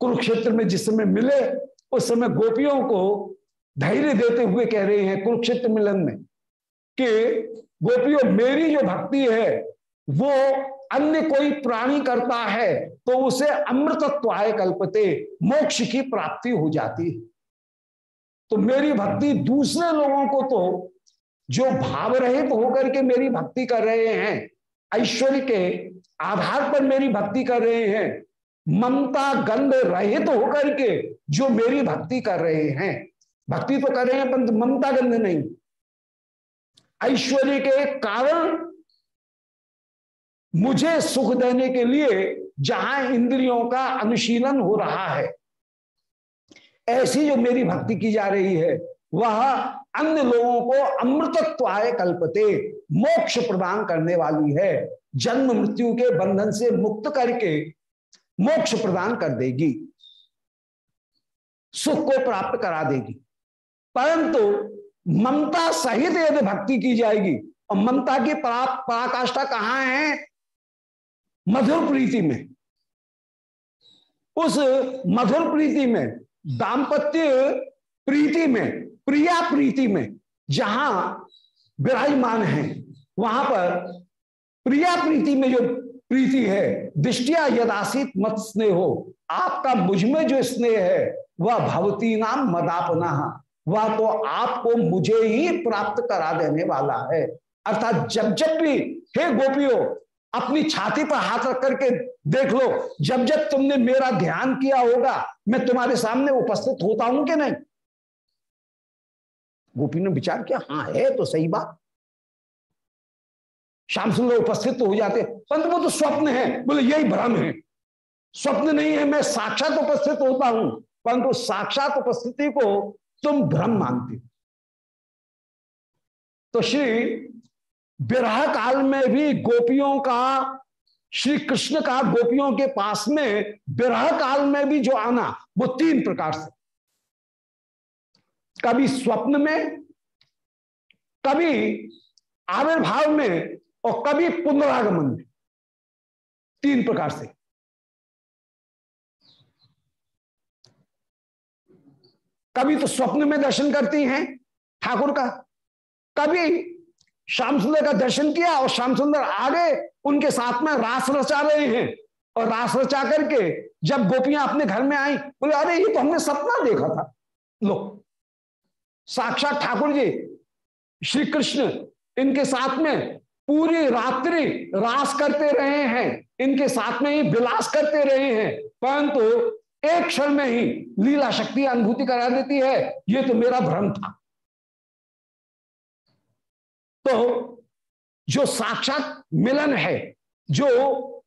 कुरुक्षेत्र में जिस समय मिले, उस समय गोपियों को धैर्य देते हुए कह रहे हैं कुरुक्षेत्र मिलन में कि गोपियों, मेरी जो भक्ति है, वो अन्य कोई प्राणी करता है तो उसे अमृतत्व आय कल्पते, मोक्ष की प्राप्ति हो जाती है। तो मेरी भक्ति दूसरे लोगों को तो जो भाव रहित तो होकर के मेरी भक्ति कर रहे हैं, ऐश्वर्य के आधार पर मेरी भक्ति कर रहे हैं। ममता गंध रहित तो होकर के जो मेरी भक्ति कर रहे हैं। भक्ति तो कर रहे हैं, परंतु ममता गंध नहीं। ऐश्वर्य के कारण मुझे सुख देने के लिए जहाँ इंद्रियों का अनुशीलन हो रहा है, ऐसी जो मेरी भक्ति की जा रही है, वह अन्य लोगों को अमृतत्व आय कल्पते। मोक्ष प्रदान करने वाली है। जन्म मृत्यु के बंधन से मुक्त करके मोक्ष प्रदान कर देगी। सुख को प्राप्त करा देगी। परंतु ममता सहित यदि भक्ति की जाएगी, और ममता की पराकाष्ठा कहाँ है? मधुर प्रीति में। उस मधुर प्रीति में, दाम्पत्य प्रीति में, प्रिया प्रीति में, जहाँ विराजमान है। वहाँ पर प्रिया प्रीति में जो प्रीति है, दृष्टिया यदासित मत स्नेह। हो आपका मुझमें जो स्नेह है, वह भवती नाम मदापना वह तो आपको मुझे ही प्राप्त करा देने वाला है। अर्थात जब जब भी, हे गोपियों, अपनी छाती पर हाथ रख करके देख लो, जब जब तुमने मेरा ध्यान किया होगा, मैं तुम्हारे सामने उपस्थित होता हूँ कि नहीं? गोपी ने विचार किया हाँ है तो सही बात। श्याम सुंदर उपस्थित तो हो जाते। परंतु वो तो स्वप्न है। बोले, यही भ्रम है। स्वप्न नहीं है, मैं साक्षात उपस्थित होता हूँ। परंतु साक्षात उपस्थिति को तुम भ्रम मानती तो श्री विरह काल में भी गोपियों का, श्री कृष्ण का गोपियों के पास में विरह काल में भी जो आना, वो तीन प्रकार से। कभी स्वप्न में, कभी आविर्भाव में और कभी पुनरागमन में तीन प्रकार से। कभी तो स्वप्न में दर्शन करती हैं ठाकुर का। कभी श्याम सुंदर का दर्शन किया और श्याम सुंदर आगे उनके साथ में रास रचा रहे हैं। और रास रचा करके जब गोपियाँ अपने घर में आई, बोले, अरे, ये तो हमने सपना देखा था। लो। साक्षात ठाकुर जी, श्री कृष्ण इनके साथ में पूरी रात्रि रास करते रहे हैं, इनके साथ में ही विलास करते रहे हैं। परंतु एक क्षण में ही लीला शक्ति अनुभूति करा देती है, ये तो मेरा भ्रम था। तो जो साक्षात मिलन है, जो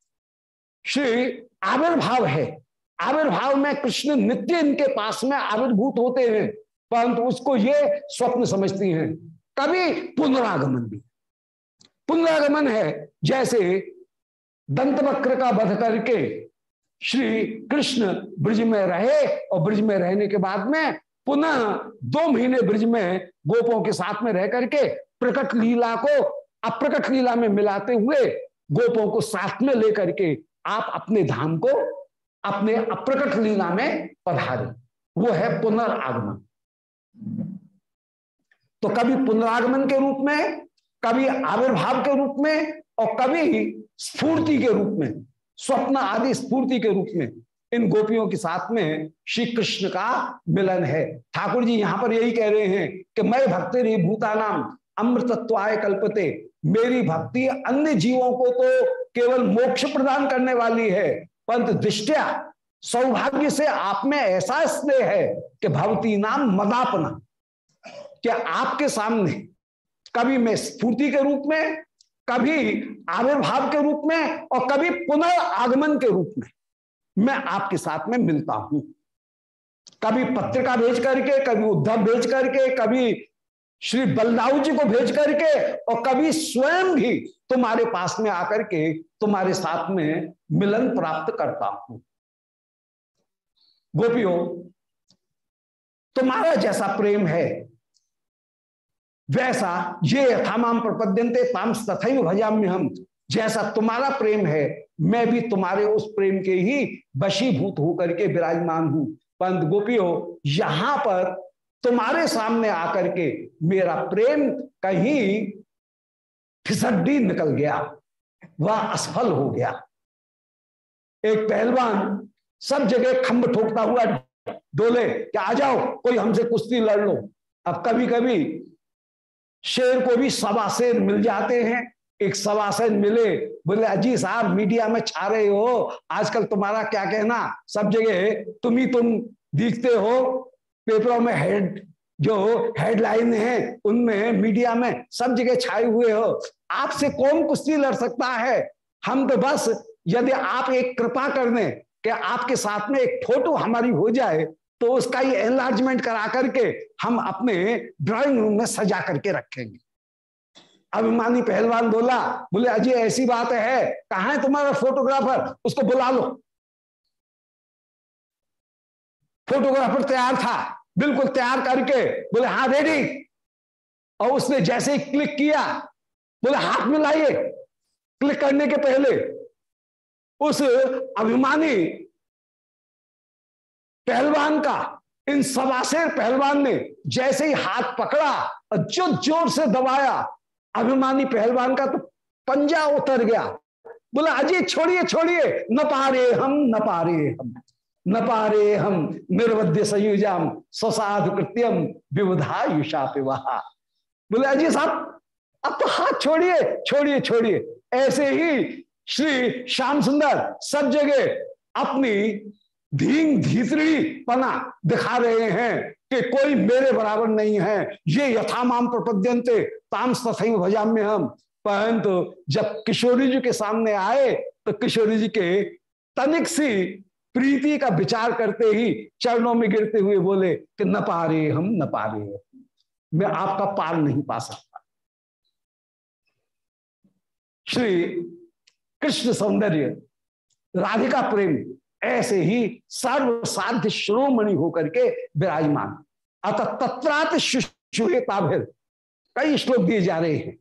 श्री आविर्भाव है, आविर्भाव में कृष्ण नित्य इनके पास में आविर्भूत होते हैं, परंतु उसको ये स्वप्न समझती हैं। कभी पुनरागमन भी। पुनरागमन है, जैसे दंत वक्र का वध करके श्री कृष्ण ब्रिज में रहे और ब्रिज में रहने के बाद में पुनः दो महीने ब्रिज में गोपों के साथ में रह करके प्रकट लीला को अप्रकट लीला में मिलाते हुए गोपों को साथ में लेकर के आप अपने धाम को अपने अप्रकट लीला में पधारे। वो है पुनर्गमन। तो कभी पुनरागमन के रूप में कभी आविर्भाव के रूप में और कभी स्फूर्ति के रूप में, स्वप्न आदि स्फूर्ति के रूप में इन गोपियों के साथ में श्री कृष्ण का मिलन है। ठाकुर जी यहाँ पर यही कह रहे हैं कि मैं भक्ति रे भूतानाम, अमृतत्वाय कल्पते। मेरी भक्ति अन्य जीवों को तो केवल मोक्ष प्रदान करने वाली है, परंतु दृष्टिया सौभाग्य से आप में ऐसा स्नेह है कि भवती नाम मदापना। कि आपके सामने कभी मैं स्फूर्ति के रूप में, कभी आविर्भाव के रूप में और कभी पुनर्गमन के रूप में मैं आपके साथ में मिलता हूँ। कभी पत्रिका भेज करके, कभी उद्धव भेज करके, कभी श्री बलदाऊ जी को भेज करके और कभी स्वयं भी तुम्हारे पास में आकर के तुम्हारे साथ में मिलन प्राप्त करता हूँ। गोपियों, तुम्हारा जैसा प्रेम है वैसा ये यथामाम प्रपद्यंते ताम तथा भजाम्य हम, जैसा तुम्हारा प्रेम है, मैं भी तुम्हारे उस प्रेम के ही वशीभूत होकर के विराजमान हूँ। पंत गोपियों, यहाँ पर तुम्हारे सामने आकर के मेरा प्रेम कहीं फिसड्डी निकल गया, वह असफल हो गया। एक पहलवान सब जगह खंभ ठोकता हुआ डोले कि आ जाओ, कोई हमसे कुश्ती लड़ लो। अब कभी कभी शेर को भी सवा शेर मिल जाते हैं। एक सवासन मिले, बोले, अजी साहब मीडिया में छा रहे हो। आजकल तुम्हारा क्या कहना? सब जगह तुम ही तुम दिखते हो। पेपरों में हेड जो हेडलाइन है, उनमें मीडिया में सब जगह छाए हुए हो। आपसे कौन कुश्ती लड़ सकता है? हम तो बस, यदि आप एक कृपा कर दें कि आपके साथ में एक फ़ोटो हमारी हो जाए तो उसका ही एनलार्जमेंट करा करके हम अपने ड्राइंग रूम में सजा करके रखेंगे। अभिमानी पहलवान बोला, बोले अजय ऐसी बात है। कहा है तुम्हारा फोटोग्राफर उसको बुला लो। फोटोग्राफर तैयार था। बिल्कुल तैयार करके बोले हाँ रेडी और उसने जैसे ही क्लिक किया, बोले, हाथ मिलाइए। क्लिक करने के पहले उस अभिमानी पहलवान का, इन सवासेर पहलवान ने जैसे ही हाथ पकड़ा और जो ज़ोर से दबाया, अभिमानी पहलवान का तो पंजा उतर गया। बोला अजय छोड़िए छोड़िए, न पारे हम, न पारे हम, न पारे हम, निर्वध्य संयुजाम, स्वसाध कृत्यम विवधा युषा पिवाहा बोले अजय साहब, अब तो हाथ छोड़िए छोड़िए छोड़िए। ऐसे ही श्री श्याम सुंदर सब जगह अपनी धीन धीतरी पना दिखा रहे हैं कि कोई मेरे बराबर नहीं है। ये यथामाम प्रपद्यंते ताम तथा भजाम्य हम परंतु जब किशोरी जी के सामने आए तो किशोरी जी के तनिक सी प्रीति का विचार करते ही चरणों में गिरते हुए बोले कि न पा रहे हम, न पा रहे मैं आपका पार नहीं पा सकता। श्री कृष्ण सौंदर्य, राधिका प्रेम ऐसे ही सर्व साध्य श्रोमणि होकर के विराजमान। अतः तत्रात शुशुताभिर कई श्लोक दिए जा रहे हैं।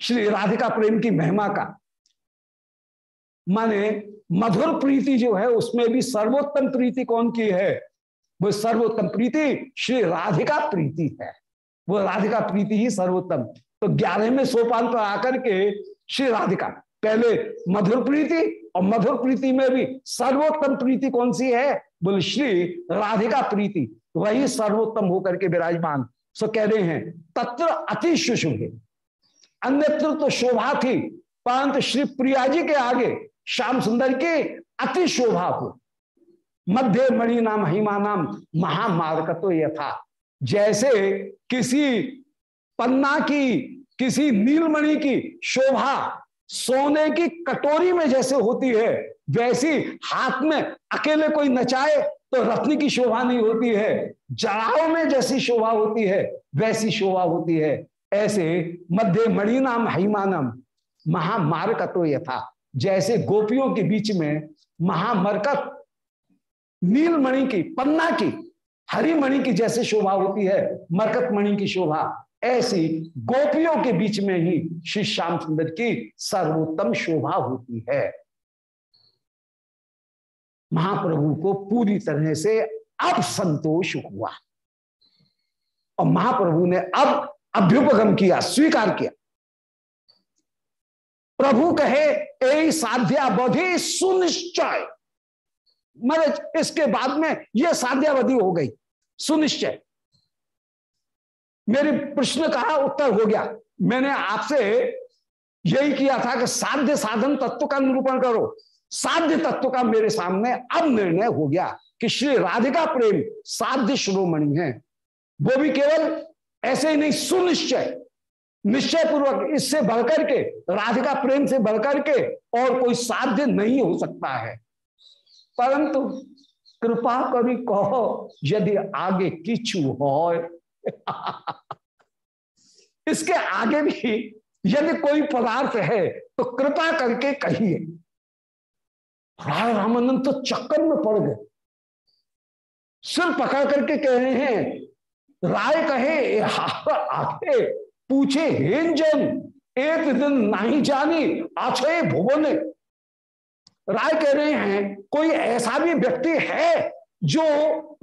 श्री राधिका प्रेम की महिमा का। माने मधुर प्रीति जो है, उसमें भी सर्वोत्तम प्रीति कौन की है? वो सर्वोत्तम प्रीति श्री राधिका प्रीति है। वो राधिका प्रीति ही सर्वोत्तम। तो ग्यारहवें सोपान पर आकर के श्री राधिका, पहले मधुर प्रीति और मधुर प्रीति में भी सर्वोत्तम प्रीति कौन सी है? बोले, श्री राधिका प्रीति। वही सर्वोत्तम होकर के विराजमान। सो कह रहे हैं, तत्र अति शुशुभ अन्यत्र तो शोभा थी, परंतु श्री प्रिया जी के आगे श्याम सुंदर की अति शोभा हो। मध्य मणि नाम, हिमा नाम, महामार्ग तो यथा जैसे किसी पन्ना की, किसी नीलमणि की शोभा सोने की कटोरी में जैसे होती है, वैसी हाथ में अकेले कोई नचाए तो रत्न की शोभा नहीं होती है। जड़ाओं में जैसी शोभा होती है, वैसी शोभा होती है। ऐसे मध्य मणिनाम हिमानम, महामारकतो यथा। जैसे गोपियों के बीच में महामरकत, नीलमणि की, पन्ना की हरी मणि की जैसे शोभा होती है मरकत मणि की शोभा। ऐसी गोपियों के बीच में ही श्री श्याम सुंदर की सर्वोत्तम शोभा होती है। महाप्रभु को पूरी तरह से अब संतोष हुआ। और महाप्रभु ने अब अभ्युपगम किया, स्वीकार किया। प्रभु कहे, ए साध्यावधि सुनिश्चय। मतलब इसके बाद में यह साध्यावधि हो गई, सुनिश्चय। मेरे प्रश्न का उत्तर हो गया। मैंने आपसे यही किया था कि साध्य साधन तत्व का निरूपण करो। साध्य तत्व का मेरे सामने अब निर्णय हो गया कि श्री राधिका प्रेम साध्य शिरोमणि है। वो भी केवल ऐसे ही नहीं, सुनिश्चय निश्चय पूर्वक इससे बढ़कर के, राधिका प्रेम से बढ़कर के और कोई साध्य नहीं हो सकता है। परंतु कृपा कभी कहो, यदि आगे किचु हो [LAUGHS] इसके आगे भी यदि कोई पदार्थ है तो कृपा करके कहिए। राय रामानंद तो चक्कर में पड़ गए। सिर पकड़ करके कह रहे हैं, राय कहे आगे पूछे हेन जन एक दिन नहीं जानी, आछे भुवन राय कह रहे हैं, कोई ऐसा भी व्यक्ति है जो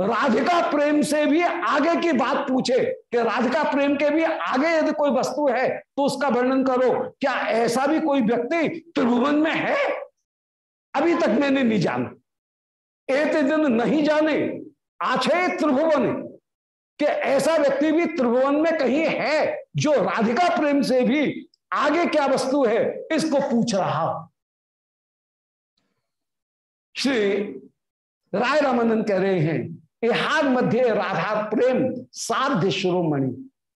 राधिका प्रेम से भी आगे की बात पूछे कि राधिका प्रेम के भी आगे यदि कोई वस्तु है तो उसका वर्णन करो। क्या ऐसा भी कोई व्यक्ति त्रिभुवन में है? अभी तक मैंने नहीं जाना। एक दिन नहीं जाने, आछे त्रिभुवन, कि ऐसा व्यक्ति भी त्रिभुवन में कहीं है जो राधिका प्रेम से भी आगे क्या वस्तु है, इसको पूछ रहा। श्री राय रामानंद कह रहे हैं, इहार मध्य राधा प्रेम साध्य श्रोमणि।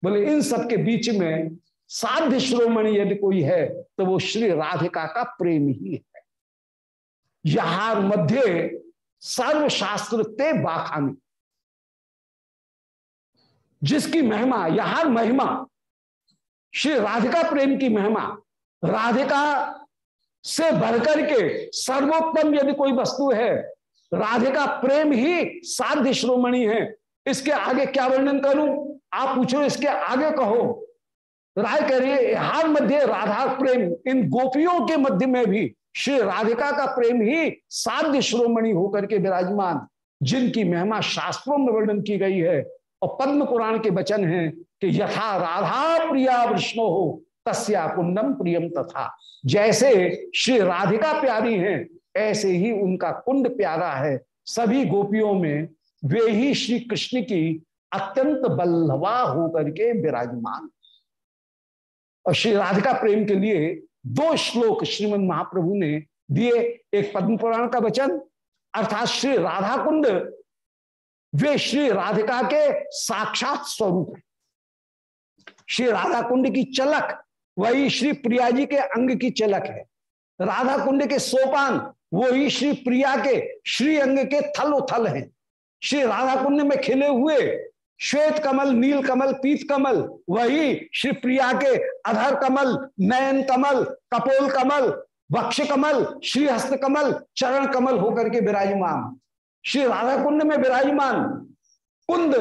बोले, इन सब के बीच में साध्य शिरोमणि यदि कोई है तो वो श्री राधिका का प्रेम ही है। यहार मध्य सर्वशास्त्र ते बाखानी जिसकी महिमा, यहार महिमा, श्री राधिका प्रेम की महिमा, राधिका से बढ़कर के सर्वोत्तम यदि कोई वस्तु है राधिका प्रेम ही साध्य श्रोमणी है। इसके आगे क्या वर्णन करूँ? आप पूछो, इसके आगे कहो। राय है हार मध्य राधा प्रेम, इन गोपियों के मध्य में भी श्री राधिका का प्रेम ही साध्य श्रोमणी होकर के विराजमान, जिनकी महिमा शास्त्रों में वर्णन की गई है। और पद्म पुराण के वचन हैं कि यथा राधा प्रिया विष्णु हो, तस्या कुंडम प्रियम तथा। जैसे श्री राधिका प्यारी हैं ऐसे ही उनका कुंड प्यारा है। सभी गोपियों में वे ही श्री कृष्ण की अत्यंत बल्लवा होकर के विराजमान। और श्री राधिका प्रेम के लिए दो श्लोक श्रीमद महाप्रभु ने दिए। एक पद्म पुराण का वचन, अर्थात श्री राधा कुंड वे श्री राधिका के साक्षात स्वरूप है। श्री राधा कुंड की चलक, वही श्री प्रिया जी के अंग की चलक है। राधा कुंड के सोपान वही श्री प्रिया के, श्री अंग के थल उथल हैं। श्री राधा कुंड में खिले हुए, श्वेत कमल, नील कमल, पीत कमल, वही श्री प्रिया के अधर कमल, नयन कमल, कपोल कमल, वक्ष कमल श्री हस्त कमल, चरण कमल होकर के विराजमान। श्री राधा कुंड में विराजमान कुंद,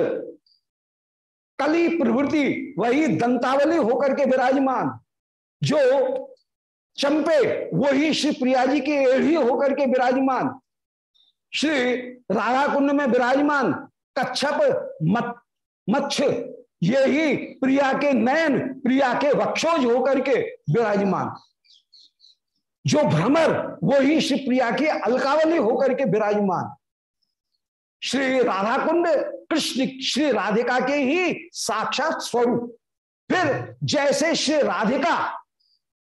कली प्रवृत्ति वही दंतावली होकर के विराजमान, जो चंपे, वही श्री प्रिया जी की एढ़ी होकर के विराजमान। श्री राधा कुंड में विराजमान, कच्छप मच्छ ये ही प्रिया के नयन, प्रिया के वक्षोज होकर के विराजमान। जो भ्रमर, वही श्री प्रिया की अलकावली होकर के विराजमान। श्री राधा कुंड कृष्ण, श्री राधिका के ही साक्षात स्वरूप। फिर जैसे श्री राधिका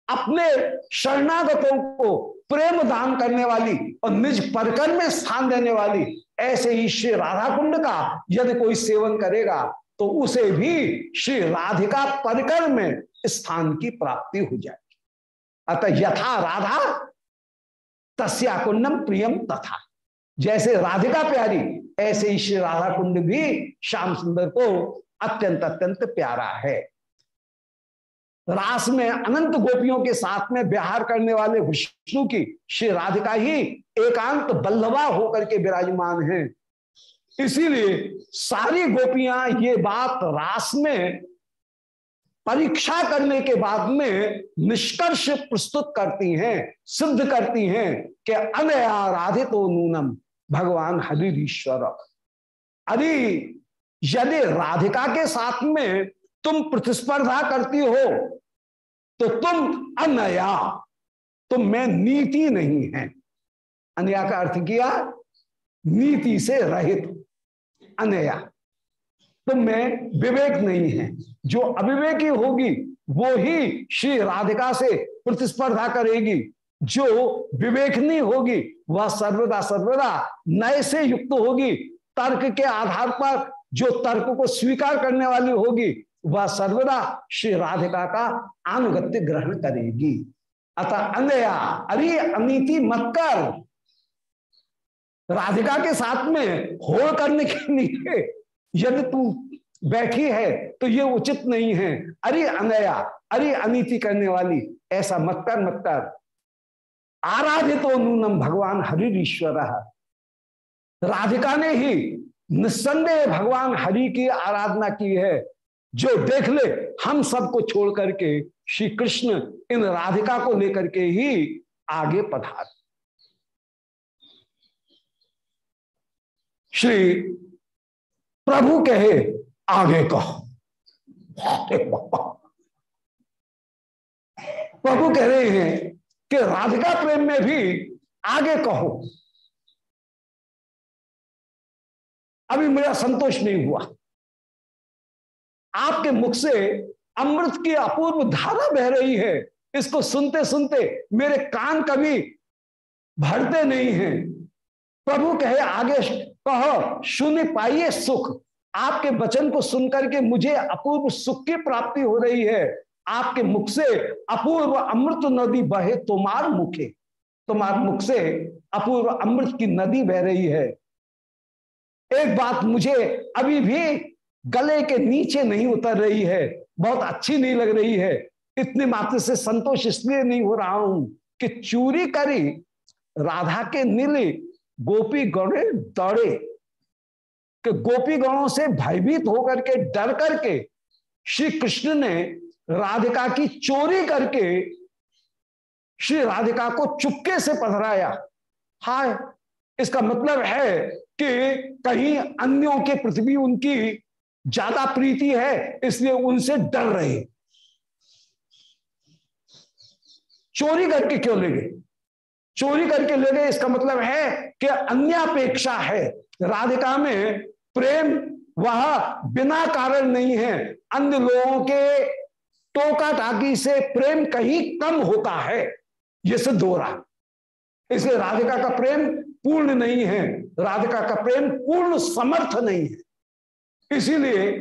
अपने शरणागतों को प्रेम दान करने वाली और निज परकर में स्थान देने वाली, ऐसे ही श्री राधा कुंड का यदि कोई सेवन करेगा तो उसे भी श्री राधिका परकर में स्थान की प्राप्ति हो जाएगी। अतः यथा राधा, तस्या कुंडम प्रियम तथा। जैसे राधिका प्यारी, ऐसे ही श्री राधा कुंड भी श्याम सुंदर को अत्यंत अत्यंत प्यारा है। रास में अनंत गोपियों के साथ में व्यवहार करने वाले विष्णु की श्री राधिका ही एकांत बल्लभा होकर के विराजमान है। इसीलिए सारी गोपियाँ ये बात रास में परीक्षा करने के बाद में निष्कर्ष प्रस्तुत करती हैं, सिद्ध करती हैं कि अनया राधित नूनम, भगवान हरिश्वर अरे, यदि राधिका के साथ में तुम प्रतिस्पर्धा करती हो तो तुम अनया, तुम में नीति नहीं है। अनया का अर्थ किया, नीति से रहित, अनया। तुम में विवेक नहीं है। जो अविवेकी होगी, वो ही श्री राधिका से प्रतिस्पर्धा करेगी। जो विवेकनी होगी, वह सर्वदा सर्वदा नए से युक्त होगी। तर्क के आधार पर जो तर्क को स्वीकार करने वाली होगी वह सर्वदा श्री राधिका का अनुगत्य ग्रहण करेगी। अतः अनया अरे अनीति मत कर। राधिका के साथ में हो करने के लिए यदि तू बैठी है तो ये उचित नहीं है। अरे अनया अरे अनीति करने वाली, ऐसा मत कर मत कर। आराधित तो नूनम भगवान हरि ईश्वर राधिका ने ही निस्संदेह भगवान हरि की आराधना की है। जो देख ले, हम सबको छोड़ करके श्री कृष्ण इन राधिका को लेकर के ही आगे पधार। श्री प्रभु कहे, आगे कहो। प्रभु कह रहे हैं कि राधिका प्रेम में भी आगे कहो। अभी मेरा संतोष नहीं हुआ। आपके मुख से अमृत की अपूर्व धारा बह रही है। इसको सुनते सुनते मेरे कान कभी भरते नहीं हैं। प्रभु कहे, आगे कहो सुन पाइए सुख। आपके वचन को सुनकर के मुझे अपूर्व सुख की प्राप्ति हो रही है। आपके मुख से अपूर्व अमृत नदी बहे तुम्हार मुखे। तुम्हार मुख से अपूर्व अमृत की नदी बह रही है। एक बात मुझे अभी भी गले के नीचे नहीं उतर रही है, बहुत अच्छी नहीं लग रही है, इतने मात्र से संतोष इसलिए नहीं हो रहा हूँ कि चूरी करी, राधा के नीले गोपी गणे दौड़े, कि गोपी गणों से भयभीत होकर के, डर करके श्री कृष्ण ने राधिका की चोरी करके श्री राधिका को चुपके से पधराया। हाय, इसका मतलब है कि कहीं अन्यों के पृथ्वी उनकी ज़्यादा प्रीति है, इसलिए उनसे डर रहे। चोरी करके क्यों ले गए? चोरी करके ले गए, इसका मतलब है कि अन्यापेक्षा है। राधिका में प्रेम वह बिना कारण नहीं है। अन्य लोगों के टोका टाकी से प्रेम कहीं कम होता है। यह सिद्ध हो रहा इसलिए राधिका का प्रेम पूर्ण नहीं है। राधिका का प्रेम पूर्ण समर्थ नहीं है। इसीलिए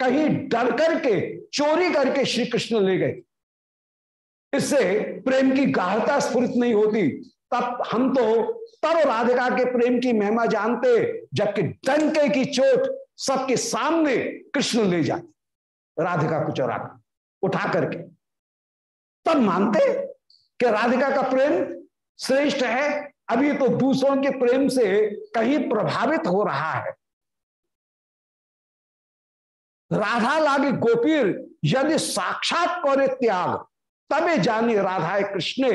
कहीं डर करके, चोरी करके श्री कृष्ण ले गए। इससे प्रेम की गाढ़ता स्फुरित नहीं होती। तब हम तो तब राधिका के प्रेम की महिमा जानते, जबकि डंके की चोट सबके सामने कृष्ण ले जाते। राधिका को चौरा उठा करके। तब मानते कि राधिका का प्रेम श्रेष्ठ है। अभी तो दूसरों के प्रेम से कहीं प्रभावित हो रहा है। राधा लागे, गोपीर, यदि साक्षात करे त्याग, तबे जानी राधा कृष्ण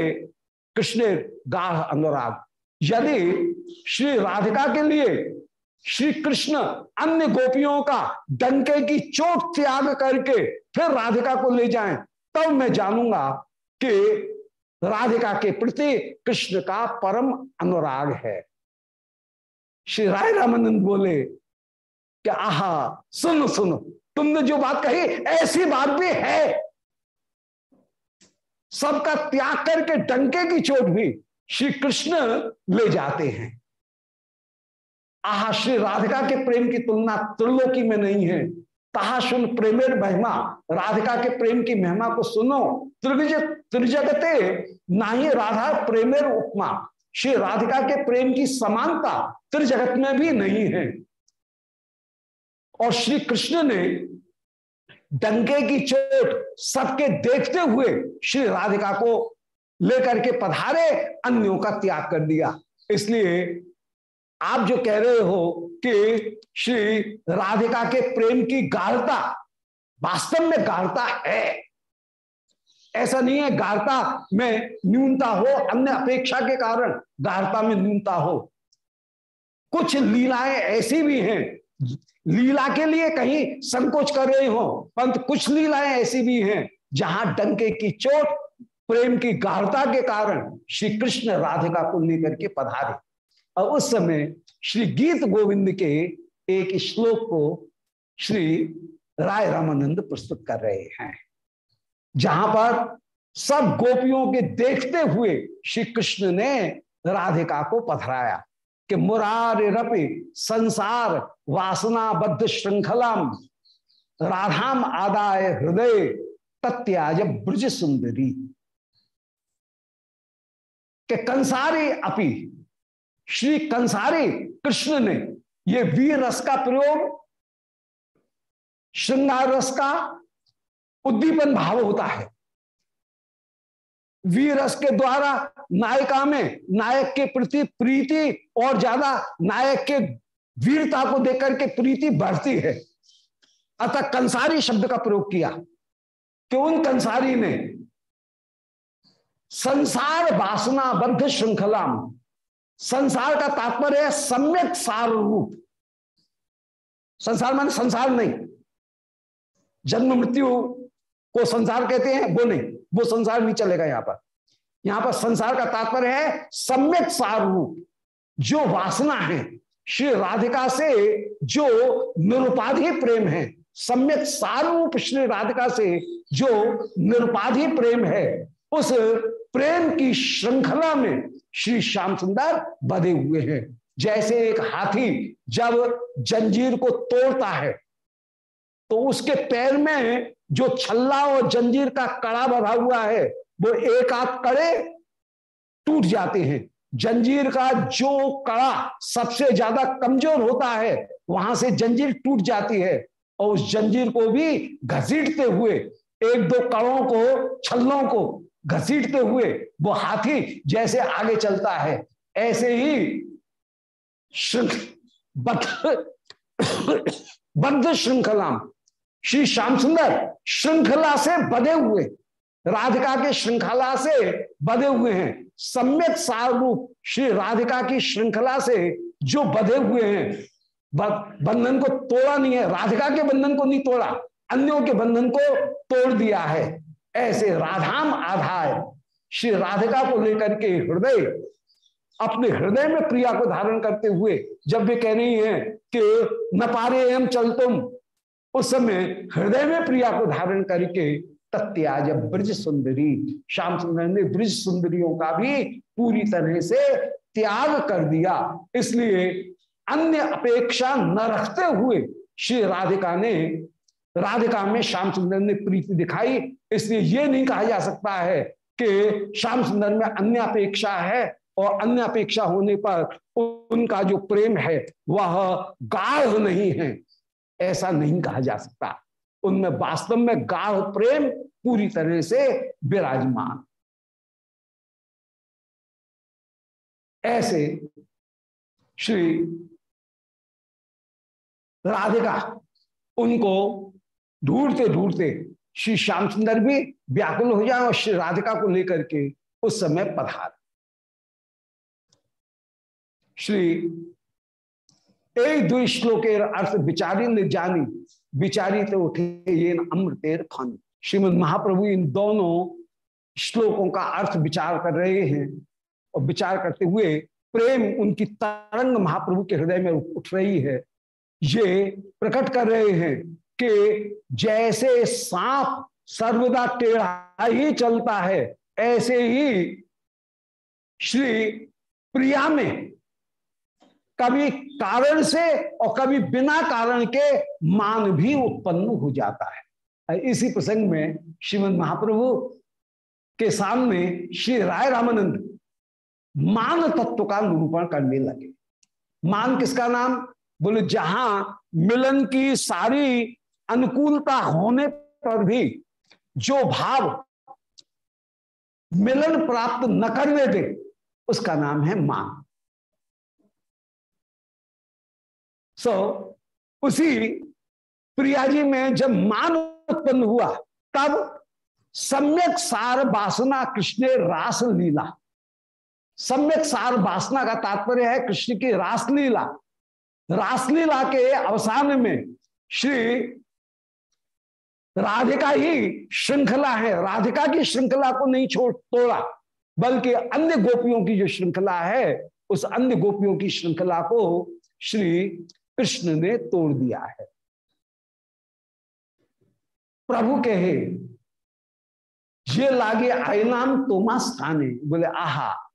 कृष्ण गाढ़ अनुराग। यदि श्री राधिका के लिए श्री कृष्ण अन्य गोपियों का डंके की चोट त्याग करके फिर राधिका को ले जाएँ, तब मैं जानूँगा कि राधिका के प्रति कृष्ण का परम अनुराग है। श्री राय रामानंद बोले कि, आहा, सुनो सुनो तुमने जो बात कही, ऐसी बात भी है। सबका त्याग करके डंके की चोट भी श्री कृष्ण ले जाते हैं। आहा, श्री राधिका के प्रेम की तुलना त्रिलोकी में नहीं है। कहा सुन प्रेमेर महिमा, राधिका के प्रेम की महिमा को सुनो। त्रिज त्रिजगते ना ही राधा प्रेमेर उपमा। श्री राधिका के प्रेम की समानता त्रिजगत में भी नहीं है। और श्री कृष्ण ने डंके की चोट सबके देखते हुए श्री राधिका को लेकर के पधारे, अन्यों का त्याग कर दिया। इसलिए आप जो कह रहे हो कि श्री राधिका के प्रेम की गाढ़ता वास्तव में गाढ़ता है। ऐसा नहीं है, गाढ़ता में न्यूनता हो, अन्य अपेक्षा के कारण गाढ़ता में न्यूनता हो। कुछ लीलाएँ ऐसी भी हैं लीला के लिए कहीं संकोच कर रहे हो परंतु कुछ लीलाएँ ऐसी भी हैं जहाँ डंके की चोट, प्रेम की गाढ़ता के कारण श्री कृष्ण राधिका को लेकर के पधारे। और उस समय श्री गीत गोविंद के एक श्लोक को श्री राय रामानंद प्रस्तुत कर रहे हैं, जहाँ पर सब गोपियों के देखते हुए श्री कृष्ण ने राधिका को पथराया कि मुरार रपि, संसार वासना बद्ध श्रृंखलाम, राधाम आदाय हृदय तत्याज ब्रज सुंदरी। के कंसारी अपि, श्री कंसारी कृष्ण ने ये वीर रस का प्रयोग, श्रृंगार रस का उद्दीपन भाव होता है। वीर रस के द्वारा नायिका में, नायक के प्रति प्रीति और ज़्यादा नायक के वीरता को देकर के प्रीति बढ़ती है। अतः कंसारी शब्द का प्रयोग किया कि उन कंसारी ने संसार वासना बद्ध श्रृंखला संसार का तात्पर्य सम्यक सार रूप। संसार माने संसार नहीं। जन्म मृत्यु को संसार कहते हैं, वो नहीं। वो संसार नहीं चलेगा यहाँ पर। यहाँ पर संसार का तात्पर्य है सम्यक सार रूप जो वासना है, श्री राधिका से जो निरुपाधि प्रेम है, सम्यक सार रूप श्री राधिका से जो निरुपाधि प्रेम है, उस प्रेम की श्रृंखला में श्री श्याम सुंदर बधे हुए हैं। जैसे एक हाथी जब जंजीर को तोड़ता है तो उसके पैर में जो छल्ला और जंजीर का कड़ा बधा हुआ है, वो एक आध कड़े टूट जाते हैं। जंजीर का जो कड़ा सबसे ज़्यादा कमज़ोर होता है, वहाँ से जंजीर टूट जाती है और उस जंजीर को भी घसीटते हुए, एक दो कड़ों को, छल्लों को घसीटते हुए वो हाथी जैसे आगे चलता है। ऐसे ही बद्ध [COUGHS] श्रृंखला श्री श्याम सुंदर श्रृंखला से बधे हुए, राधिका के श्रृंखला से बधे हुए हैं। सम्यक सार रूप श्री राधिका की श्रृंखला से जो बधे हुए हैं। बंधन को तोड़ा नहीं है, राधिका के बंधन को नहीं तोड़ा, अन्यों के बंधन को तोड़ दिया है। ऐसे राधाम आधार श्री राधिका को लेकर के हृदय, अपने हृदय में प्रिया को धारण करते हुए जब वे कह रही हैं कि न पारे एम चल तुम उस समय हृदय में प्रिया को धारण करके तत्याज ब्रज सुंदरी, श्याम सुंदर ने ब्रज सुंदरियों का भी पूरी तरह से त्याग कर दिया। इसलिए अन्य अपेक्षा न रखते हुए श्री राधिका ने, राधिका में श्याम सुंदर ने प्रीति दिखाई। इसलिए यह नहीं कहा जा सकता है कि श्याम सुंदर में अन्य अपेक्षा है और अन्य अपेक्षा होने पर उनका जो प्रेम है, वह गाढ़ नहीं है। ऐसा नहीं कहा जा सकता। उनमें वास्तव में गाढ़ प्रेम पूरी तरह से विराजमान। ऐसे श्री राधिका, उनको ढूंढते ढूंढते श्री श्याम सुंदर भी व्याकुल हो जाए और श्री राधिका को लेकर के उस समय पधार। श्री एक दो श्लोकेर अर्थ विचारी ने जानी। विचारी तो उठे, ये अमृतेर खानी। श्रीमद महाप्रभु इन दोनों श्लोकों का अर्थ विचार कर रहे हैं और विचार करते हुए प्रेम उनकी तरंग महाप्रभु के हृदय में उठ रही है। ये प्रकट कर रहे हैं कि जैसे सांप सर्वदा टेढ़ा ही चलता है, ऐसे ही श्री प्रिया में कभी कारण से और कभी बिना कारण के मान भी उत्पन्न हो जाता है। इसी प्रसंग में श्रीमद महाप्रभु के सामने श्री राय रामानंद मान तत्व का निरूपण करने लगे। मान किसका नाम? बोले, जहाँ मिलन की सारी अनुकूलता होने पर भी जो भाव मिलन प्राप्त न करने दे, उसका नाम है मान। सो so, उसी प्रिया जी में जब मान उत्पन्न हुआ तब सम्यक सार वासना कृष्ण रास लीला। सम्यक सार वासना का तात्पर्य है कृष्ण की रासलीला रासलीला के अवसान में श्री राधिका ही श्रृंखला है। राधिका की श्रृंखला को नहीं छोड़ तोड़ा बल्कि अन्य गोपियों की जो श्रृंखला है उस अन्य गोपियों की श्रृंखला को श्री कृष्ण ने तोड़ दिया है। प्रभु कहे, ये लागे आईनाम तोमा स्थाने। बोले, आहा,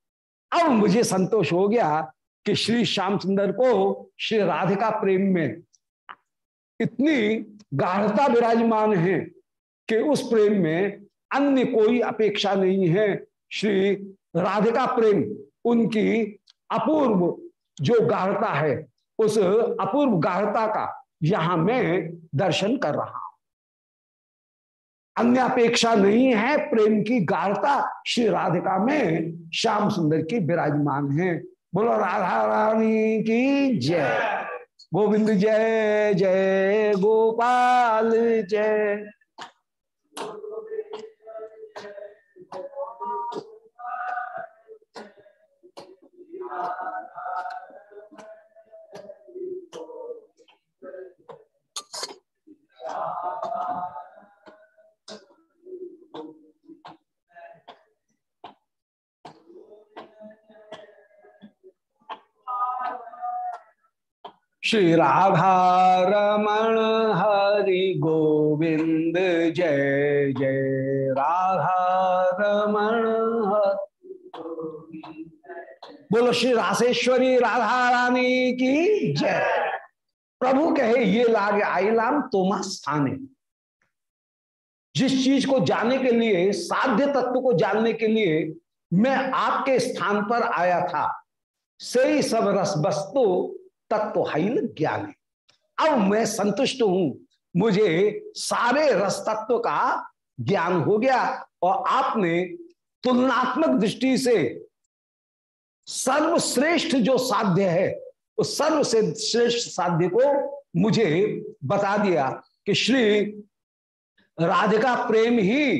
अब मुझे संतोष हो गया कि श्री श्याम सुंदर को श्री राधिका प्रेम में इतनी गाढ़ता विराजमान है कि उस प्रेम में अन्य कोई अपेक्षा नहीं है। श्री राधिका प्रेम, उनकी अपूर्व जो गाढ़ता है उस अपूर्व गाढ़ता का यहाँ मैं दर्शन कर रहा हूँ। अन्य अपेक्षा नहीं है प्रेम की गाढ़ता। श्री राधिका में श्याम सुंदर की विराजमान है। बोलो, राधा रानी की जय। गोविंद जय जय गोपाल जय। श्री राधा रमण हरि गोविंद जय जय। राधा रमण बोलो श्री राशेश्वरी राधा रानी की जय। प्रभु कहे, ये लागे आईलाम तोमा स्थाने। जिस चीज़ को जाने के लिए, साध्य तत्व को जानने के लिए मैं आपके स्थान पर आया था। सही सब रस वस्तु, तत्व हाइल ज्ञान। अब मैं संतुष्ट हूँ। मुझे सारे रस तत्व का ज्ञान हो गया और आपने तुलनात्मक दृष्टि से सर्वश्रेष्ठ जो साध्य है उस सर्व से श्रेष्ठ साध्य को मुझे बता दिया कि श्री राधिका प्रेम ही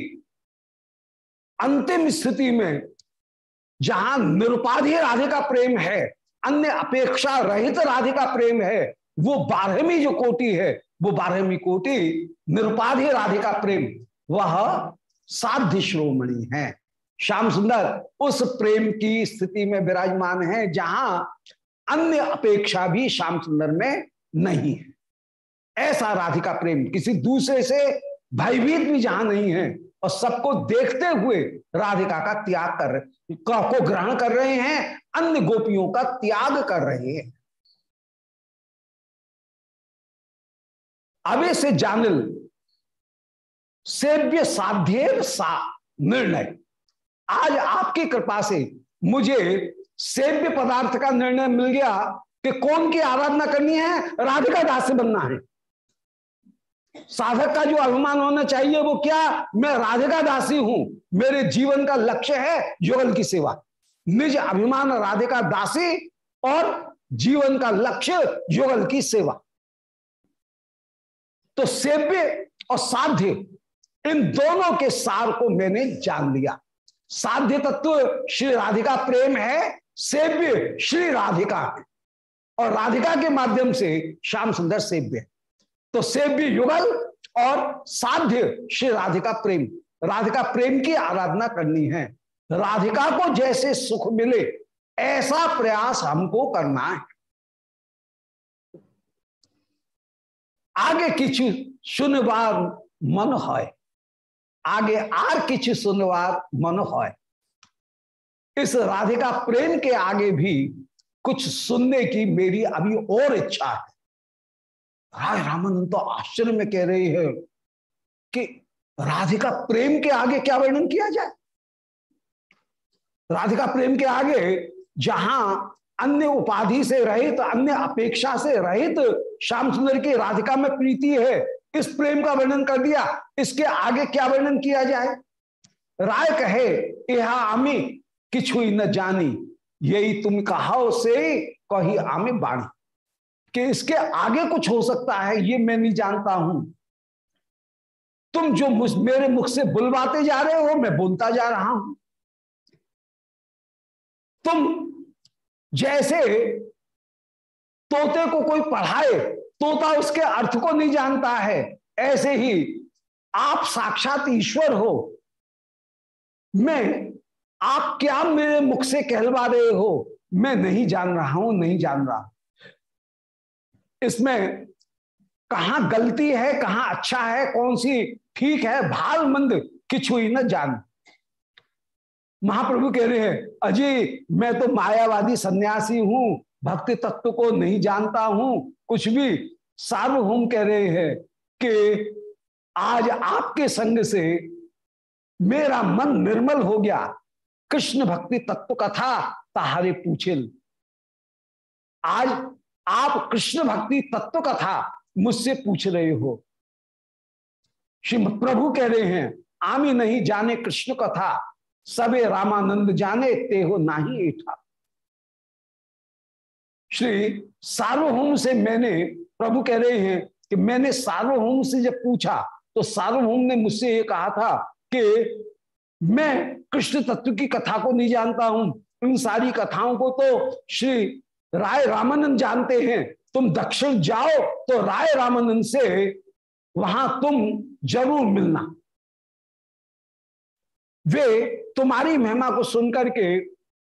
अंतिम स्थिति में, जहाँ निरुपाधि राधिका प्रेम है, अन्य अपेक्षा रहित राधिका प्रेम है, वो बारहवीं जो कोटि है, वो बारहवीं कोटि निरुपाधि राधिका प्रेम, वह साध्य श्रोमणि है। श्याम सुंदर, उस प्रेम की स्थिति में विराजमान है, जहाँ अन्य अपेक्षा भी श्याम सुंदर में नहीं है। ऐसा राधिका प्रेम किसी दूसरे से भयभीत भी जहाँ नहीं है और सबको देखते हुए राधिका का त्याग कर को ग्रहण कर रहे हैं, अन्य गोपियों का त्याग कर रहे हैं। अवे से जानिल, सेव्य साध्य सा निर्णय। आज आपकी कृपा से मुझे सेव्य पदार्थ का निर्णय मिल गया कि कौन की आराधना करनी है, राधिका दास से बनना है। साधक का जो अभिमान होना चाहिए, वो क्या? मैं राधिका दासी हूँ, मेरे जीवन का लक्ष्य है युगल की सेवा। निज अभिमान राधिका दासी और जीवन का लक्ष्य युगल की सेवा। तो सेव्य और साध्य, इन दोनों के सार को मैंने जान लिया। साध्य तत्व श्री राधिका प्रेम है सेव्य श्री राधिका। और राधिका के माध्यम से श्याम सुंदर सेव्य। तो सेव्य युगल और साध्य श्री राधिका प्रेम। राधिका प्रेम की आराधना करनी है। राधिका को जैसे सुख मिले, ऐसा प्रयास हमको करना है। आगे किछु सुनवार मन है आगे आर किछु सुनवार मन है इस राधिका प्रेम के आगे भी कुछ सुनने की मेरी अभी और इच्छा है। राय रामानंद तो आश्चर्य में कह रही है कि राधिका प्रेम के आगे क्या वर्णन किया जाए? राधिका प्रेम के आगे जहाँ अन्य उपाधि से रहित, अन्य अपेक्षा से रहित श्याम सुंदर की राधिका में प्रीति है, इस प्रेम का वर्णन कर दिया। इसके आगे क्या वर्णन किया जाए? राय कहे यह आमी किछु न जानी, यही तुम कहा से कही आमे बाणी। कि इसके आगे कुछ हो सकता है, ये मैं नहीं जानता हूँ। तुम जो मुझ, मेरे मुख से बुलवाते जा रहे हो, मैं बोलता जा रहा हूँ। तुम जैसे तोते को कोई पढ़ाए, तोता उसके अर्थ को नहीं जानता है, ऐसे ही आप साक्षात ईश्वर हो। मैं आप क्या मेरे मुख से कहलवा रहे हो? मैं नहीं जान रहा हूँ, नहीं जान रहा। इसमें कहा गलती है, कहा अच्छा है, कौन सी ठीक है भाल मंद किछु ही न जान। महाप्रभु कह रहे हैं अजय मैं तो मायावादी सन्यासी हूँ, भक्ति तत्व को नहीं जानता हूँ। कुछ भी सार्वभौम कह रहे हैं कि आज आपके संग से मेरा मन निर्मल हो गया। कृष्ण भक्ति तत्व कथा तहारे पूछिल। आज आप कृष्ण भक्ति तत्व कथा मुझसे पूछ रहे हो। श्री प्रभु कह रहे हैं, आमी नहीं जाने कृष्ण कथा सबे रामानंद जाने, ते हो नाही एठा श्री सार्वभौम से मैंने, प्रभु कह रहे हैं कि मैंने सार्वभौम से जब पूछा तो सार्वभौम ने मुझसे ये कहा था कि मैं कृष्ण तत्व की कथा को नहीं जानता हूँ। इन सारी कथाओं को तो श्री राय रामानंद जानते हैं। तुम दक्षिण जाओ तो राय रामानंद से वहाँ तुम ज़रूर मिलना। वे तुम्हारी महिमा को सुनकर के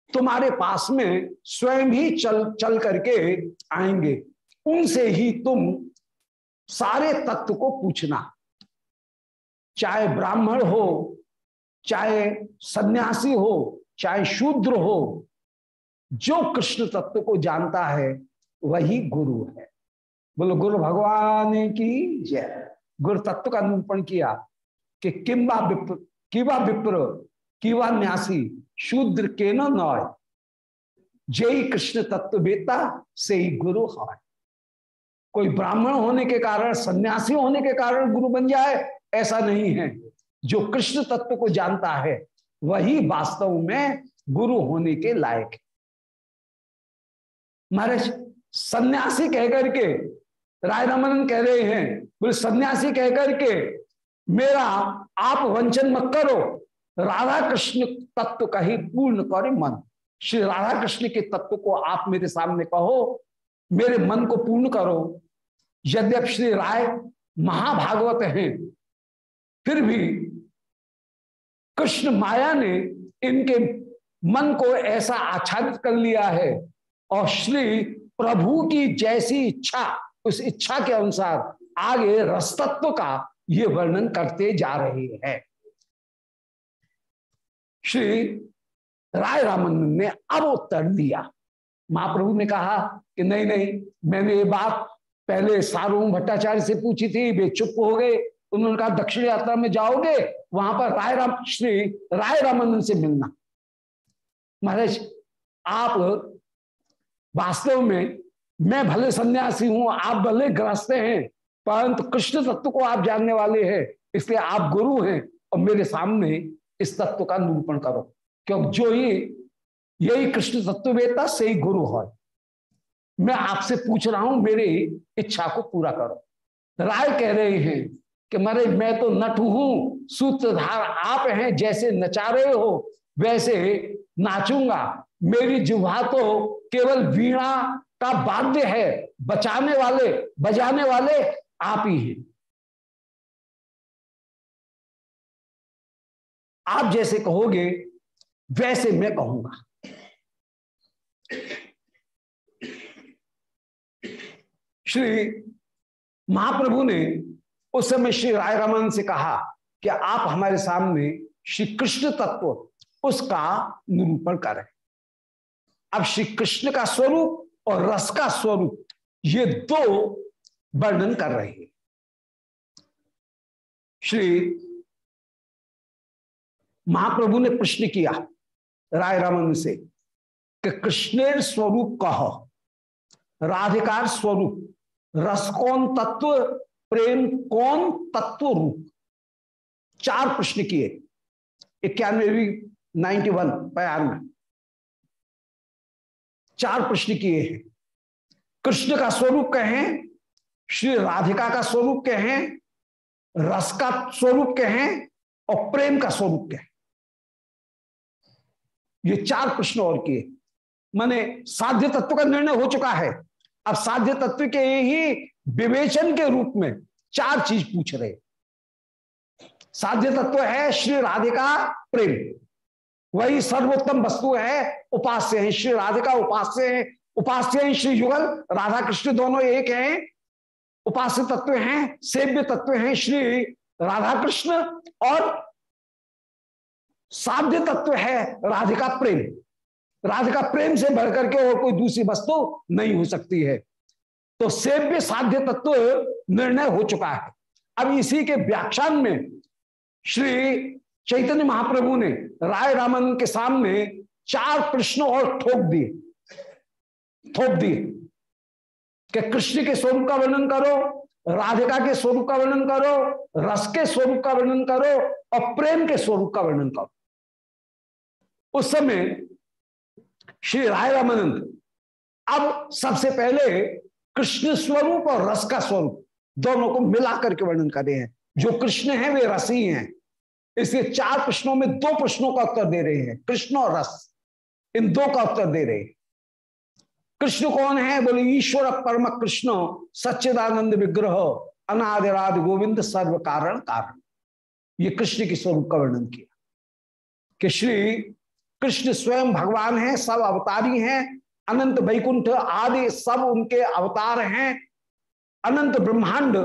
तुम्हारे पास में स्वयं ही चल चल करके आएँगे। उनसे ही तुम सारे तत्व को पूछना। चाहे ब्राह्मण हो चाहे सन्यासी हो, चाहे शूद्र हो, जो कृष्ण तत्व को जानता है, वही गुरु है। बोलो, गुरु भगवान की जय। गुरु तत्व का निरूपण किया कि किम्बा विप्र किवा विप्र किवा न्यासी, शूद्र के नॉय। जय कृष्ण तत्व बेता से ही गुरु है कोई ब्राह्मण होने के कारण, सन्यासी होने के कारण गुरु बन जाए, ऐसा नहीं है। जो कृष्ण तत्व को जानता है, वही वास्तव में गुरु होने के लायक है। महाराज, सन्यासी कहकर के, राय रमन कह रहे हैं, बोले, सन्यासी कहकर के, मेरा आप वंचन मत करो, राधा कृष्ण तत्व का ही पूर्ण करे मन। श्री राधा कृष्ण के तत्व को आप मेरे सामने कहो, मेरे मन को पूर्ण करो। यद्यप श्री राय महाभागवत हैं, फिर भी कृष्ण माया ने इनके मन को ऐसा आच्छादित कर लिया है और श्री प्रभु की जैसी इच्छा, उस इच्छा के अनुसार आगे रसतत्व का ये वर्णन करते जा रहे हैं। श्री राय रामन ने अब उत्तर दिया। महाप्रभु ने कहा कि नहीं नहीं, मैंने ये बात पहले सारूम भट्टाचार्य से पूछी थी, वे चुप हो गए। उन्होंने कहा, दक्षिण यात्रा में जाओगे, वहाँ पर राय राम, श्री राय रामानंद से मिलना। महाराज, आप वास्तव में, मैं भले सन्यासी हूँ, आप भले ग्रस्त हैं, परंतु कृष्ण तत्व को आप जानने वाले हैं, इसलिए आप गुरु हैं, और मेरे सामने इस तत्व का निरूपण करो। क्योंकि जो ही, यही कृष्ण तत्व वेता से ही गुरु है मैं आपसे पूछ रहा हूँ, मेरी इच्छा को पूरा करो। राय कह रहे हैं कि मारे मैं तो नट हूँ, सूत्रधार आप हैं, जैसे नचा रहे हो, वैसे नाचूँगा। मेरी जुहा तो केवल वीणा का वाद्य है, बचाने वाले, बजाने वाले आप ही हैं। आप जैसे कहोगे, वैसे मैं कहूँगा। श्री महाप्रभु ने उस समय श्री राय रमन से कहा कि आप हमारे सामने श्री कृष्ण तत्व, उसका निरूपण करें। अब श्री कृष्ण का स्वरूप और रस का स्वरूप, ये दो वर्णन कर रहे हैं। श्री महाप्रभु ने प्रश्न किया राय रमन से कि कृष्णेर स्वरूप कह, राधिकार स्वरूप, रस कौन तत्व प्रेम कौन तत्व रूप? चार प्रश्न किए। इक्यानवे नाइन्टी वन प्यार में। चार प्रश्न किए हैं। कृष्ण का स्वरूप कहें, श्री राधिका का स्वरूप कहें, रस का स्वरूप कहें और प्रेम का स्वरूप कहें। ये चार प्रश्न और किए। माने साध्य तत्व का निर्णय हो चुका है। अब साध्य तत्व के ही विवेचन के रूप में चार चीज़ पूछ रहे साध्य तत्व तो है श्री राधिका प्रेम। वही सर्वोत्तम वस्तु है उपास्य है। श्री राधिका उपास्य है। उपास्य है श्री युगल। राधा कृष्ण दोनों एक हैं। उपास्य तत्व हैं, सेव्य तत्व हैं श्री राधा कृष्ण और साध्य तत्व है राधिका प्रेम। राधिका प्रेम से बढ़ करके और कोई दूसरी वस्तु नहीं हो सकती है। तो सेव्य साध्य तत्व निर्णय हो चुका है। अब इसी के व्याख्यान में श्री चैतन्य महाप्रभु ने राय रामन के सामने चार प्रश्न और ठोक दिए। थोप दिए कि कृष्ण के स्वरूप का वर्णन करो, राधिका के स्वरूप का वर्णन करो, रस के स्वरूप का वर्णन करो और प्रेम के स्वरूप का वर्णन करो। उस समय श्री राय रामानंद, अब सबसे पहले कृष्ण स्वरूप और रस का स्वरूप, दोनों को मिला करके वर्णन कर रहे हैं। जो कृष्ण है, वे रसी हैं इसलिए चार प्रश्नों में दो प्रश्नों का उत्तर दे रहे हैं। कृष्ण और रस, इन दो का उत्तर दे रहे हैं। कृष्ण कौन है? बोले, ईश्वर परम कृष्ण, सच्चिदानंद विग्रह, अनादिराद गोविंद सर्व कारण कारण। ये कृष्ण के स्वरूप का वर्णन किया। कि श्री कृष्ण स्वयं भगवान है, सब अवतारी हैं अनंत वैकुंठ आदि सब उनके अवतार हैं। अनंत ब्रह्मांड,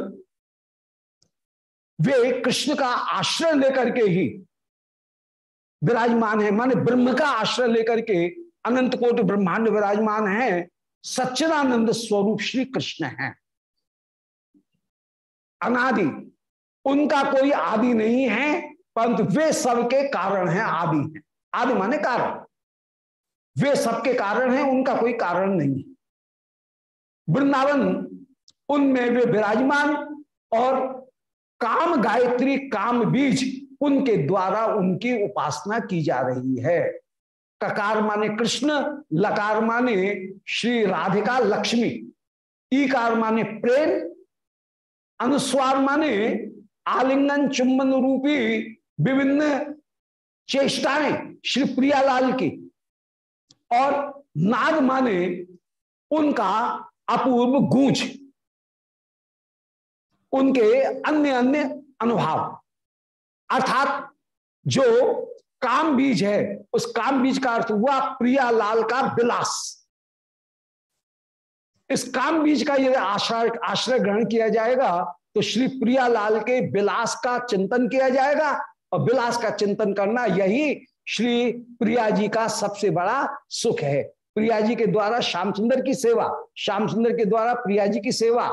वे कृष्ण का आश्रय लेकर के ही विराजमान है। माने ब्रह्म का आश्रय लेकर के अनंत कोटि ब्रह्मांड विराजमान है। सच्चिदानंद स्वरूप श्री कृष्ण है। अनादि, उनका कोई आदि नहीं है, परंतु वे सबके कारण हैं, आदि हैं। आदि माने कारण। वे सबके कारण हैं, उनका कोई कारण नहीं। वृंदावन, उनमें वे विराजमान और काम गायत्री, काम बीज उनके द्वारा उनकी उपासना की जा रही है। ककार माने कृष्ण, लकार माने श्री राधिका लक्ष्मी, ईकार माने प्रेम, अनुस्वार माने आलिंगन चुंबन रूपी विभिन्न चेष्टाएँ श्री प्रियालाल की। और नाद माने उनका अपूर्व गूंज, उनके अन्य अन्य अनुभाव। अर्थात जो काम बीज है, उस काम बीज का अर्थ हुआ प्रियालाल का विलास। इस काम बीज का यदि आश्रय आश्रय ग्रहण किया जाएगा तो श्री प्रियालाल के विलास का चिंतन किया जाएगा, और विलास का चिंतन करना यही श्री प्रिया जी का सबसे बड़ा सुख है। प्रिया जी के द्वारा श्याम सुंदर की सेवा, श्याम सुंदर के द्वारा प्रिया जी की सेवा,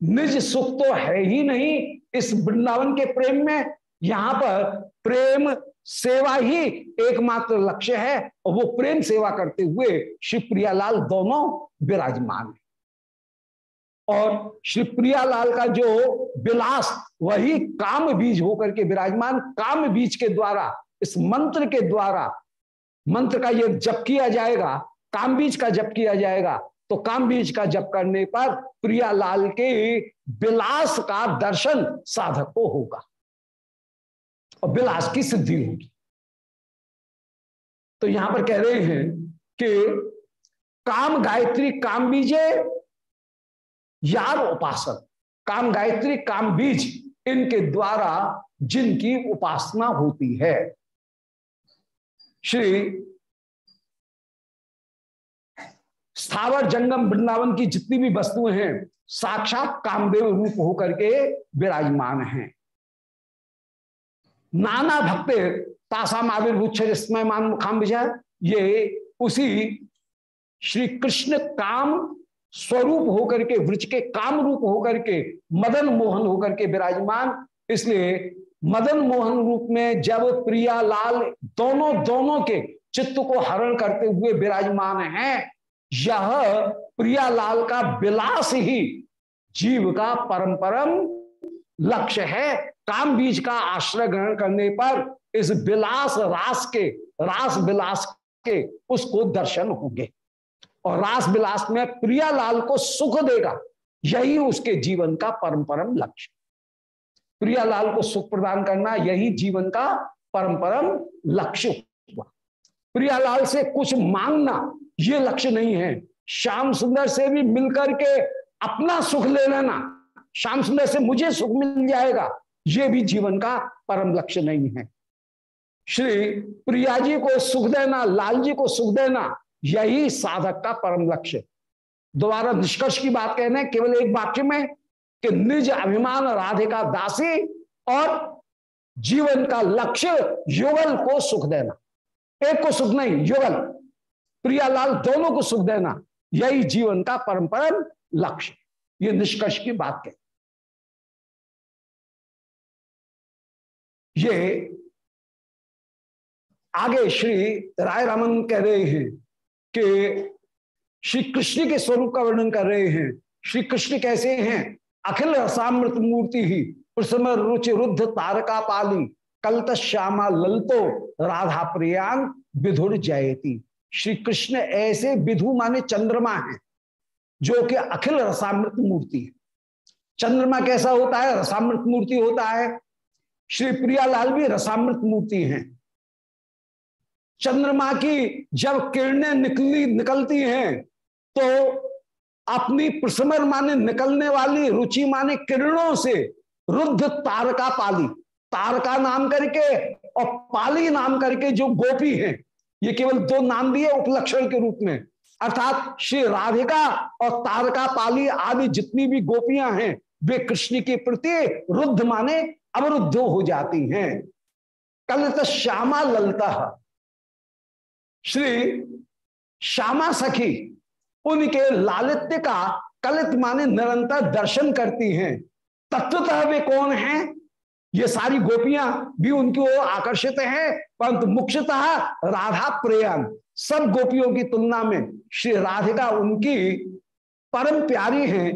निज सुख तो है ही नहीं। इस वृंदावन के प्रेम में यहाँ पर प्रेम, सेवा ही एकमात्र लक्ष्य है और वो प्रेम सेवा करते हुए श्री प्रियालाल दोनों विराजमान है। और श्री प्रियालाल का जो विलास, वही काम बीज होकर के विराजमान। काम बीज के द्वारा इस मंत्र के द्वारा, मंत्र का ये जप किया जाएगा काम बीज का जप किया जाएगा तो काम बीज का जप करने पर प्रियालाल के विलास का दर्शन साधक को होगा। और विलास की सिद्धि होगी। तो यहाँ पर कह रहे हैं कि काम गायत्री काम बीजे, यार उपासक काम गायत्री काम बीज इनके द्वारा जिनकी उपासना होती है। श्री स्थावर जंगम वृंदावन की जितनी भी वस्तुएँ हैं, साक्षात कामदेव रूप होकर के विराजमान हैं। नाना भक्त तासाम आविर्भूत स्मय मान मुखाम विजय, ये उसी श्री कृष्ण काम स्वरूप होकर के, वृक्ष के काम रूप होकर के, मदन मोहन होकर के विराजमान, इसलिए मदन मोहन रूप में जब प्रिया लाल दोनों दोनों के चित्त को हरण करते हुए विराजमान हैं, यह प्रियालाल का विलास ही जीव का परम परम लक्ष्य है। काम बीज का आश्रय ग्रहण करने पर इस विलास रास के, रास विलास के उसको दर्शन होंगे। और रास विलास में प्रियालाल को सुख देगा। यही उसके जीवन का परम परम लक्ष्य। प्रियालाल को सुख प्रदान करना यही जीवन का परम परम लक्ष्य हुआ। प्रियालाल से कुछ मांगना ये लक्ष्य नहीं है। श्याम सुंदर से भी मिलकर के अपना सुख ले लेना, श्याम सुंदर से मुझे सुख मिल जाएगा, ये भी जीवन का परम लक्ष्य नहीं है। श्री प्रिया जी को सुख देना, लाल जी को सुख देना, यही साधक का परम लक्ष्य। दोबारा निष्कर्ष की बात कहने केवल एक वाक्य में कि निज अभिमान राधिका दासी और जीवन का लक्ष्य युगल को सुख देना। एक को सुख नहीं, युगल। प्रियालाल दोनों को सुख देना, यही जीवन का परम लक्ष्य। ये निष्कर्ष की बात है ये आगे श्री राय रामन कह रहे हैं कि श्री कृष्ण के स्वरूप का वर्णन कर रहे हैं। श्री कृष्ण कैसे हैं? अखिल रसामृत मूर्ति ही प्रसम रुचि रुद्ध तारका पाली, कलत श्यामा ललतो, राधा प्रियान विधुर जयती। श्री कृष्ण ऐसे विधु माने चंद्रमा है, जो कि अखिल रसामृत मूर्ति है। चंद्रमा कैसा होता है? रसामृत मूर्ति होता है। श्री प्रियालाल भी रसामृत मूर्ति हैं। चंद्रमा की जब किरणें निकली, निकलती हैं तो अपनी प्रसमर माने निकलने वाली रुचि माने किरणों से रुद्ध तारका पाली। तारका नाम करके और पाली नाम करके जो गोपी हैं, ये केवल दो नाम दिए उपलक्षण के रूप में। अर्थात श्री राधिका और तारका पाली आदि जितनी भी गोपियाँ हैं, वे कृष्ण के प्रति रुद्ध माने अवरुद्ध हो जाती हैं। कलित श्यामा ललता। श्री श्यामा सखी उनके लालित्य का कलित माने निरंतर दर्शन करती हैं। तत्वतः वे कौन हैं? ये सारी गोपियाँ भी उनकी ओर आकर्षित हैं, परंतु मुख्यतः राधा प्रेयन, सब गोपियों की तुलना में श्री राधिका उनकी परम प्यारी हैं।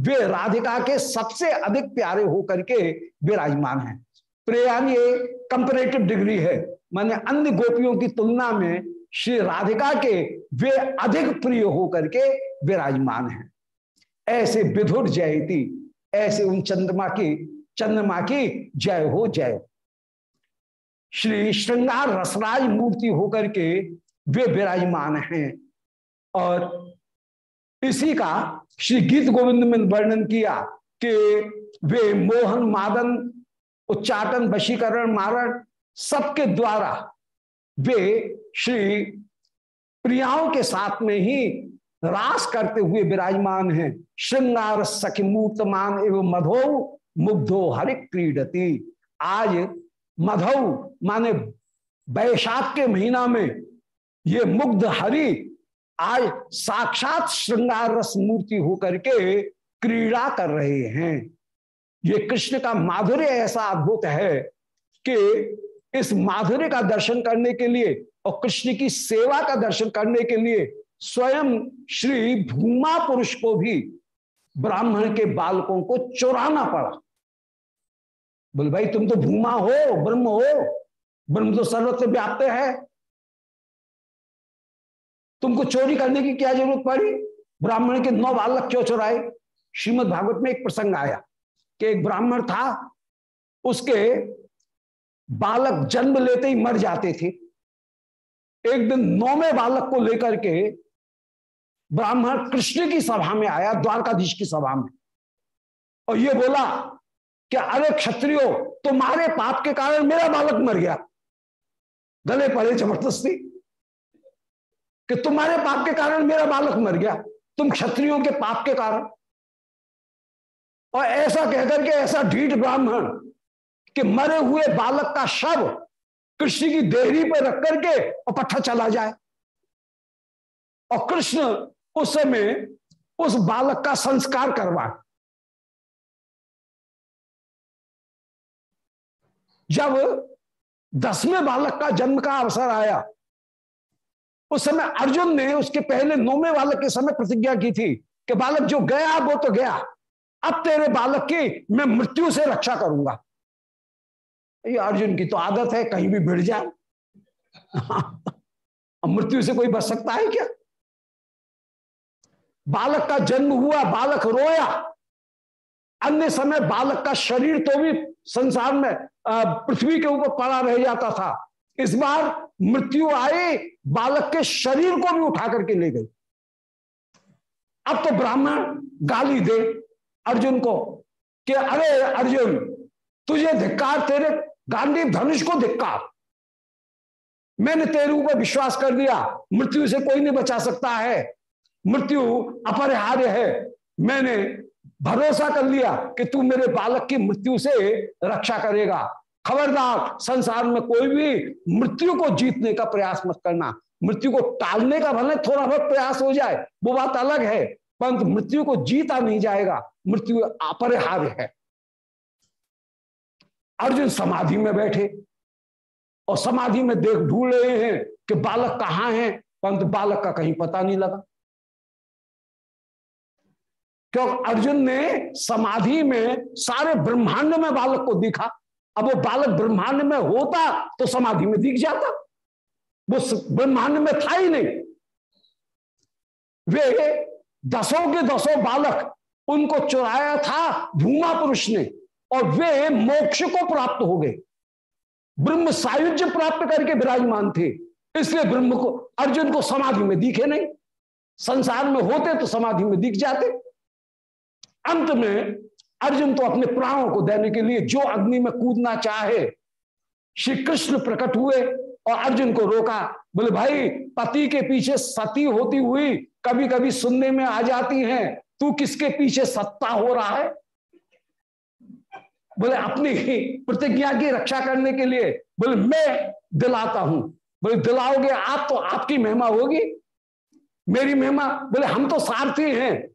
वे राधिका के सबसे अधिक प्यारे होकर के विराजमान हैं। प्रेयान ये कंपेरेटिव डिग्री है। माने अन्य गोपियों की तुलना में श्री राधिका के वे अधिक प्रिय होकर के विराजमान हैं। ऐसे विधुर जयती, ऐसे उन चंद्रमा की चंद्रमा की जय हो जय। श्री श्रृंगार रसराज मूर्ति होकर के वे विराजमान हैं। और इसी का श्री गीत गोविंद में वर्णन किया कि वे मोहन, मादन, उच्चाटन, वशीकरण, मारण सबके द्वारा वे श्री प्रियाओं के साथ में ही रास करते हुए विराजमान हैं। श्रृंगार सखी मूर्तमान एवं मधो मुग्धो हरि क्रीडती। आज मधो माने वैशाख के महीना में ये मुग्ध हरि आज साक्षात श्रृंगार रस मूर्ति होकर के क्रीड़ा कर रहे हैं। ये कृष्ण का माधुर्य ऐसा अद्भुत है कि इस माधुर्य का दर्शन करने के लिए और कृष्ण की सेवा का दर्शन करने के लिए स्वयं श्री भूमा पुरुष को भी ब्राह्मण के बालकों को चुराना पड़ा। बोल, भाई, तुम तो भूमा हो, ब्रह्म हो, ब्रह्म तो सर्वत्र व्याप्त है। तुमको चोरी करने की क्या ज़रूरत पड़ी? ब्राह्मण के नौ बालक क्यों चुराए? श्रीमद भागवत में एक प्रसंग आया कि एक ब्राह्मण था, उसके बालक जन्म लेते ही मर जाते थे। एक दिन नौवे बालक को लेकर के ब्राह्मण कृष्ण की सभा में आया, द्वारकाधीश की सभा में। और ये बोला कि अरे क्षत्रियो, तुम्हारे पाप के कारण मेरा बालक मर गया। गले पड़े ज़बरदस्ती कि तुम्हारे पाप के कारण मेरा बालक मर गया, तुम क्षत्रियों के पाप के कारण। और ऐसा कहकर के ऐसा ढीठ ब्राह्मण कि मरे हुए बालक का शव कृष्ण की देहरी पर रख करके और पत्थर चला जाए। और कृष्ण उस समय उस बालक का संस्कार करवा जब दसवें बालक का जन्म का अवसर आया, उस समय अर्जुन ने उसके पहले नौवे बालक के समय प्रतिज्ञा की थी कि बालक जो गया वो तो गया, अब तेरे बालक की मैं मृत्यु से रक्षा करूँगा। ये अर्जुन की तो आदत है, कहीं भी भिड़ जाए। मृत्यु से कोई बच सकता है क्या? बालक का जन्म हुआ, बालक रोया। अन्य समय बालक का शरीर तो भी संसार में पृथ्वी के ऊपर पड़ा रह जाता था। इस बार मृत्यु आई, बालक के शरीर को भी उठा करके ले गई। अब तो ब्राह्मण गाली दे अर्जुन को कि अरे अर्जुन, तुझे धिक्कार तेरे गांधी धनुष को धिक्कार मैंने तेरे ऊपर विश्वास कर दिया, मृत्यु से कोई नहीं बचा सकता है। मृत्यु अपरिहार्य है। मैंने भरोसा कर लिया कि तू मेरे बालक की मृत्यु से रक्षा करेगा। खबरदार, संसार में कोई भी मृत्यु को जीतने का प्रयास मत करना। मृत्यु को टालने का भले थोड़ा बहुत प्रयास हो जाए, वो बात अलग है, परंतु मृत्यु को जीता नहीं जाएगा। मृत्यु अपरिहार्य है। अर्जुन समाधि में बैठे और समाधि में देख ढूंढ रहे हैं कि बालक कहाँ है, परंतु बालक का कहीं पता नहीं लगा। क्योंकि अर्जुन ने समाधि में सारे ब्रह्मांड में बालक को दिखा। अब वो बालक ब्रह्मांड में होता तो समाधि में दिख जाता। वो ब्रह्मांड में था ही नहीं। वे दसों के दसों बालक उनको चुराया था भूमा पुरुष ने। और वे मोक्ष को प्राप्त हो गए। ब्रह्म सायुज्य प्राप्त करके विराजमान थे। इसलिए ब्रह्म को, अर्जुन को समाधि में दिखे नहीं। संसार में होते तो समाधि में दिख जाते। अंत में अर्जुन तो अपने प्राणों को देने के लिए जो अग्नि में कूदना चाहे, श्री कृष्ण प्रकट हुए और अर्जुन को रोका। बोले, भाई, पति के पीछे सती होती हुई कभी कभी सुनने में आ जाती हैं। तू किसके पीछे सत्ता हो रहा है? बोले, अपनी प्रतिज्ञा की रक्षा करने के लिए, बोले, मैं दिलाता हूँ। बोले, दिलाओगे आप तो आपकी महिमा होगी। मेरी महिमा, बोले, हम तो सारथी हैं।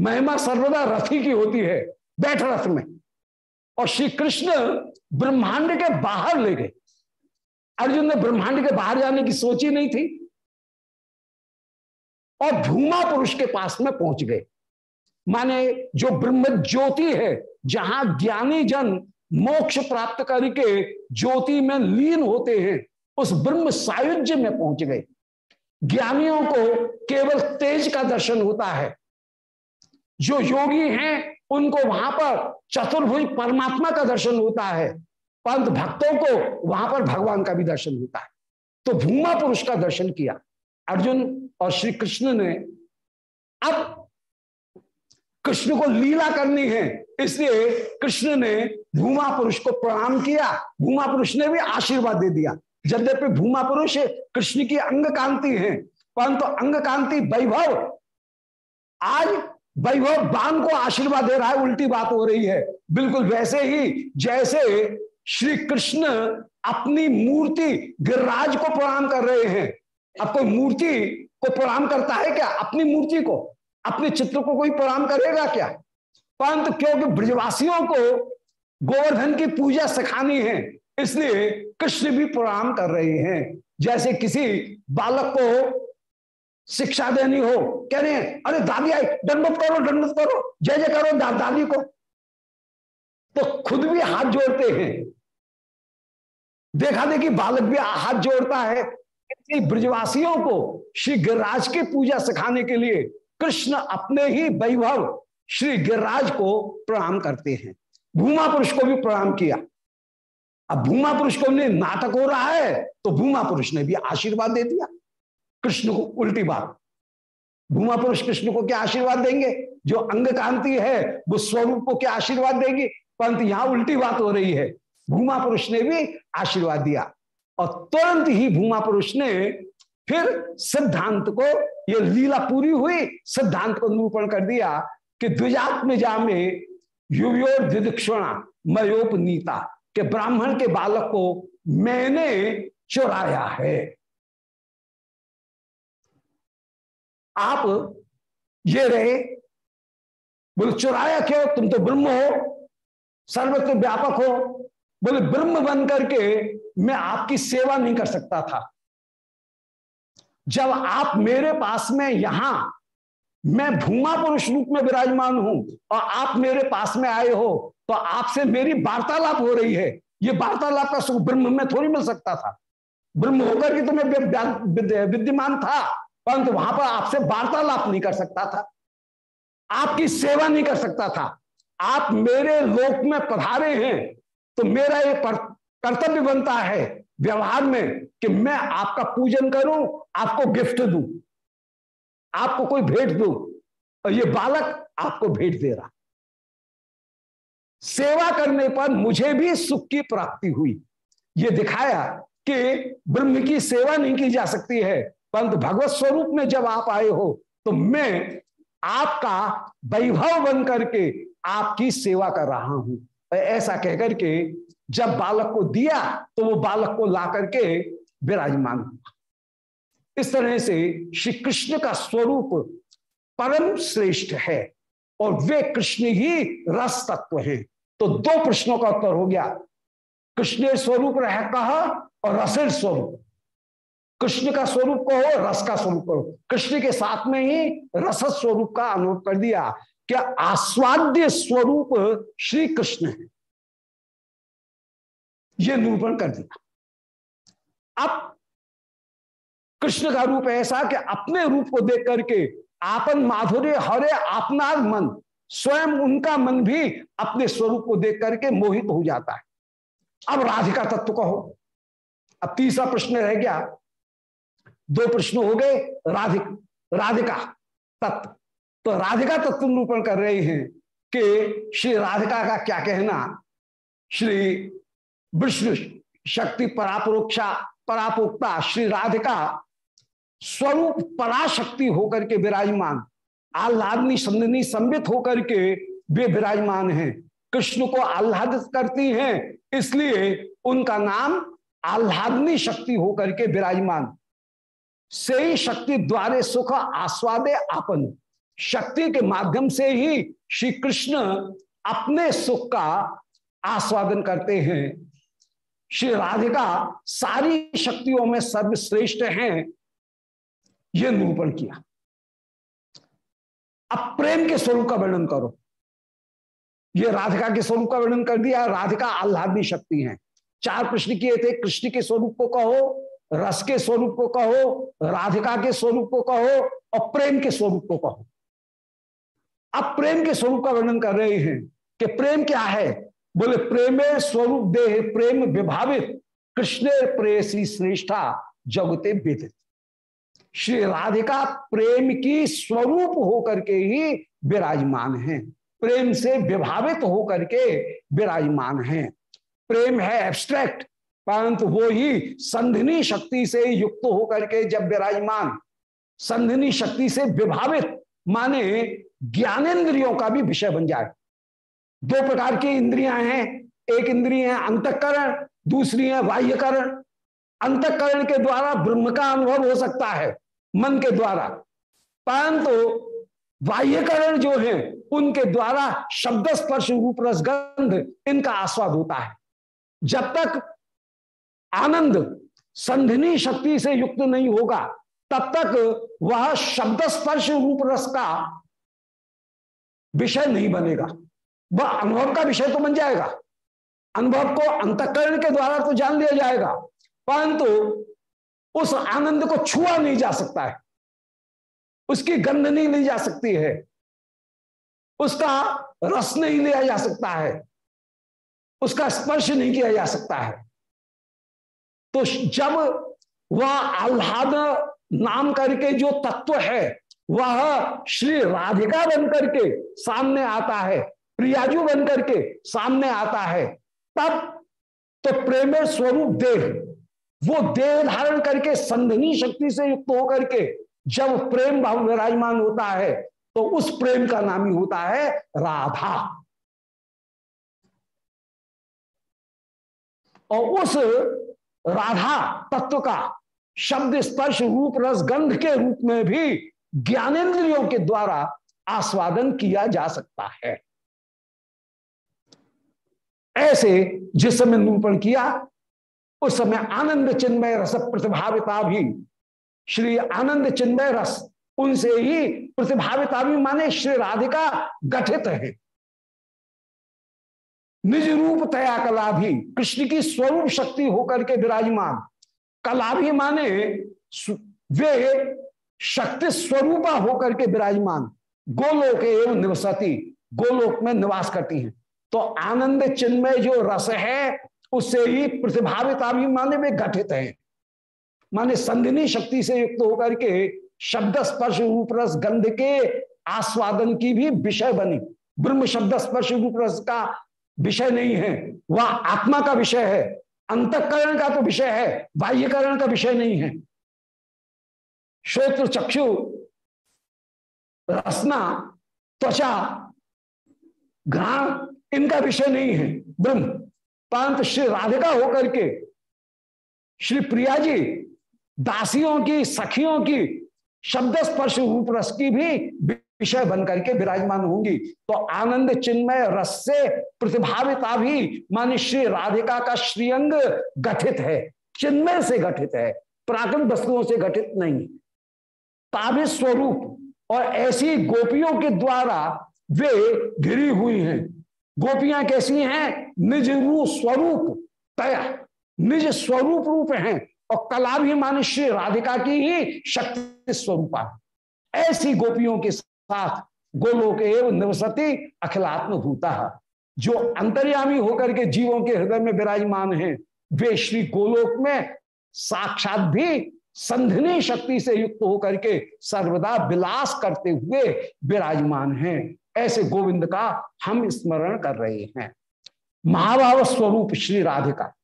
महिमा सर्वदा रथी की होती है, बैठ रथ में। और श्री कृष्ण ब्रह्मांड के बाहर ले गए। अर्जुन ने ब्रह्मांड के बाहर जाने की सोची नहीं थी। और भूमा पुरुष के पास में पहुँच गए। माने जो ब्रह्म ज्योति है, जहाँ ज्ञानी जन मोक्ष प्राप्त करके ज्योति में लीन होते हैं, उस ब्रह्म सायुज्य में पहुँच गए। ज्ञानियों को केवल तेज का दर्शन होता है। जो योगी हैं, उनको वहाँ पर चतुर्भुज परमात्मा का दर्शन होता है। पंत भक्तों को वहाँ पर भगवान का भी दर्शन होता है। तो भूमा पुरुष का दर्शन किया। अर्जुन और श्री कृष्ण ने अब कृष्ण को लीला करनी है। इसलिए कृष्ण ने भूमा पुरुष को प्रणाम किया। भूमा पुरुष ने भी आशीर्वाद दे दिया। यद्यपि भूमा पुरुष कृष्ण की अंग कांति है, परंतु अंग कांति वैभव। आज वैभव बान को आशीर्वाद दे रहा है, उल्टी बात हो रही है। बिल्कुल वैसे ही, जैसे श्री कृष्ण अपनी मूर्ति गिरिराज को प्रणाम कर रहे हैं। अब कोई मूर्ति को प्रणाम करता है क्या? अपनी मूर्ति को? अपने चित्र को कोई प्रणाम करेगा क्या? परंतु क्योंकि ब्रजवासियों को गोवर्धन की पूजा सिखानी है इसलिए कृष्ण भी प्रणाम कर रहे हैं। जैसे किसी बालक को शिक्षा देनी हो कह रहे हैं अरे दादी आई दंडत करो दंडत करो जय जय करो दा, दादी को। तो खुद भी हाथ जोड़ते हैं। देखा देखी बालक भी हाथ जोड़ता है। ब्रजवासियों को श्री गिरिराज की पूजा सिखाने के लिए कृष्ण अपने ही वैभव श्री गिरिराज को प्रणाम करते हैं। भूमा पुरुष को भी प्रणाम किया। अब भूमा पुरुष को ने नाटक हो रहा है तो भूमा पुरुष ने भी आशीर्वाद दे दिया। कृष्ण को उल्टी बात। भूमा पुरुष कृष्ण को क्या आशीर्वाद देंगे? जो अंग कांति है, वो स्वरूप को क्या आशीर्वाद देगी? परंतु यहाँ उल्टी बात हो रही है। भूमा पुरुष ने भी आशीर्वाद दिया। और तुरंत ही भूमा पुरुष ने फिर सिद्धांत को ये लीला पूरी हुई, सिद्धांत को निरूपण कर दिया कि द्विजात्म जा में युवयोर दिदक्षणा मयोप नीता के ब्राह्मण के बालक को मैंने चुराया है। आप ये रहे, बोले, चुराया क्यों? तुम तो ब्रह्म हो, सर्वत्र व्यापक हो। बोले, ब्रह्म बन करके मैं आपकी सेवा नहीं कर सकता था। जब आप मेरे पास में यहाँ, मैं भूमा पुरुष रूप में विराजमान हूँ और आप मेरे पास में आए हो तो आपसे मेरी वार्तालाप हो रही है। ये वार्तालाप का सुख ब्रह्म में थोड़ी मिल सकता था। ब्रह्म होकर के तो मैं विद्यमान था, परंतु वहाँ पर आपसे वार्तालाप नहीं कर सकता था। आपकी सेवा नहीं कर सकता था। आप मेरे लोक में पधारे हैं तो मेरा ये कर्तव्य बनता है व्यवहार में कि मैं आपका पूजन करूँ, आपको गिफ्ट दूँ, आपको कोई भेंट दूँ, और ये बालक आपको भेंट दे रहा। सेवा करने पर मुझे भी सुख की प्राप्ति हुई। ये दिखाया कि ब्रह्म की सेवा नहीं की जा सकती है, परंतु भगवत स्वरूप में जब आप आए हो तो मैं आपका वैभव बन करके आपकी सेवा कर रहा हूँ। ऐसा कहकर के जब बालक को दिया तो वो बालक को ला करके विराजमान हुआ। इस तरह से श्री कृष्ण का स्वरूप परम श्रेष्ठ है और वे कृष्ण ही रस तत्व है। तो दो प्रश्नों का उत्तर हो गया। कृष्ण स्वरूप रह कहा और रसेर स्वरूप। कृष्ण का स्वरूप कहो, रस का स्वरूप कहो कृष्ण के साथ में ही रस स्वरूप का अनुभव कर दिया। क्या आस्वाद्य स्वरूप श्री कृष्ण है? यह निरूपण कर दिया। अब कृष्ण का रूप ऐसा कि अपने रूप को देख करके आपन माधुर्य, हरे आपनार मन, स्वयं उनका मन भी अपने स्वरूप को देख करके मोहित हो जाता है। अब राधिका तत्व कहो। अब तीसरा प्रश्न रह गया। दो प्रश्न हो गए, राधिक, राधिका तत्व। तो राधिका तत्व निरूपण कर रहे हैं कि श्री राधिका का क्या कहना? श्री विष्णु शक्ति परापरोक्षा, परापोक्ता, श्री राधिका स्वरूप पराशक्ति होकर के विराजमान, आह्लादनी संदनी संबित होकर के वे विराजमान हैं। कृष्ण को आह्लादित करती हैं, इसलिए उनका नाम आह्लादनी शक्ति होकर के विराजमान। से ही शक्ति द्वारे सुख आस्वादे आपन। शक्ति के माध्यम से ही श्री कृष्ण अपने सुख का आस्वादन करते हैं। श्री राधिका सारी शक्तियों में सर्वश्रेष्ठ हैं। यह निरूपण किया। अब प्रेम के स्वरूप का वर्णन करो। ये राधिका के स्वरूप का वर्णन कर दिया। राधिका आह्लादनी शक्ति है। चार प्रश्न किए थे। कृष्ण के स्वरूप को कहो, रस के स्वरूप को कहो, राधिका के स्वरूप को कहो और प्रेम के स्वरूप को कहो। अब प्रेम के स्वरूप का वर्णन कर रहे हैं कि प्रेम क्या है? बोले, प्रेमे स्वरूप देह, प्रेम विभावित, कृष्ण प्रेसी श्रेष्ठा, जगते विदित श्री राधिका प्रेम की स्वरूप होकर के ही विराजमान है। प्रेम से विभावित होकर के विराजमान है। प्रेम है एब्स्ट्रैक्ट परंतु वो ही संधिनी शक्ति से युक्त होकर के जब विराजमान, संधिनी शक्ति से विभावित, माने ज्ञानेन्द्रियों का भी विषय बन जाए। दो प्रकार की इंद्रियाँ हैं। एक इंद्रिय है अंतकरण, दूसरी है बाह्यकरण। अंतकरण के द्वारा ब्रह्म का अनुभव हो सकता है, मन के द्वारा। परंतु बाह्यकरण जो है, उनके द्वारा शब्द स्पर्श रूप रसगंध इनका आस्वाद होता है। जब तक आनंद संधिनी शक्ति से युक्त नहीं होगा, तब तक वह शब्द स्पर्श रूप रस का विषय नहीं बनेगा। वह अनुभव का विषय तो बन जाएगा। अनुभव को अंतकरण के द्वारा तो जान लिया जाएगा, परंतु उस आनंद को छुआ नहीं जा सकता है। उसकी गंध नहीं ली जा सकती है। उसका रस नहीं लिया जा सकता है। उसका स्पर्श नहीं किया जा सकता है। तो जब वह आह्लाद नाम करके जो तत्व है, वह श्री राधिका बन करके सामने आता है प्रियाजू बन करके सामने आता है, तब तो प्रेम स्वरूप देह, वो देह धारण करके संधनी शक्ति से युक्त होकर के जब प्रेम भाव विराजमान होता है तो उस प्रेम का नाम ही होता है राधा। और उस राधा तत्व का शब्द स्पर्श रूप रस गंध के रूप में भी ज्ञानेन्द्रियों के द्वारा आस्वादन किया जा सकता है। ऐसे जिस समय निरूपण किया, उस समय आनंद चिन्मय रस प्रतिभाविता भी श्री आनंद चिन्मय रस, उनसे ही प्रतिभाविता भी माने श्री राधिका गठित है। निज रूप तया कला भी कृष्ण की स्वरूप शक्ति होकर के विराजमान। कला भी माने वे शक्ति स्वरूपा होकर के विराजमान। गोलोक एवं निवसती, गोलोक में निवास करती हैं। तो आनंद चिन्मय जो रस है, उससे ही प्रतिभाविता भी माने वे गठित हैं। माने संधिनी शक्ति से युक्त होकर के शब्द स्पर्श रूप रस गंध के आस्वादन की भी विषय बनी। ब्रह्म शब्द स्पर्श रूप रस का विषय नहीं है, वह आत्मा का विषय है, अंतकरण का तो विषय है, बाह्यकरण का विषय नहीं है। श्रोत्र चक्षु, रसना, त्वचा, घ्राण इनका विषय नहीं है। ब्रह्म परंतु श्री राधिका होकर के श्री प्रिया जी दासियों की, सखियों की शब्द स्पर्श रूप रस की भी विषय बन करके विराजमान होंगी। तो आनंद चिन्मय रस से प्रतिभाविता भी मानी श्री राधिका का श्रीअंग गठित है। चिन्मय से गठित है, प्राकृत वस्तुओं से गठित नहीं। ताभित स्वरूप और ऐसी गोपियों के द्वारा वे घिरी हुई हैं। गोपियाँ कैसी हैं? निज रूप स्वरूप, तया। निज स्वरूप रूप हैं। और कला भी मान श्री राधिका की ही शक्ति स्वरूपा ऐसी गोपियों के साथ गोलोक एवं निवसती अखिलात्म भूता जो अंतर्यामी होकर के जीवों के हृदय में विराजमान हैं, वे श्री गोलोक में साक्षात भी संधनी शक्ति से युक्त होकर के सर्वदा विलास करते हुए विराजमान हैं। ऐसे गोविंद का हम स्मरण कर रहे हैं। महाभाव स्वरूप श्री राधिका।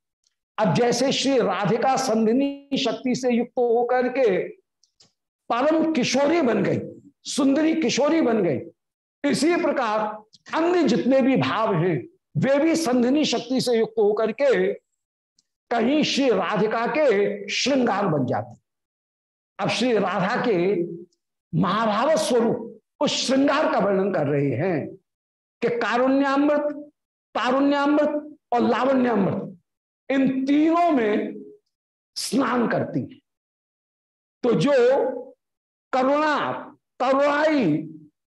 अब जैसे श्री राधिका संधिनी शक्ति से युक्त होकर के परम किशोरी बन गई, सुंदरी किशोरी बन गई, इसी प्रकार अन्य जितने भी भाव हैं, वे भी संधिनी शक्ति से युक्त होकर के कहीं श्री राधिका के श्रृंगार बन जाते। अब श्री राधा के महाभाव स्वरूप उस श्रृंगार का वर्णन कर रहे हैं कि कारुण्यामृत तारुण्यामृत और लावण्यामृत, इन तीनों में स्नान करती है। तो जो करुणा, करुणाई,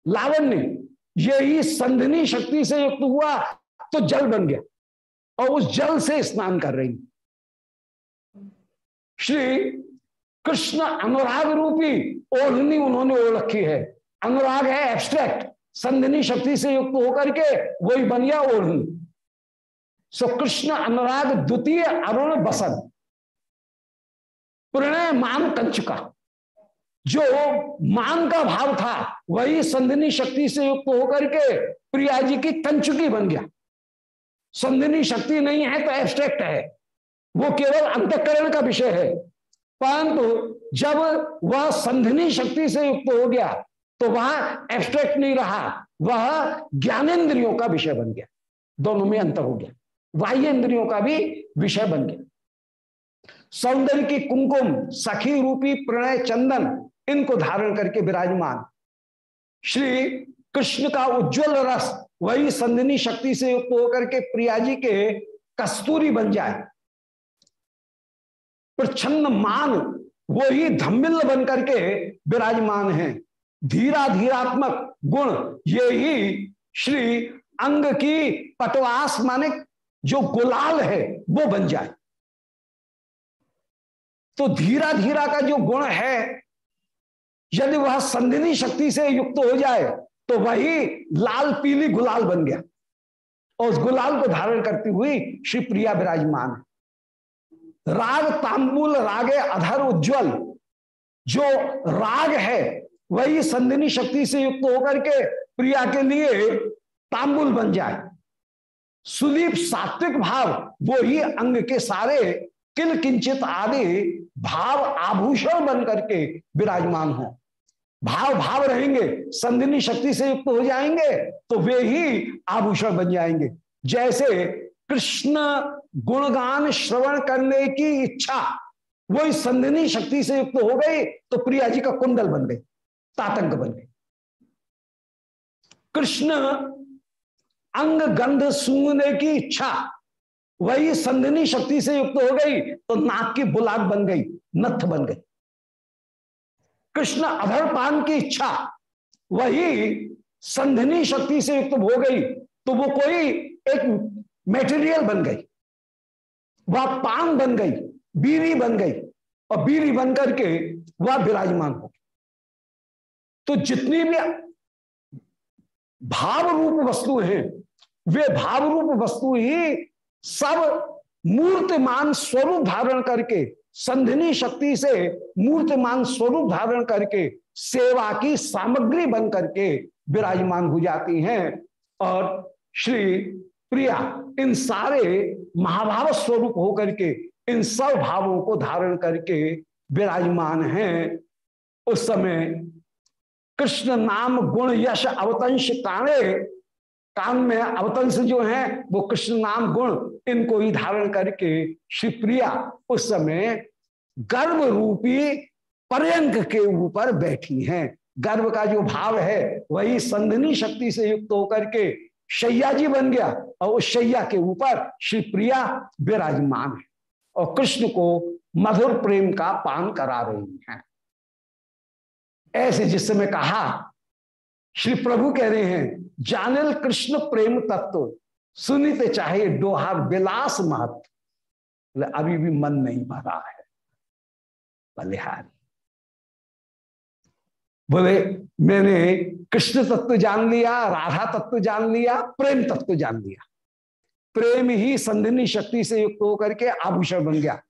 लावण्य यही संधनी शक्ति से युक्त हुआ तो जल बन गया और उस जल से स्नान कर रही श्री कृष्ण अनुराग रूपी ओढ़नी उन्होंने ओढ़ रखी है। अनुराग है एब्स्ट्रैक्ट संधिनी शक्ति से युक्त होकर के वही बन गया सो कृष्ण, अनुराग, द्वितीय, अरुण, बसंत। प्रणय, मान, कंचुका। जो मान का भाव था, वही संधिनी शक्ति से युक्त होकर के प्रिया जी की कंचुकी बन गया। संधिनी शक्ति नहीं है तो एब्स्ट्रैक्ट है। वो केवल अंतकरण का विषय है। परंतु जब वह संधिनी शक्ति से युक्त हो गया तो वह एब्स्ट्रैक्ट नहीं रहा, वह ज्ञानेन्द्रियों का विषय बन गया। दोनों में अंतर हो गया। बाह्य इंद्रियों का भी विषय बन गया। सौंदर्य की कुमकुम, सखी रूपी प्रणय चंदन, इनको धारण करके विराजमान। श्री कृष्ण का उज्जवल रस, वही संधनी शक्ति से युक्त होकर के प्रिया जी के कस्तूरी बन जाए। प्रछन्न मान वो ही धम्मिल बन करके विराजमान है। धीरा धीरात्मक गुण, ये ही श्री अंग की पटवास माने जो गुलाल है, वो बन जाए। तो धीरा धीरा का जो गुण है, यदि वह संधिनी शक्ति से युक्त हो जाए तो वही लाल पीली गुलाल बन गया। और उस गुलाल को धारण करती हुई श्री प्रिया विराजमान है। राग तांबुल, रागे अधर उज्जवल, जो राग है वही संधिनी शक्ति से युक्त होकर के प्रिया के लिए तांबुल बन जाए। सुदीप सात्विक भाव, वो ही अंग के सारे किल किंचित आदि भाव आभूषण बन करके विराजमान हो। भाव भाव रहेंगे, संधिनी शक्ति से युक्त हो जाएँगे तो वे ही आभूषण बन जाएँगे। जैसे कृष्ण गुणगान श्रवण करने की इच्छा, वही संधिनी शक्ति से युक्त हो गई तो प्रिया जी का कुंडल बन गई। तातंक बन गई। कृष्ण अंग गंध सूंघने की इच्छा, वही संधिनी शक्ति से युक्त हो गई तो नाक की बुलाक बन गई नथ बन गई। कृष्ण अभर पान की इच्छा, वही संधनी शक्ति से युक्त हो गई तो वो कोई एक मेटेरियल बन गई, वह पान बन गई, बीरी बन गई, और बीरी बन करके वह विराजमान हो तो जितनी भी भाव रूप वस्तु हैं, वे भाव रूप वस्तु ही सब मूर्तिमान स्वरूप धारण करके, संधिनी शक्ति से मूर्तिमान स्वरूप धारण करके, सेवा की सामग्री बन करके विराजमान हो जाती हैं। और श्री प्रिया, इन सारे महाभाव स्वरूप होकर के, इन सब भावों को धारण करके विराजमान हैं। उस समय कृष्ण नाम गुण यश अवतंश काणे कान में अवतंश जो है, वो कृष्ण नाम गुण, इनको ही धारण करके श्री प्रिया उस समय गर्भ रूपी पर्यंक के ऊपर बैठी हैं। गर्भ का जो भाव है, वही संधनी शक्ति से युक्त होकर के शैया जी बन गया और उस शैया के ऊपर श्री प्रिया विराजमान है और कृष्ण को मधुर प्रेम का पान करा रही हैं। ऐसे जिस समय कहा, श्री प्रभु कह रहे हैं, जानल कृष्ण प्रेम तत्व, सुनित चाहे डोहार विलास महत्व अभी भी मन नहीं भरा है। बलिहारी। बोले, मैंने कृष्ण तत्व जान लिया, राधा तत्व जान लिया, प्रेम तत्व जान लिया। प्रेम ही संधिनी शक्ति से युक्त होकर के आभूषण बन गया।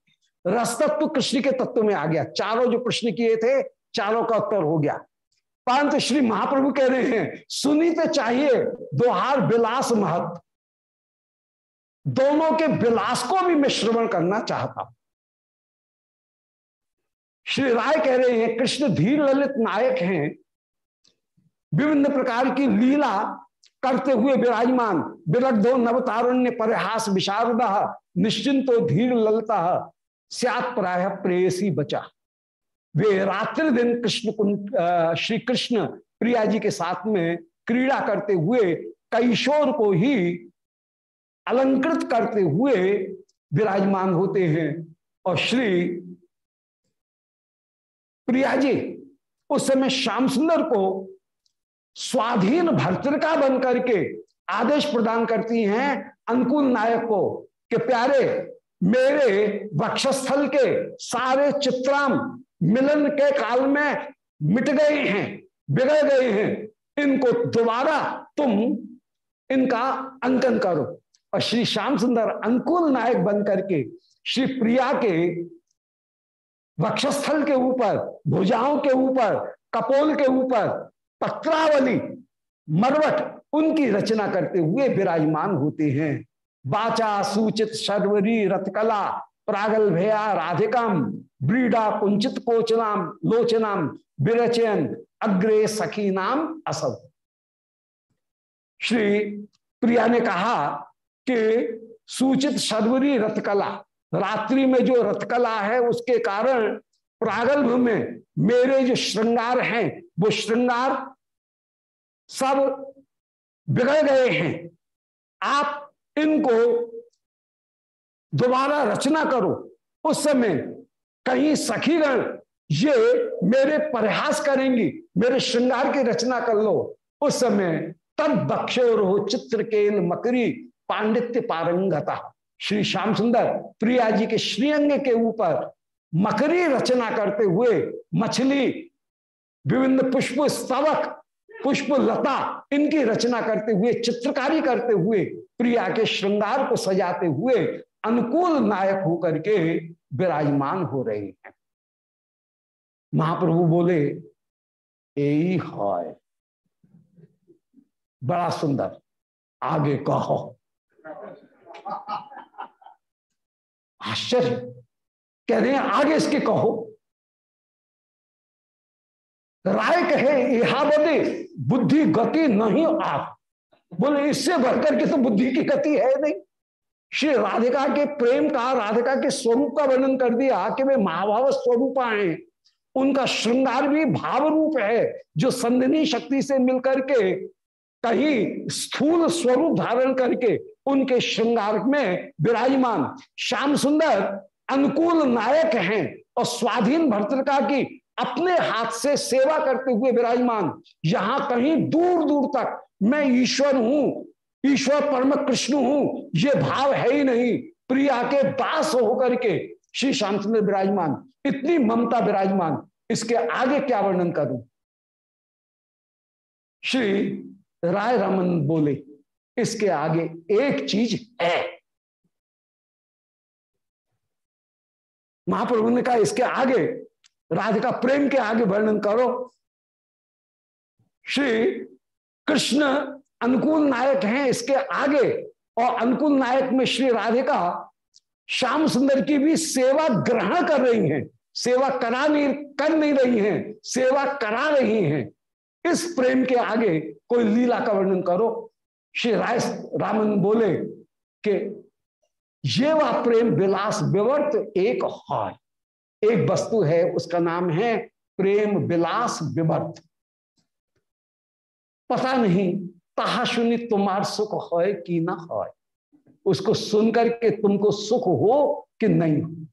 रस तत्व कृष्ण के तत्व में आ गया। चारों जो प्रश्न किए थे चारों का उत्तर हो गया। परंतु श्री महाप्रभु कह रहे हैं, सुनी तो चाहिए, दोहार विलास महत। दोनों के विलास को भी मैं श्रवण करना चाहता हूँ। श्री राय कह रहे हैं, कृष्ण धीर ललित नायक हैं। विभिन्न प्रकार की लीला करते हुए विराजमान, विरग्धो नवतारुण्य परिहास विशारद, निश्चिंतो धीर ललता, सियात प्राय प्रेयसी बचा। वे रात्रि दिन कृष्ण कुंड श्री कृष्ण प्रिया जी के साथ में क्रीड़ा करते हुए, कैशोर को ही अलंकृत करते हुए विराजमान होते हैं। और श्री प्रिया जी उस समय श्याम सुंदर को स्वाधीन भर्तृका बन करके आदेश प्रदान करती हैं अंकुल नायक को कि प्यारे, मेरे वक्षस्थल के सारे चित्राम मिलन के काल में मिट गए हैं, बिगड़ गए हैं। इनको दोबारा तुम इनका अंकन करो। और श्री श्याम सुंदर अनुकूल नायक बन करके श्री प्रिया के वक्षस्थल के ऊपर, भुजाओं के ऊपर, कपोल के ऊपर, पत्रावली, मरवट, उनकी रचना करते हुए विराजमान होते हैं। बाचा सूचित शर्वरी रथकला प्रागल भया राधिकम, ब्रीडा कुंचित कोचनाम, लोचनाम, विरचयन, अग्रे सखी नाम असद श्री प्रिया ने कहा कि सूचित शर्वरी रथकला, रात्रि में जो रथकला है, उसके कारण प्रागल्भ में मेरे जो श्रृंगार हैं, वो श्रृंगार सब बिगड़ गए हैं। आप इनको दोबारा रचना करो। उस समय कहीं सखीगण ये मेरे प्रयास करेंगी, मेरे श्रृंगार की रचना कर लो। उस समय तब बक्षोर हो चित्रकेल मकरी पांडित्य पारंगता। श्री श्याम सुंदर प्रिया जी के श्रीअंग के ऊपर मकरी रचना करते हुए मछली, विभिन्न पुष्प स्तवक, पुष्प लता, इनकी रचना करते हुए, चित्रकारी करते हुए, प्रिया के श्रृंगार को सजाते हुए अनुकूल नायक होकर के विराजमान हो रहे हैं। महाप्रभु बोले यही है बड़ा सुंदर। आगे कहो। आश्चर्य। कह रहे हैं, आगे इसके कहो। राय कहे यहा बदे बुद्धि गति नहीं आप बोले, इससे बढ़कर के तो बुद्धि की गति है नहीं। श्री राधिका के प्रेम का, राधिका के स्वरूप का वर्णन कर दिया कि वे महाभाव स्वरूप हैं उनका श्रृंगार भी भाव रूप है, जो संधनी शक्ति से मिलकर के कहीं स्थूल स्वरूप धारण करके उनके श्रृंगार में विराजमान, श्याम सुंदर, अनुकूल नायक हैं और स्वाधीन भर्तृका की अपने हाथ से सेवा करते हुए विराजमान। यहाँ कहीं दूर दूर तक मैं ईश्वर हूँ ईश्वर परम कृष्ण हूँ, ये भाव है ही नहीं। प्रिया के दास होकर के श्री श्यामचंद्र विराजमान, इतनी ममता विराजमान, इसके आगे क्या वर्णन करूँ? श्री राय रमन बोले, इसके आगे एक चीज़ है। महाप्रभु ने कहा, इसके आगे राधिका प्रेम के आगे वर्णन करो। श्री कृष्ण अनुकूल नायक हैं इसके आगे, और अनुकूल नायक में श्री राधिका श्याम सुंदर की भी सेवा ग्रहण कर रही हैं, सेवा करा नहीं, कर नहीं रही हैं, सेवा करा रही हैं। इस प्रेम के आगे कोई लीला का वर्णन करो। श्री राय, रामन बोले कि ये वह प्रेम विलास विवर्त एक है एक वस्तु है, उसका नाम है प्रेम विलास विवर्त। पता नहीं तहा सुनी तुम्हार सुख है कि ना है? उसको सुनकर के तुमको सुख हो कि नहीं हो?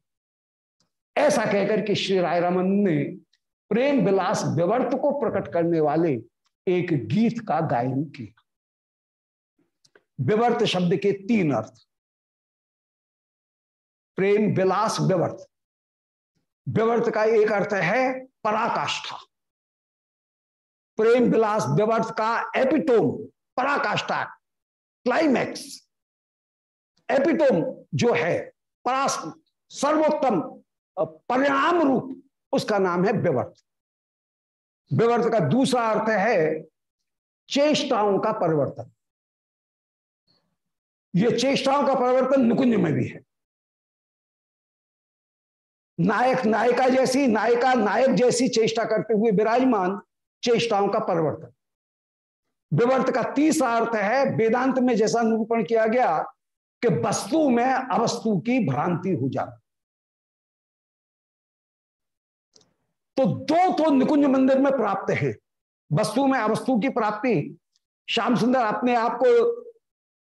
ऐसा कहकर के श्री राय रमन ने प्रेम विलास विवर्त को प्रकट करने वाले एक गीत का गायन किया। विवर्त शब्द के तीन अर्थ। प्रेम विलास विवर्त। विवर्त का एक अर्थ है पराकाष्ठा। प्रेम विलास विवर्त का एपिटोम, पराकाष्ठा क्लाइमैक्स एपिटोम जो है, परास सर्वोत्तम परिणाम रूप उसका नाम है विवर्त विवर्त का दूसरा अर्थ है चेष्टाओं का परिवर्तन। ये चेष्टाओं का परिवर्तन नुकुंज में भी है। नायक नायिका जैसी, नायिका नायक जैसी चेष्टा करते हुए विराजमान चेष्टाओं का परिवर्तन। विवर्त का तीसरा अर्थ है, वेदांत में जैसा निरूपण किया गया कि वस्तु में अवस्तु की भ्रांति हो जाती। तो दो तो निकुंज मंदिर में प्राप्त है। वस्तु में अवस्तु की प्राप्ति। श्याम सुंदर अपने आप को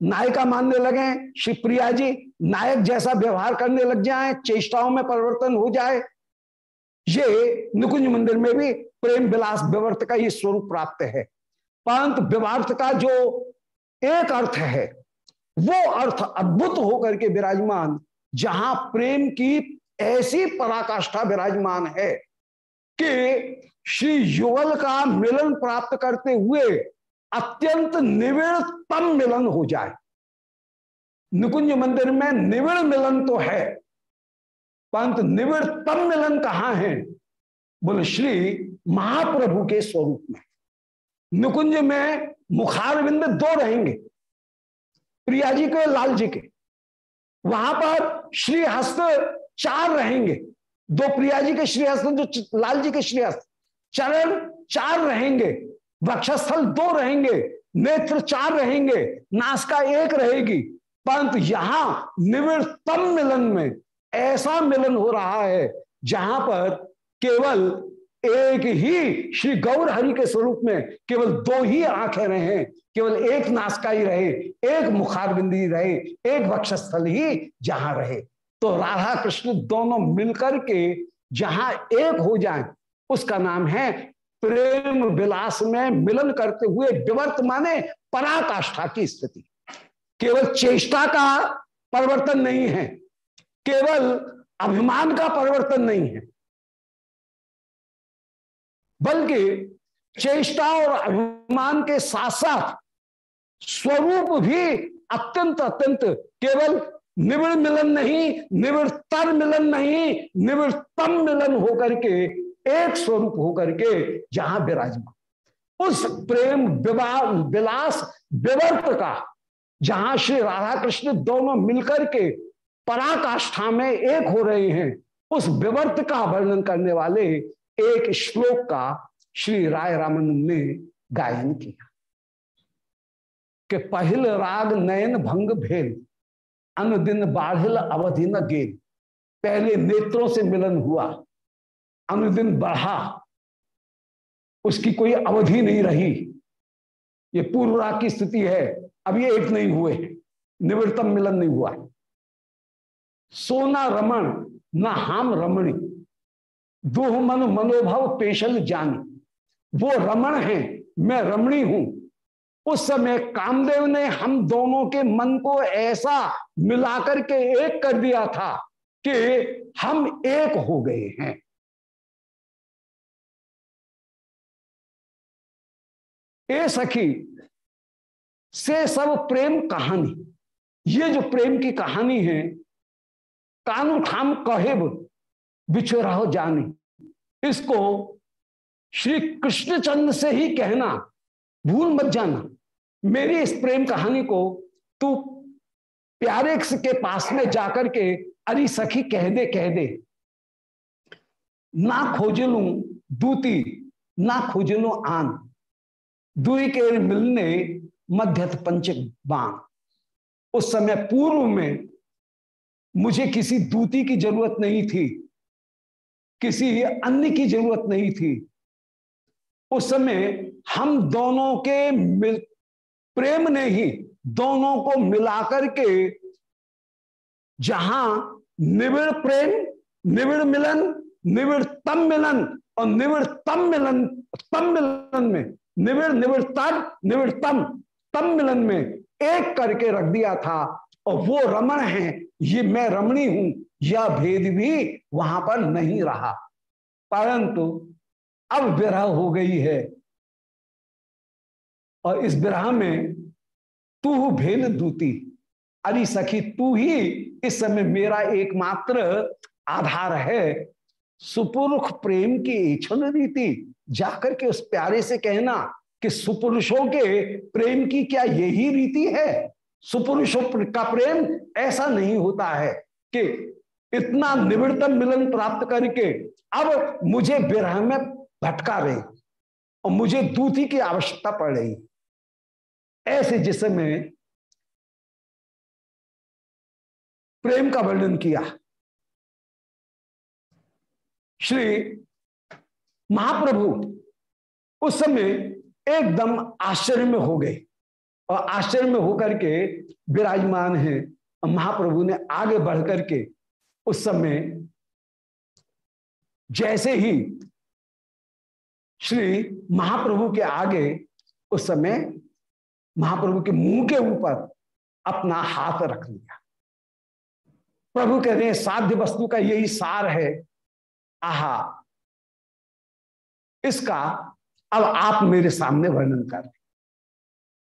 नायिका मानने लगे श्री प्रिया जी, नायक जैसा व्यवहार करने लग जाए, चेष्टाओं में परिवर्तन हो जाए ये निकुंज मंदिर में भी प्रेम विलास विवर्त का ही स्वरूप प्राप्त है। परंतु विवार्थ का जो एक अर्थ है, वो अर्थ अद्भुत होकर के विराजमान, जहाँ प्रेम की ऐसी पराकाष्ठा विराजमान है कि श्री युगल का मिलन प्राप्त करते हुए अत्यंत निविड़तम मिलन हो जाए। निकुंज मंदिर में निविड़ मिलन तो है परंतु निविड़तम मिलन कहाँ है? बोले, श्री महाप्रभु के स्वरूप में। निकुंज में मुखारविंद दो रहेंगे प्रिया जी के लाल जी के। वहाँ पर श्री हस्त चार रहेंगे। दो प्रिया जी के श्रीहस्त जो लाल जी के श्रीहस्त। चरण चार रहेंगे, वक्षस्थल दो रहेंगे, नेत्र चार रहेंगे नासका एक रहेगी। परंतु यहाँ निवृत्तम मिलन में ऐसा मिलन हो रहा है जहाँ पर केवल एक ही श्री गौर हरि के स्वरूप में केवल दो ही आँखें रहे, केवल एक नासका ही रहे, एक मुखारबिंदी रहे, एक वक्षस्थल ही जहाँ रहे। तो राधा कृष्ण दोनों मिलकर के जहाँ एक हो जाए, उसका नाम है प्रेम विलास में मिलन करते हुए विवर्त माने पराकाष्ठा की स्थिति। केवल चेष्टा का परिवर्तन नहीं है केवल अभिमान का परिवर्तन नहीं है, बल्कि चेष्टा और अभिमान के साथ साथ स्वरूप भी अत्यंत अत्यंत, केवल निवृ मिलन नहीं निवृत्तर मिलन नहीं निवृत्तम मिलन होकर के, एक स्वरूप होकर के जहाँ विराजमान। उस प्रेम विलास, विवर्त का, जहाँ श्री राधा कृष्ण दोनों मिलकर के पराकाष्ठा में एक हो रहे हैं। उस विवर्त का वर्णन करने वाले एक श्लोक का श्री राय रामन ने गायन किया। कि पहल राग नयन भंग भेल, अनुदिन बाढ़िल अवधि न गेल। पहले नेत्रों से मिलन हुआ, अनुदिन बढ़ा। उसकी कोई अवधि नहीं रही। ये पूर्व राग की स्थिति है, अब ये एक नहीं हुए निवृत्तम मिलन नहीं हुआ। सोना रमण, न हम रमणी। दोह मन मनोभव पेशल जानी। वो रमण है, मैं रमणी हूँ। उस समय कामदेव ने हम दोनों के मन को ऐसा मिलाकर के एक कर दिया था कि हम एक हो गए हैं। ए सखी, से सब प्रेम कहानी। ये जो प्रेम की कहानी है कानू ठाम कहेब बिछोराहो जानी इसको श्री कृष्णचंद्र से ही कहना, भूल मत जाना। मेरी इस प्रेम कहानी को तू प्यारे के पास में जाकर के अरे सखी कह दे कह दे ना खोज लू दूती, ना खोज लू आन। दुई के मिलने मध्यत पंचक बाण। उस समय पूर्व में मुझे किसी दूती की ज़रूरत नहीं थी, किसी अन्य की ज़रूरत नहीं थी। उस समय हम दोनों के मिल, प्रेम ने ही दोनों को मिलाकर के जहाँ निविड़ प्रेम, निविड़ मिलन, निविड़ तम मिलन और निविड़ तम मिलन तम मिलन में, निविड़ निविड़ तम निविड़ तम तम मिलन में एक करके रख दिया था और वो रमण है ये मैं रमणी हूँ यह भेद भी वहाँ पर नहीं रहा। परंतु अब विरह हो गई है। और इस विरह में तू भेद दूती। अरे सखी, तू ही इस समय मेरा एकमात्र आधार है। सुपुरुष प्रेम की इच्छन रीति। जाकर के उस प्यारे से कहना कि सुपुरुषों के प्रेम की क्या यही रीति है? सुपुरुषों का प्रेम ऐसा नहीं होता है कि इतना निवृत्तम मिलन प्राप्त करके अब मुझे विरह में भटका रहे और मुझे दूती की आवश्यकता पड़ रही। ऐसे जिसमें प्रेम का वर्णन किया। श्री महाप्रभु उस समय एकदम आश्चर्य में हो गए। और आश्चर्य में होकर के विराजमान है। महाप्रभु ने आगे बढ़ करके उस समय जैसे ही श्री महाप्रभु के आगे उस समय महाप्रभु के मुँह के ऊपर अपना हाथ रख लिया। प्रभु कह रहे हैं, साध्य वस्तु का यही सार है। आहा, इसका अब आप मेरे सामने वर्णन कर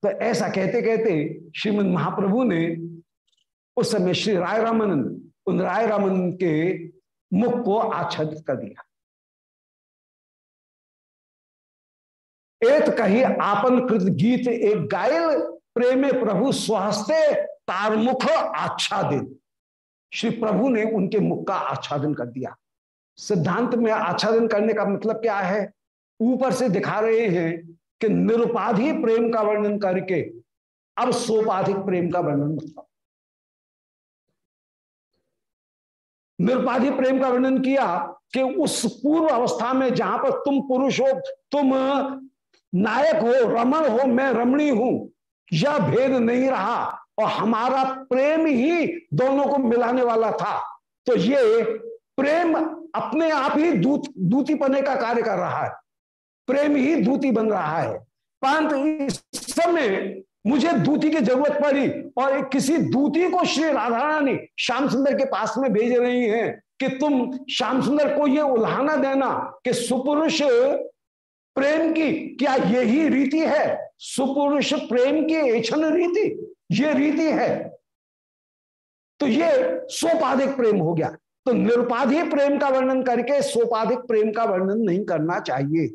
तो ऐसा कहते कहते श्रीमद महाप्रभु ने उस समय श्री राय रामन, उन राय रामन के मुख को आच्छादित कर दिया। एक कही आपन कृत गीत, एक गायल प्रेम प्रभु स्वहस्ते तारमुख आच्छादित। श्री प्रभु ने उनके मुख का आच्छादन कर दिया। सिद्धांत में आच्छादन करने का मतलब क्या है? ऊपर से दिखा रहे हैं कि निरुपाधि प्रेम का वर्णन करके अब सोपाधिक प्रेम का वर्णन मतलब निरुपाधि प्रेम का वर्णन किया कि उस पूर्व अवस्था में जहाँ पर तुम पुरुष हो, तुम नायक हो, रमण हो, मैं रमणी हूँ, यह भेद नहीं रहा और हमारा प्रेम ही दोनों को मिलाने वाला था। तो ये प्रेम अपने आप ही दूत दूती पने का कार्य कर रहा है। प्रेम ही दूती बन रहा है। परंतु इस समय मुझे दूती की ज़रूरत पड़ी और किसी दूती को श्री राधा रानी श्याम सुंदर के पास में भेज रही हैं कि तुम श्याम सुंदर को यह उल्हाना देना कि सुपुरुष प्रेम की क्या यही रीति है? सुपुरुष प्रेम की एछन रीति, ये रीति है। तो ये सोपाधिक प्रेम हो गया। तो निरुपाधि प्रेम का वर्णन करके सोपाधिक प्रेम का वर्णन नहीं करना चाहिए।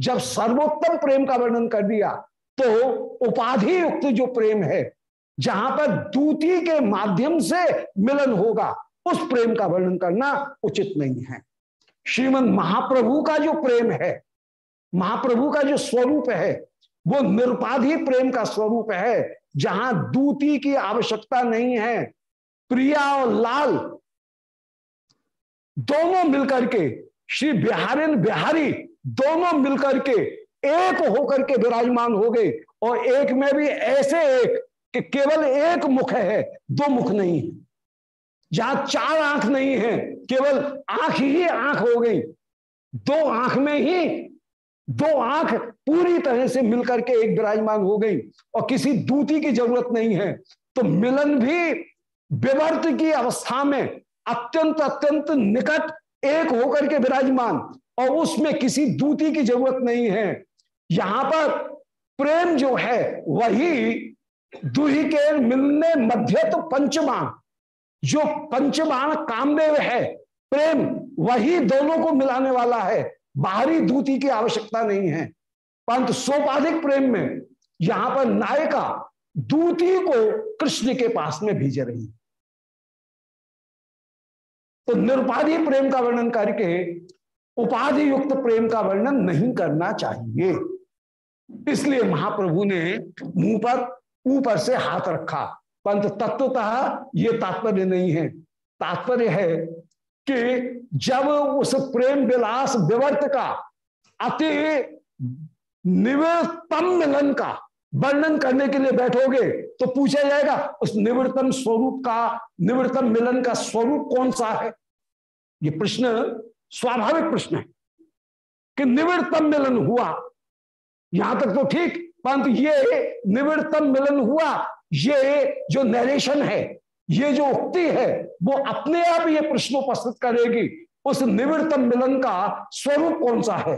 जब सर्वोत्तम प्रेम का वर्णन कर दिया तो उपाधि युक्त जो प्रेम है, जहाँ पर दूती के माध्यम से मिलन होगा, उस प्रेम का वर्णन करना उचित नहीं है। श्रीमद महाप्रभु का जो प्रेम है, महाप्रभु का जो स्वरूप है, वो निरुपाधि प्रेम का स्वरूप है, जहाँ दूती की आवश्यकता नहीं है। प्रिया और लाल दोनों मिलकर के श्री बिहारिन बिहारी दोनों मिलकर के एक होकर के विराजमान हो गए। और एक में भी ऐसे एक कि केवल एक मुख है, दो मुख नहीं है। जहाँ चार आँख नहीं है, केवल आँख ही आँख हो गई। दो आँख में ही दो आँख पूरी तरह से मिलकर के एक विराजमान हो गई। और किसी दूती की ज़रूरत नहीं है। तो मिलन भी विवर्त की अवस्था में अत्यंत अत्यंत निकट एक होकर के विराजमान। और उसमें किसी दूती की ज़रूरत नहीं है। यहाँ पर प्रेम जो है, वही दुही के मिलने मध्यत पंचबाण जो पंचबाण कामदेव है, प्रेम वही दोनों को मिलाने वाला है। बाहरी दूती की आवश्यकता नहीं है। परंतु सोपाधिक प्रेम में यहाँ पर नायिका दूती को कृष्ण के पास में भेज रही तो निरुपाधि प्रेम का वर्णन करके उपाधि युक्त प्रेम का वर्णन नहीं करना चाहिए। इसलिए महाप्रभु ने मुँह पर, ऊपर से हाथ रखा। परंतु तत्वतः ये तात्पर्य नहीं है। तात्पर्य है कि जब उस प्रेम विलास विवर्त का, अति निवृत्तम मिलन का वर्णन करने के लिए बैठोगे तो पूछा जाएगा, उस निवृत्तम स्वरूप का, निवृत्तम मिलन का स्वरूप कौन सा है? ये प्रश्न स्वाभाविक प्रश्न है कि निवृत्तम मिलन हुआ। यहाँ तक तो ठीक, परंतु ये निवृत्तम मिलन हुआ, ये जो नरेशन है, ये जो उक्ति है, वो अपने आप ये प्रश्न उपस्थित करेगी, उस निवृत्तम मिलन का स्वरूप कौन सा है?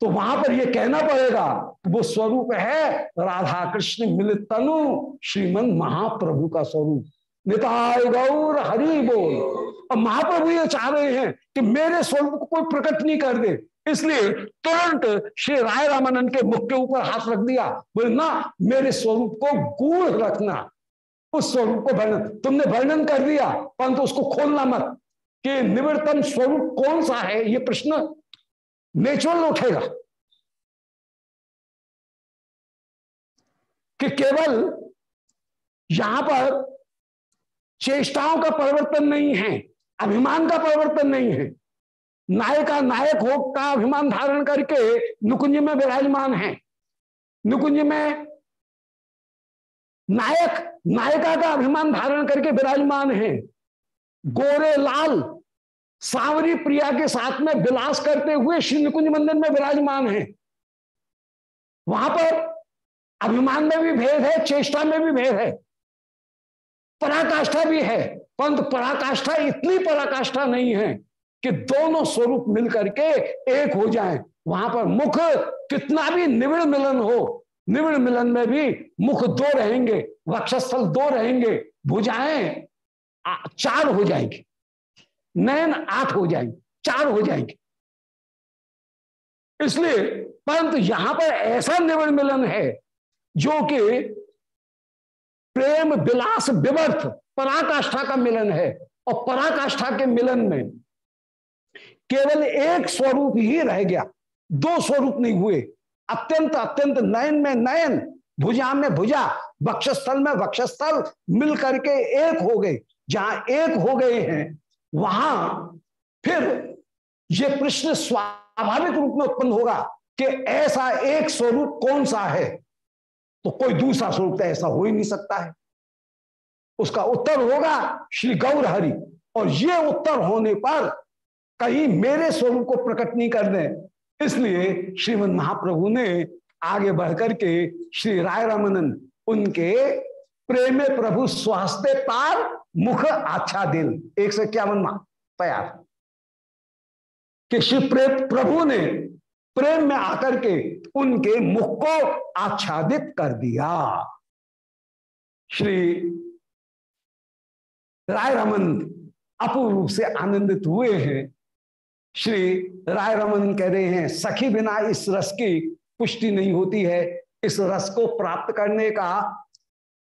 तो वहाँ पर ये कहना पड़ेगा कि वो स्वरूप है राधा कृष्ण मिलित तनु श्रीमन महाप्रभु का स्वरूप। निताय गौर हरि बोल। और महाप्रभु ये चाह रहे हैं कि मेरे स्वरूप को कोई प्रकट नहीं कर दे। इसलिए तुरंत श्री राय रामानंद के मुख के ऊपर हाथ रख दिया। बोले ना मेरे स्वरूप को गूढ़ रखना। उस स्वरूप को वर्णन तुमने वर्णन कर दिया, परंतु उसको खोलना मत कि निवृत्तम स्वरूप कौन सा है? ये प्रश्न नेचुरल उठेगा। कि केवल यहाँ पर चेष्टाओं का परिवर्तन नहीं है, अभिमान का परिवर्तन नहीं है। नायका नायक हो का अभिमान धारण करके नुकुंज में विराजमान है। नुकुंज में नायक, नायिका का अभिमान धारण करके विराजमान है। गोरे लाल, सांवरी प्रिया के साथ में विलास करते हुए श्री निकुंज मंदिर में विराजमान है। वहाँ पर अभिमान में भी भेद है, चेष्टा में भी भेद है। पराकाष्ठा भी है, परंतु पराकाष्ठा इतनी पराकाष्ठा नहीं है कि दोनों स्वरूप मिलकर के एक हो जाएँ। वहाँ पर मुख कितना भी निविड़ मिलन हो, निविड़ मिलन में भी मुख दो रहेंगे, वक्षस्थल दो रहेंगे, भुजाएँ चार हो जाएँगे, नयन आठ हो जाएँगे, चार हो जाएँगे। इसलिए परंतु यहाँ पर ऐसा निवण मिलन है जो कि प्रेम, विलास, विवर्थ, पराकाष्ठा का मिलन है। और पराकाष्ठा के मिलन में केवल एक स्वरूप ही रह गया। दो स्वरूप नहीं हुए। अत्यंत अत्यंत नयन में नयन, भुजा में भुजा, वक्षस्थल में वक्षस्थल मिल करके एक हो गए। जहाँ एक हो गए हैं, वहाँ फिर ये प्रश्न स्वाभाविक रूप में उत्पन्न होगा कि ऐसा एक स्वरूप कौन सा है? तो कोई दूसरा स्वरूप तो ऐसा हो ही नहीं सकता है। उसका उत्तर होगा श्री गौर हरि और ये उत्तर होने पर कहीं मेरे स्वरूप को प्रकट नहीं कर दें। इसलिए श्रीमद महाप्रभु ने आगे बढ़कर के श्री राय रामानंद उनके प्रेम प्रभु स्वास्थ्य पार मुख आच्छा दिल एक सौ इक्यावन तैयार। कि श्री प्रभु ने प्रेम में आकर के उनके मुख को आच्छादित कर दिया। श्री राय रमन अपूर्व रूप से आनंदित हुए हैं। श्री राय रमन कह रहे हैं, सखी बिना इस रस की पुष्टि नहीं होती है। इस रस को प्राप्त करने का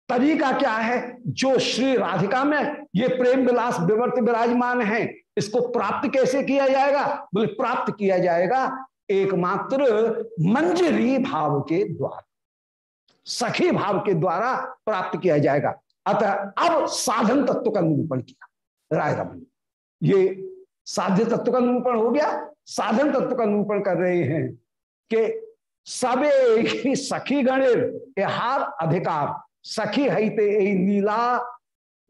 तरीका क्या है? जो श्री राधिका में ये प्रेम विलास विवर्त विराजमान है, इसको प्राप्त कैसे किया जाएगा? बोले, प्राप्त किया जाएगा एकमात्र मंजरी भाव के द्वारा, सखी भाव के द्वारा प्राप्त किया जाएगा। अतः अब साधन तत्व का निरूपण किया। राय रमन ये साध्य तत्व का निरूपण हो गया। साधन तत्व का निरूपण कर रहे हैं कि सबे ही सखी गणिर हार अधिकार, सखी हईते लीला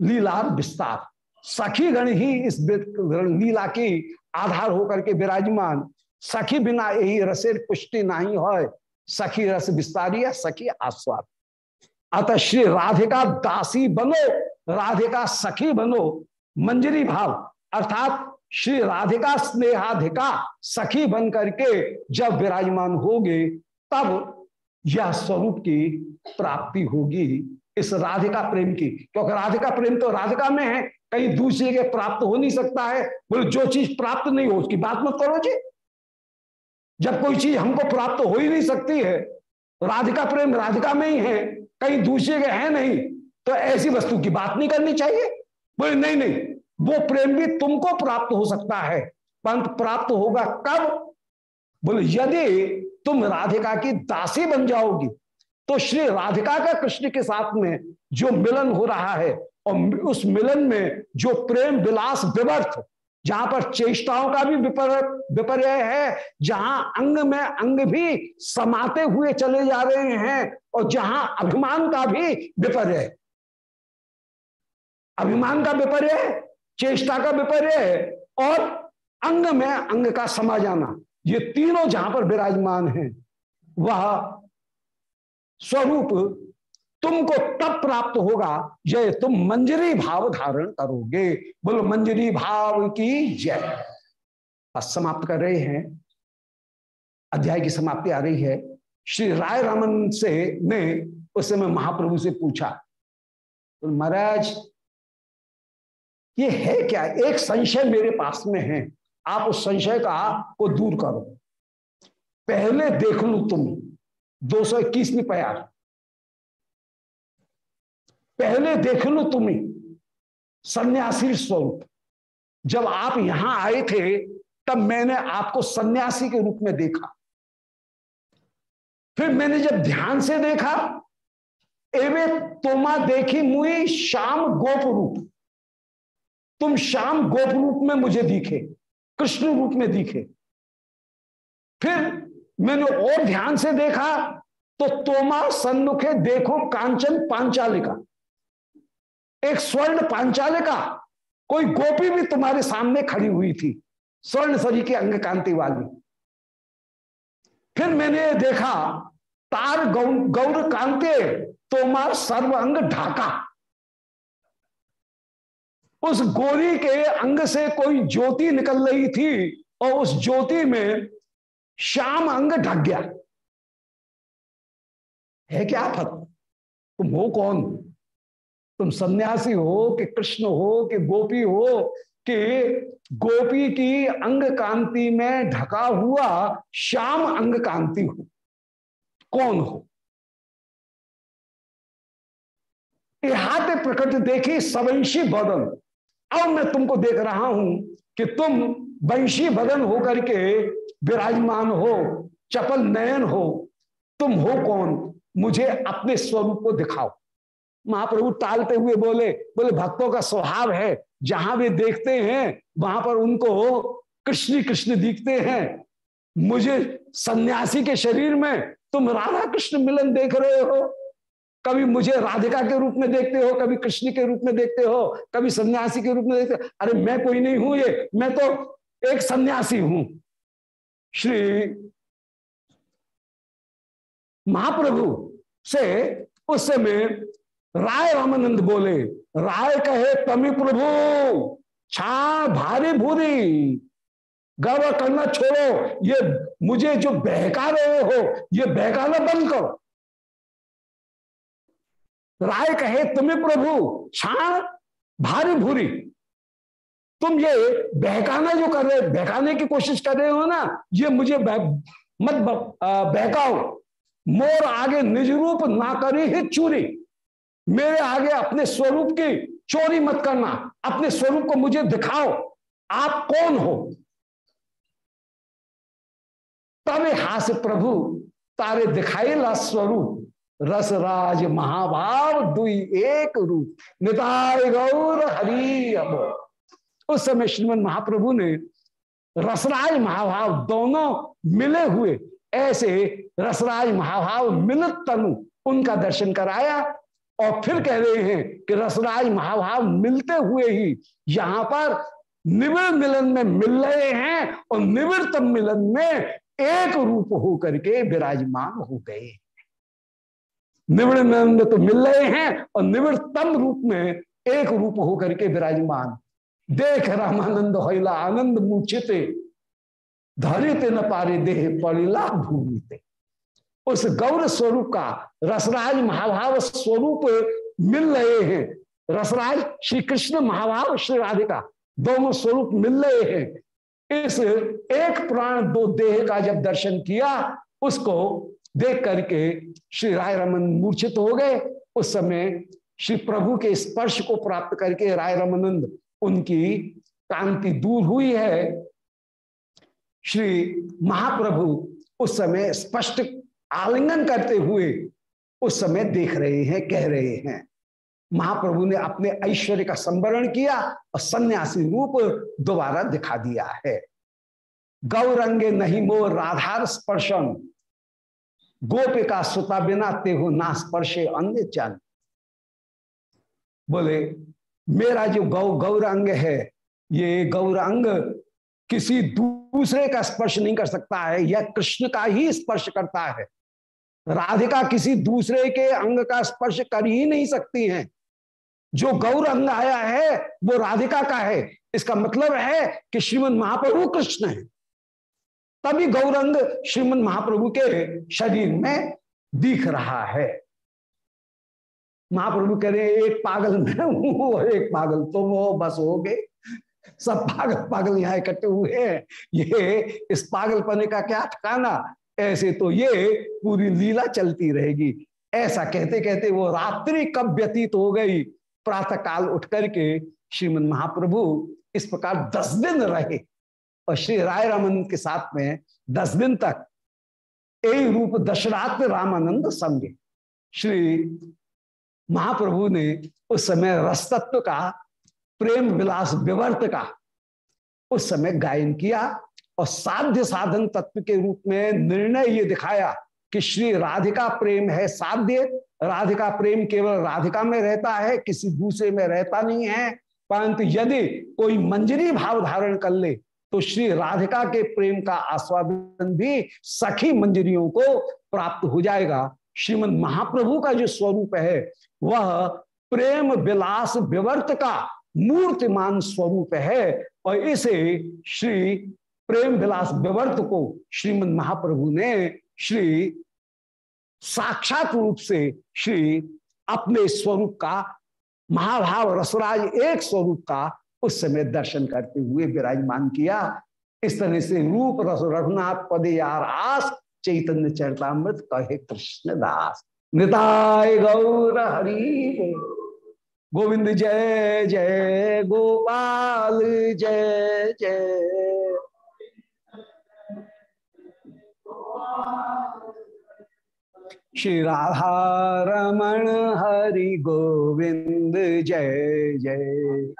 लीला विस्तार। सखी गण ही इस लीला की आधार होकर के विराजमान। सखी बिना यही रसेर पुष्टि नहीं हो सखी रस विस्तारी है, सखी आस्वाद। अतः श्री राधिका दासी बनो, राधिका सखी बनो, मंजरी भाव। अर्थात श्री राधिका स्नेहाधिका सखी बन करके जब विराजमान होगे, तब यह स्वरूप की प्राप्ति होगी इस राधिका प्रेम की। क्योंकि राधिका प्रेम तो राधिका में है, कहीं दूसरे के प्राप्त हो नहीं सकता है। बोले, जो चीज़ प्राप्त नहीं हो, उसकी बात मत करो जी। जब कोई चीज़ हमको प्राप्त हो ही नहीं सकती है, राधिका प्रेम राधिका में ही है, कहीं दूसरे के है नहीं तो ऐसी वस्तु की बात नहीं करनी चाहिए। बोले, नहीं नहीं, वो प्रेम भी तुमको प्राप्त हो सकता है, परंतु प्राप्त होगा कब? बोले, यदि तुम राधिका की दासी बन जाओगी तो श्री राधिका का कृष्ण के साथ में जो मिलन हो रहा है, और उस मिलन में जो प्रेम विलास विवर्थ जहाँ पर चेष्टाओं का भी विपर्य है, जहाँ अंग में अंग भी समाते हुए चले जा रहे हैं और जहाँ अभिमान का भी विपर्य है। अभिमान का विपर्य है, चेष्टा का विपर्य है और अंग में अंग का समा जाना। ये तीनों जहाँ पर विराजमान है, वह स्वरूप तुमको तब प्राप्त होगा, जय तुम मंजरी भाव धारण करोगे। बोलो, मंजरी भाव की जय। बस समाप्त कर रहे हैं। अध्याय की समाप्ति आ रही है। श्री राय रामन से ने उस समय महाप्रभु से पूछा तो महाराज, ये है क्या? एक संशय मेरे पास में है। आप उस संशय का को दूर करो। पहले देख लू तुम। दो सौ इक्कीसवीं प्यार पहले देख लो तुम्हें। सन्यासी स्वरूप। जब आप यहाँ आए थे, तब मैंने आपको सन्यासी के रूप में देखा। फिर मैंने जब ध्यान से देखा, एवे तोमा देखी मुई श्याम गोप रूप। तुम श्याम गोप रूप में मुझे दिखे, कृष्ण रूप में दिखे। फिर मैंने और ध्यान से देखा तो तोमा सन्मुखे देखो कांचन पांचालिका। एक स्वर्ण पांचालिका कोई गोपी भी तुम्हारे सामने खड़ी हुई थी, स्वर्ण सरी की अंग कांति वाली। फिर मैंने देखा, तार गौर कांते तोमार सर्व अंग ढाका। उस गोरी के अंग से कोई ज्योति निकल रही थी, और उस ज्योति में श्याम अंग ढक गया। है क्या फ़र्क तुम हो कौन? तुम सन्यासी हो कि कृष्ण हो कि गोपी हो कि गोपी की अंग कांति में ढका हुआ श्याम अंग कांति हो। कौन हो? हाथ प्रकट देखी सवंशी बदन। अब मैं तुमको देख रहा हूँ कि तुम वंशी बदन होकर के विराजमान हो, चपल नयन हो। तुम हो कौन? मुझे अपने स्वरूप को दिखाओ। महाप्रभु टालते हुए बोले बोले, भक्तों का स्वभाव है, जहाँ वे देखते हैं, वहाँ पर उनको कृष्ण कृष्ण दिखते हैं। मुझे सन्यासी के शरीर में तुम राधा कृष्ण मिलन देख रहे हो। कभी मुझे राधिका के रूप में देखते हो, कभी कृष्ण के रूप में देखते हो, कभी सन्यासी के रूप में देखते हो। अरे मैं कोई नहीं हूँ ये, मैं तो एक सन्यासी हूँ। श्री महाप्रभु से उस समय राय रामानंद बोले राय कहे तमी प्रभु छा भारी भूरी। गर्व करना छोड़ो ये मुझे जो बहका रहे हो ये बहकाना बंद करो। राय कहे तुम्हें प्रभु छाण भारी भूरी। तुम ये बहकाना जो कर रहे बहकाने की कोशिश कर रहे हो ना ये मुझे बह, मत बहकाओ। मोर आगे निज रूप ना करी ही चूरी। मेरे आगे अपने स्वरूप की चोरी मत करना। अपने स्वरूप को मुझे दिखाओ। आप कौन हो? तब हास प्रभु, तारे दिखाई ला स्वरूप। रसराज महाभाव दुई एक रूप। निताय गौर हरि अब। उस समय श्रीमन महाप्रभु ने रसराज महाभाव दोनों मिले हुए, ऐसे रसराज महाभाव मिलत तनु, उनका दर्शन कराया। और फिर कह रहे हैं कि रसराज महाभाव मिलते हुए ही यहाँ पर निविड़ मिलन में मिल रहे हैं और निवृत्त मिलन में एक रूप हो करके विराजमान हो गए। निवृण मिलन में तो मिल रहे हैं और निवृत्तम रूप में एक रूप होकर के विराजमान। देख रामानंद होइला आनंद मूचिते, धरित न पारे देह पड़िला भूमिते। उस गौर स्वरूप का रसराज महाभाव स्वरूप मिल रहे हैं। रसराज श्री कृष्ण महाभाव श्री राधिका दोनों स्वरूप मिल रहे हैं। इस एक प्राण दो देह का जब दर्शन किया, उसको देख करके श्री राय रमन मूर्छित हो गए। उस समय श्री प्रभु के स्पर्श को प्राप्त करके राय रमानंद उनकी कांति दूर हुई है। श्री महाप्रभु उस समय स्पष्ट आलिंगन करते हुए उस समय देख रहे हैं, कह रहे हैं। महाप्रभु ने अपने ऐश्वर्य का संवरण किया और सन्यासी रूप दोबारा दिखा दिया है। गौरंगे नहीं मोर राधार स्पर्शन गोपिका सुता बिना ते हो ना स्पर्शे अन्य चल। बोले, मेरा जो गौ गौरांग है, ये गौरांग किसी दूसरे का स्पर्श नहीं कर सकता है, यह कृष्ण का ही स्पर्श करता है। राधिका किसी दूसरे के अंग का स्पर्श कर ही नहीं सकती हैं। जो गौर अंग आया है, वो राधिका का है। इसका मतलब है कि श्रीमद महाप्रभु कृष्ण है। तभी गौरंग श्रीमद महाप्रभु के शरीर में दिख रहा है। महाप्रभु कह रहे एक पागल में हूँ एक पागल तो वो बस हो गए। सब पागल पागल यहाँ इकट्ठे हुए हैं। ये इस पागलपने का क्या ठिकाना? ऐसे तो ये पूरी लीला चलती रहेगी। ऐसा कहते कहते वो रात्रि कब व्यतीत हो गई? प्रातः काल उठ करके श्रीमद महाप्रभु इस प्रकार दस दिन रहे और श्री राय रामानंद के साथ में दस दिन तक एक रूप दशरात रामानंद संगे। श्री महाप्रभु ने उस समय रसतत्व का, प्रेम विलास विवर्त का उस समय गायन किया। और साध्य साधन तत्व के रूप में निर्णय ये दिखाया कि श्री राधिका प्रेम है साध्य। राधिका प्रेम केवल राधिका में रहता है, किसी दूसरे में रहता नहीं है। परंतु यदि कोई मंजरी भाव धारण कर ले तो श्री राधिका के प्रेम का आस्वादन भी सखी मंजरियों को प्राप्त हो जाएगा। श्रीमद महाप्रभु का जो स्वरूप है, वह प्रेम विलास विवर्त का मूर्तिमान स्वरूप है। और इसे श्री प्रेम विलास विवर्त को श्रीमद महाप्रभु ने श्री साक्षात रूप से श्री अपने स्वरूप का, महाभाव रसराज एक स्वरूप का उस समय दर्शन करते हुए विराजमान किया। इस तरह से रूप रस रघुनाथ पदे यार आस, चैतन्य चरतामृत कहे कृष्ण दास। निताय गौर हरि गोविंद जय जय गोपाल जय जय। श्री राधारमण हरि गोविंद जय जय।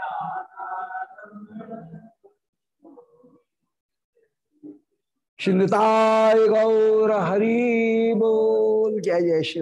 श्रीताय गौर हरि बोल। जय जय श्री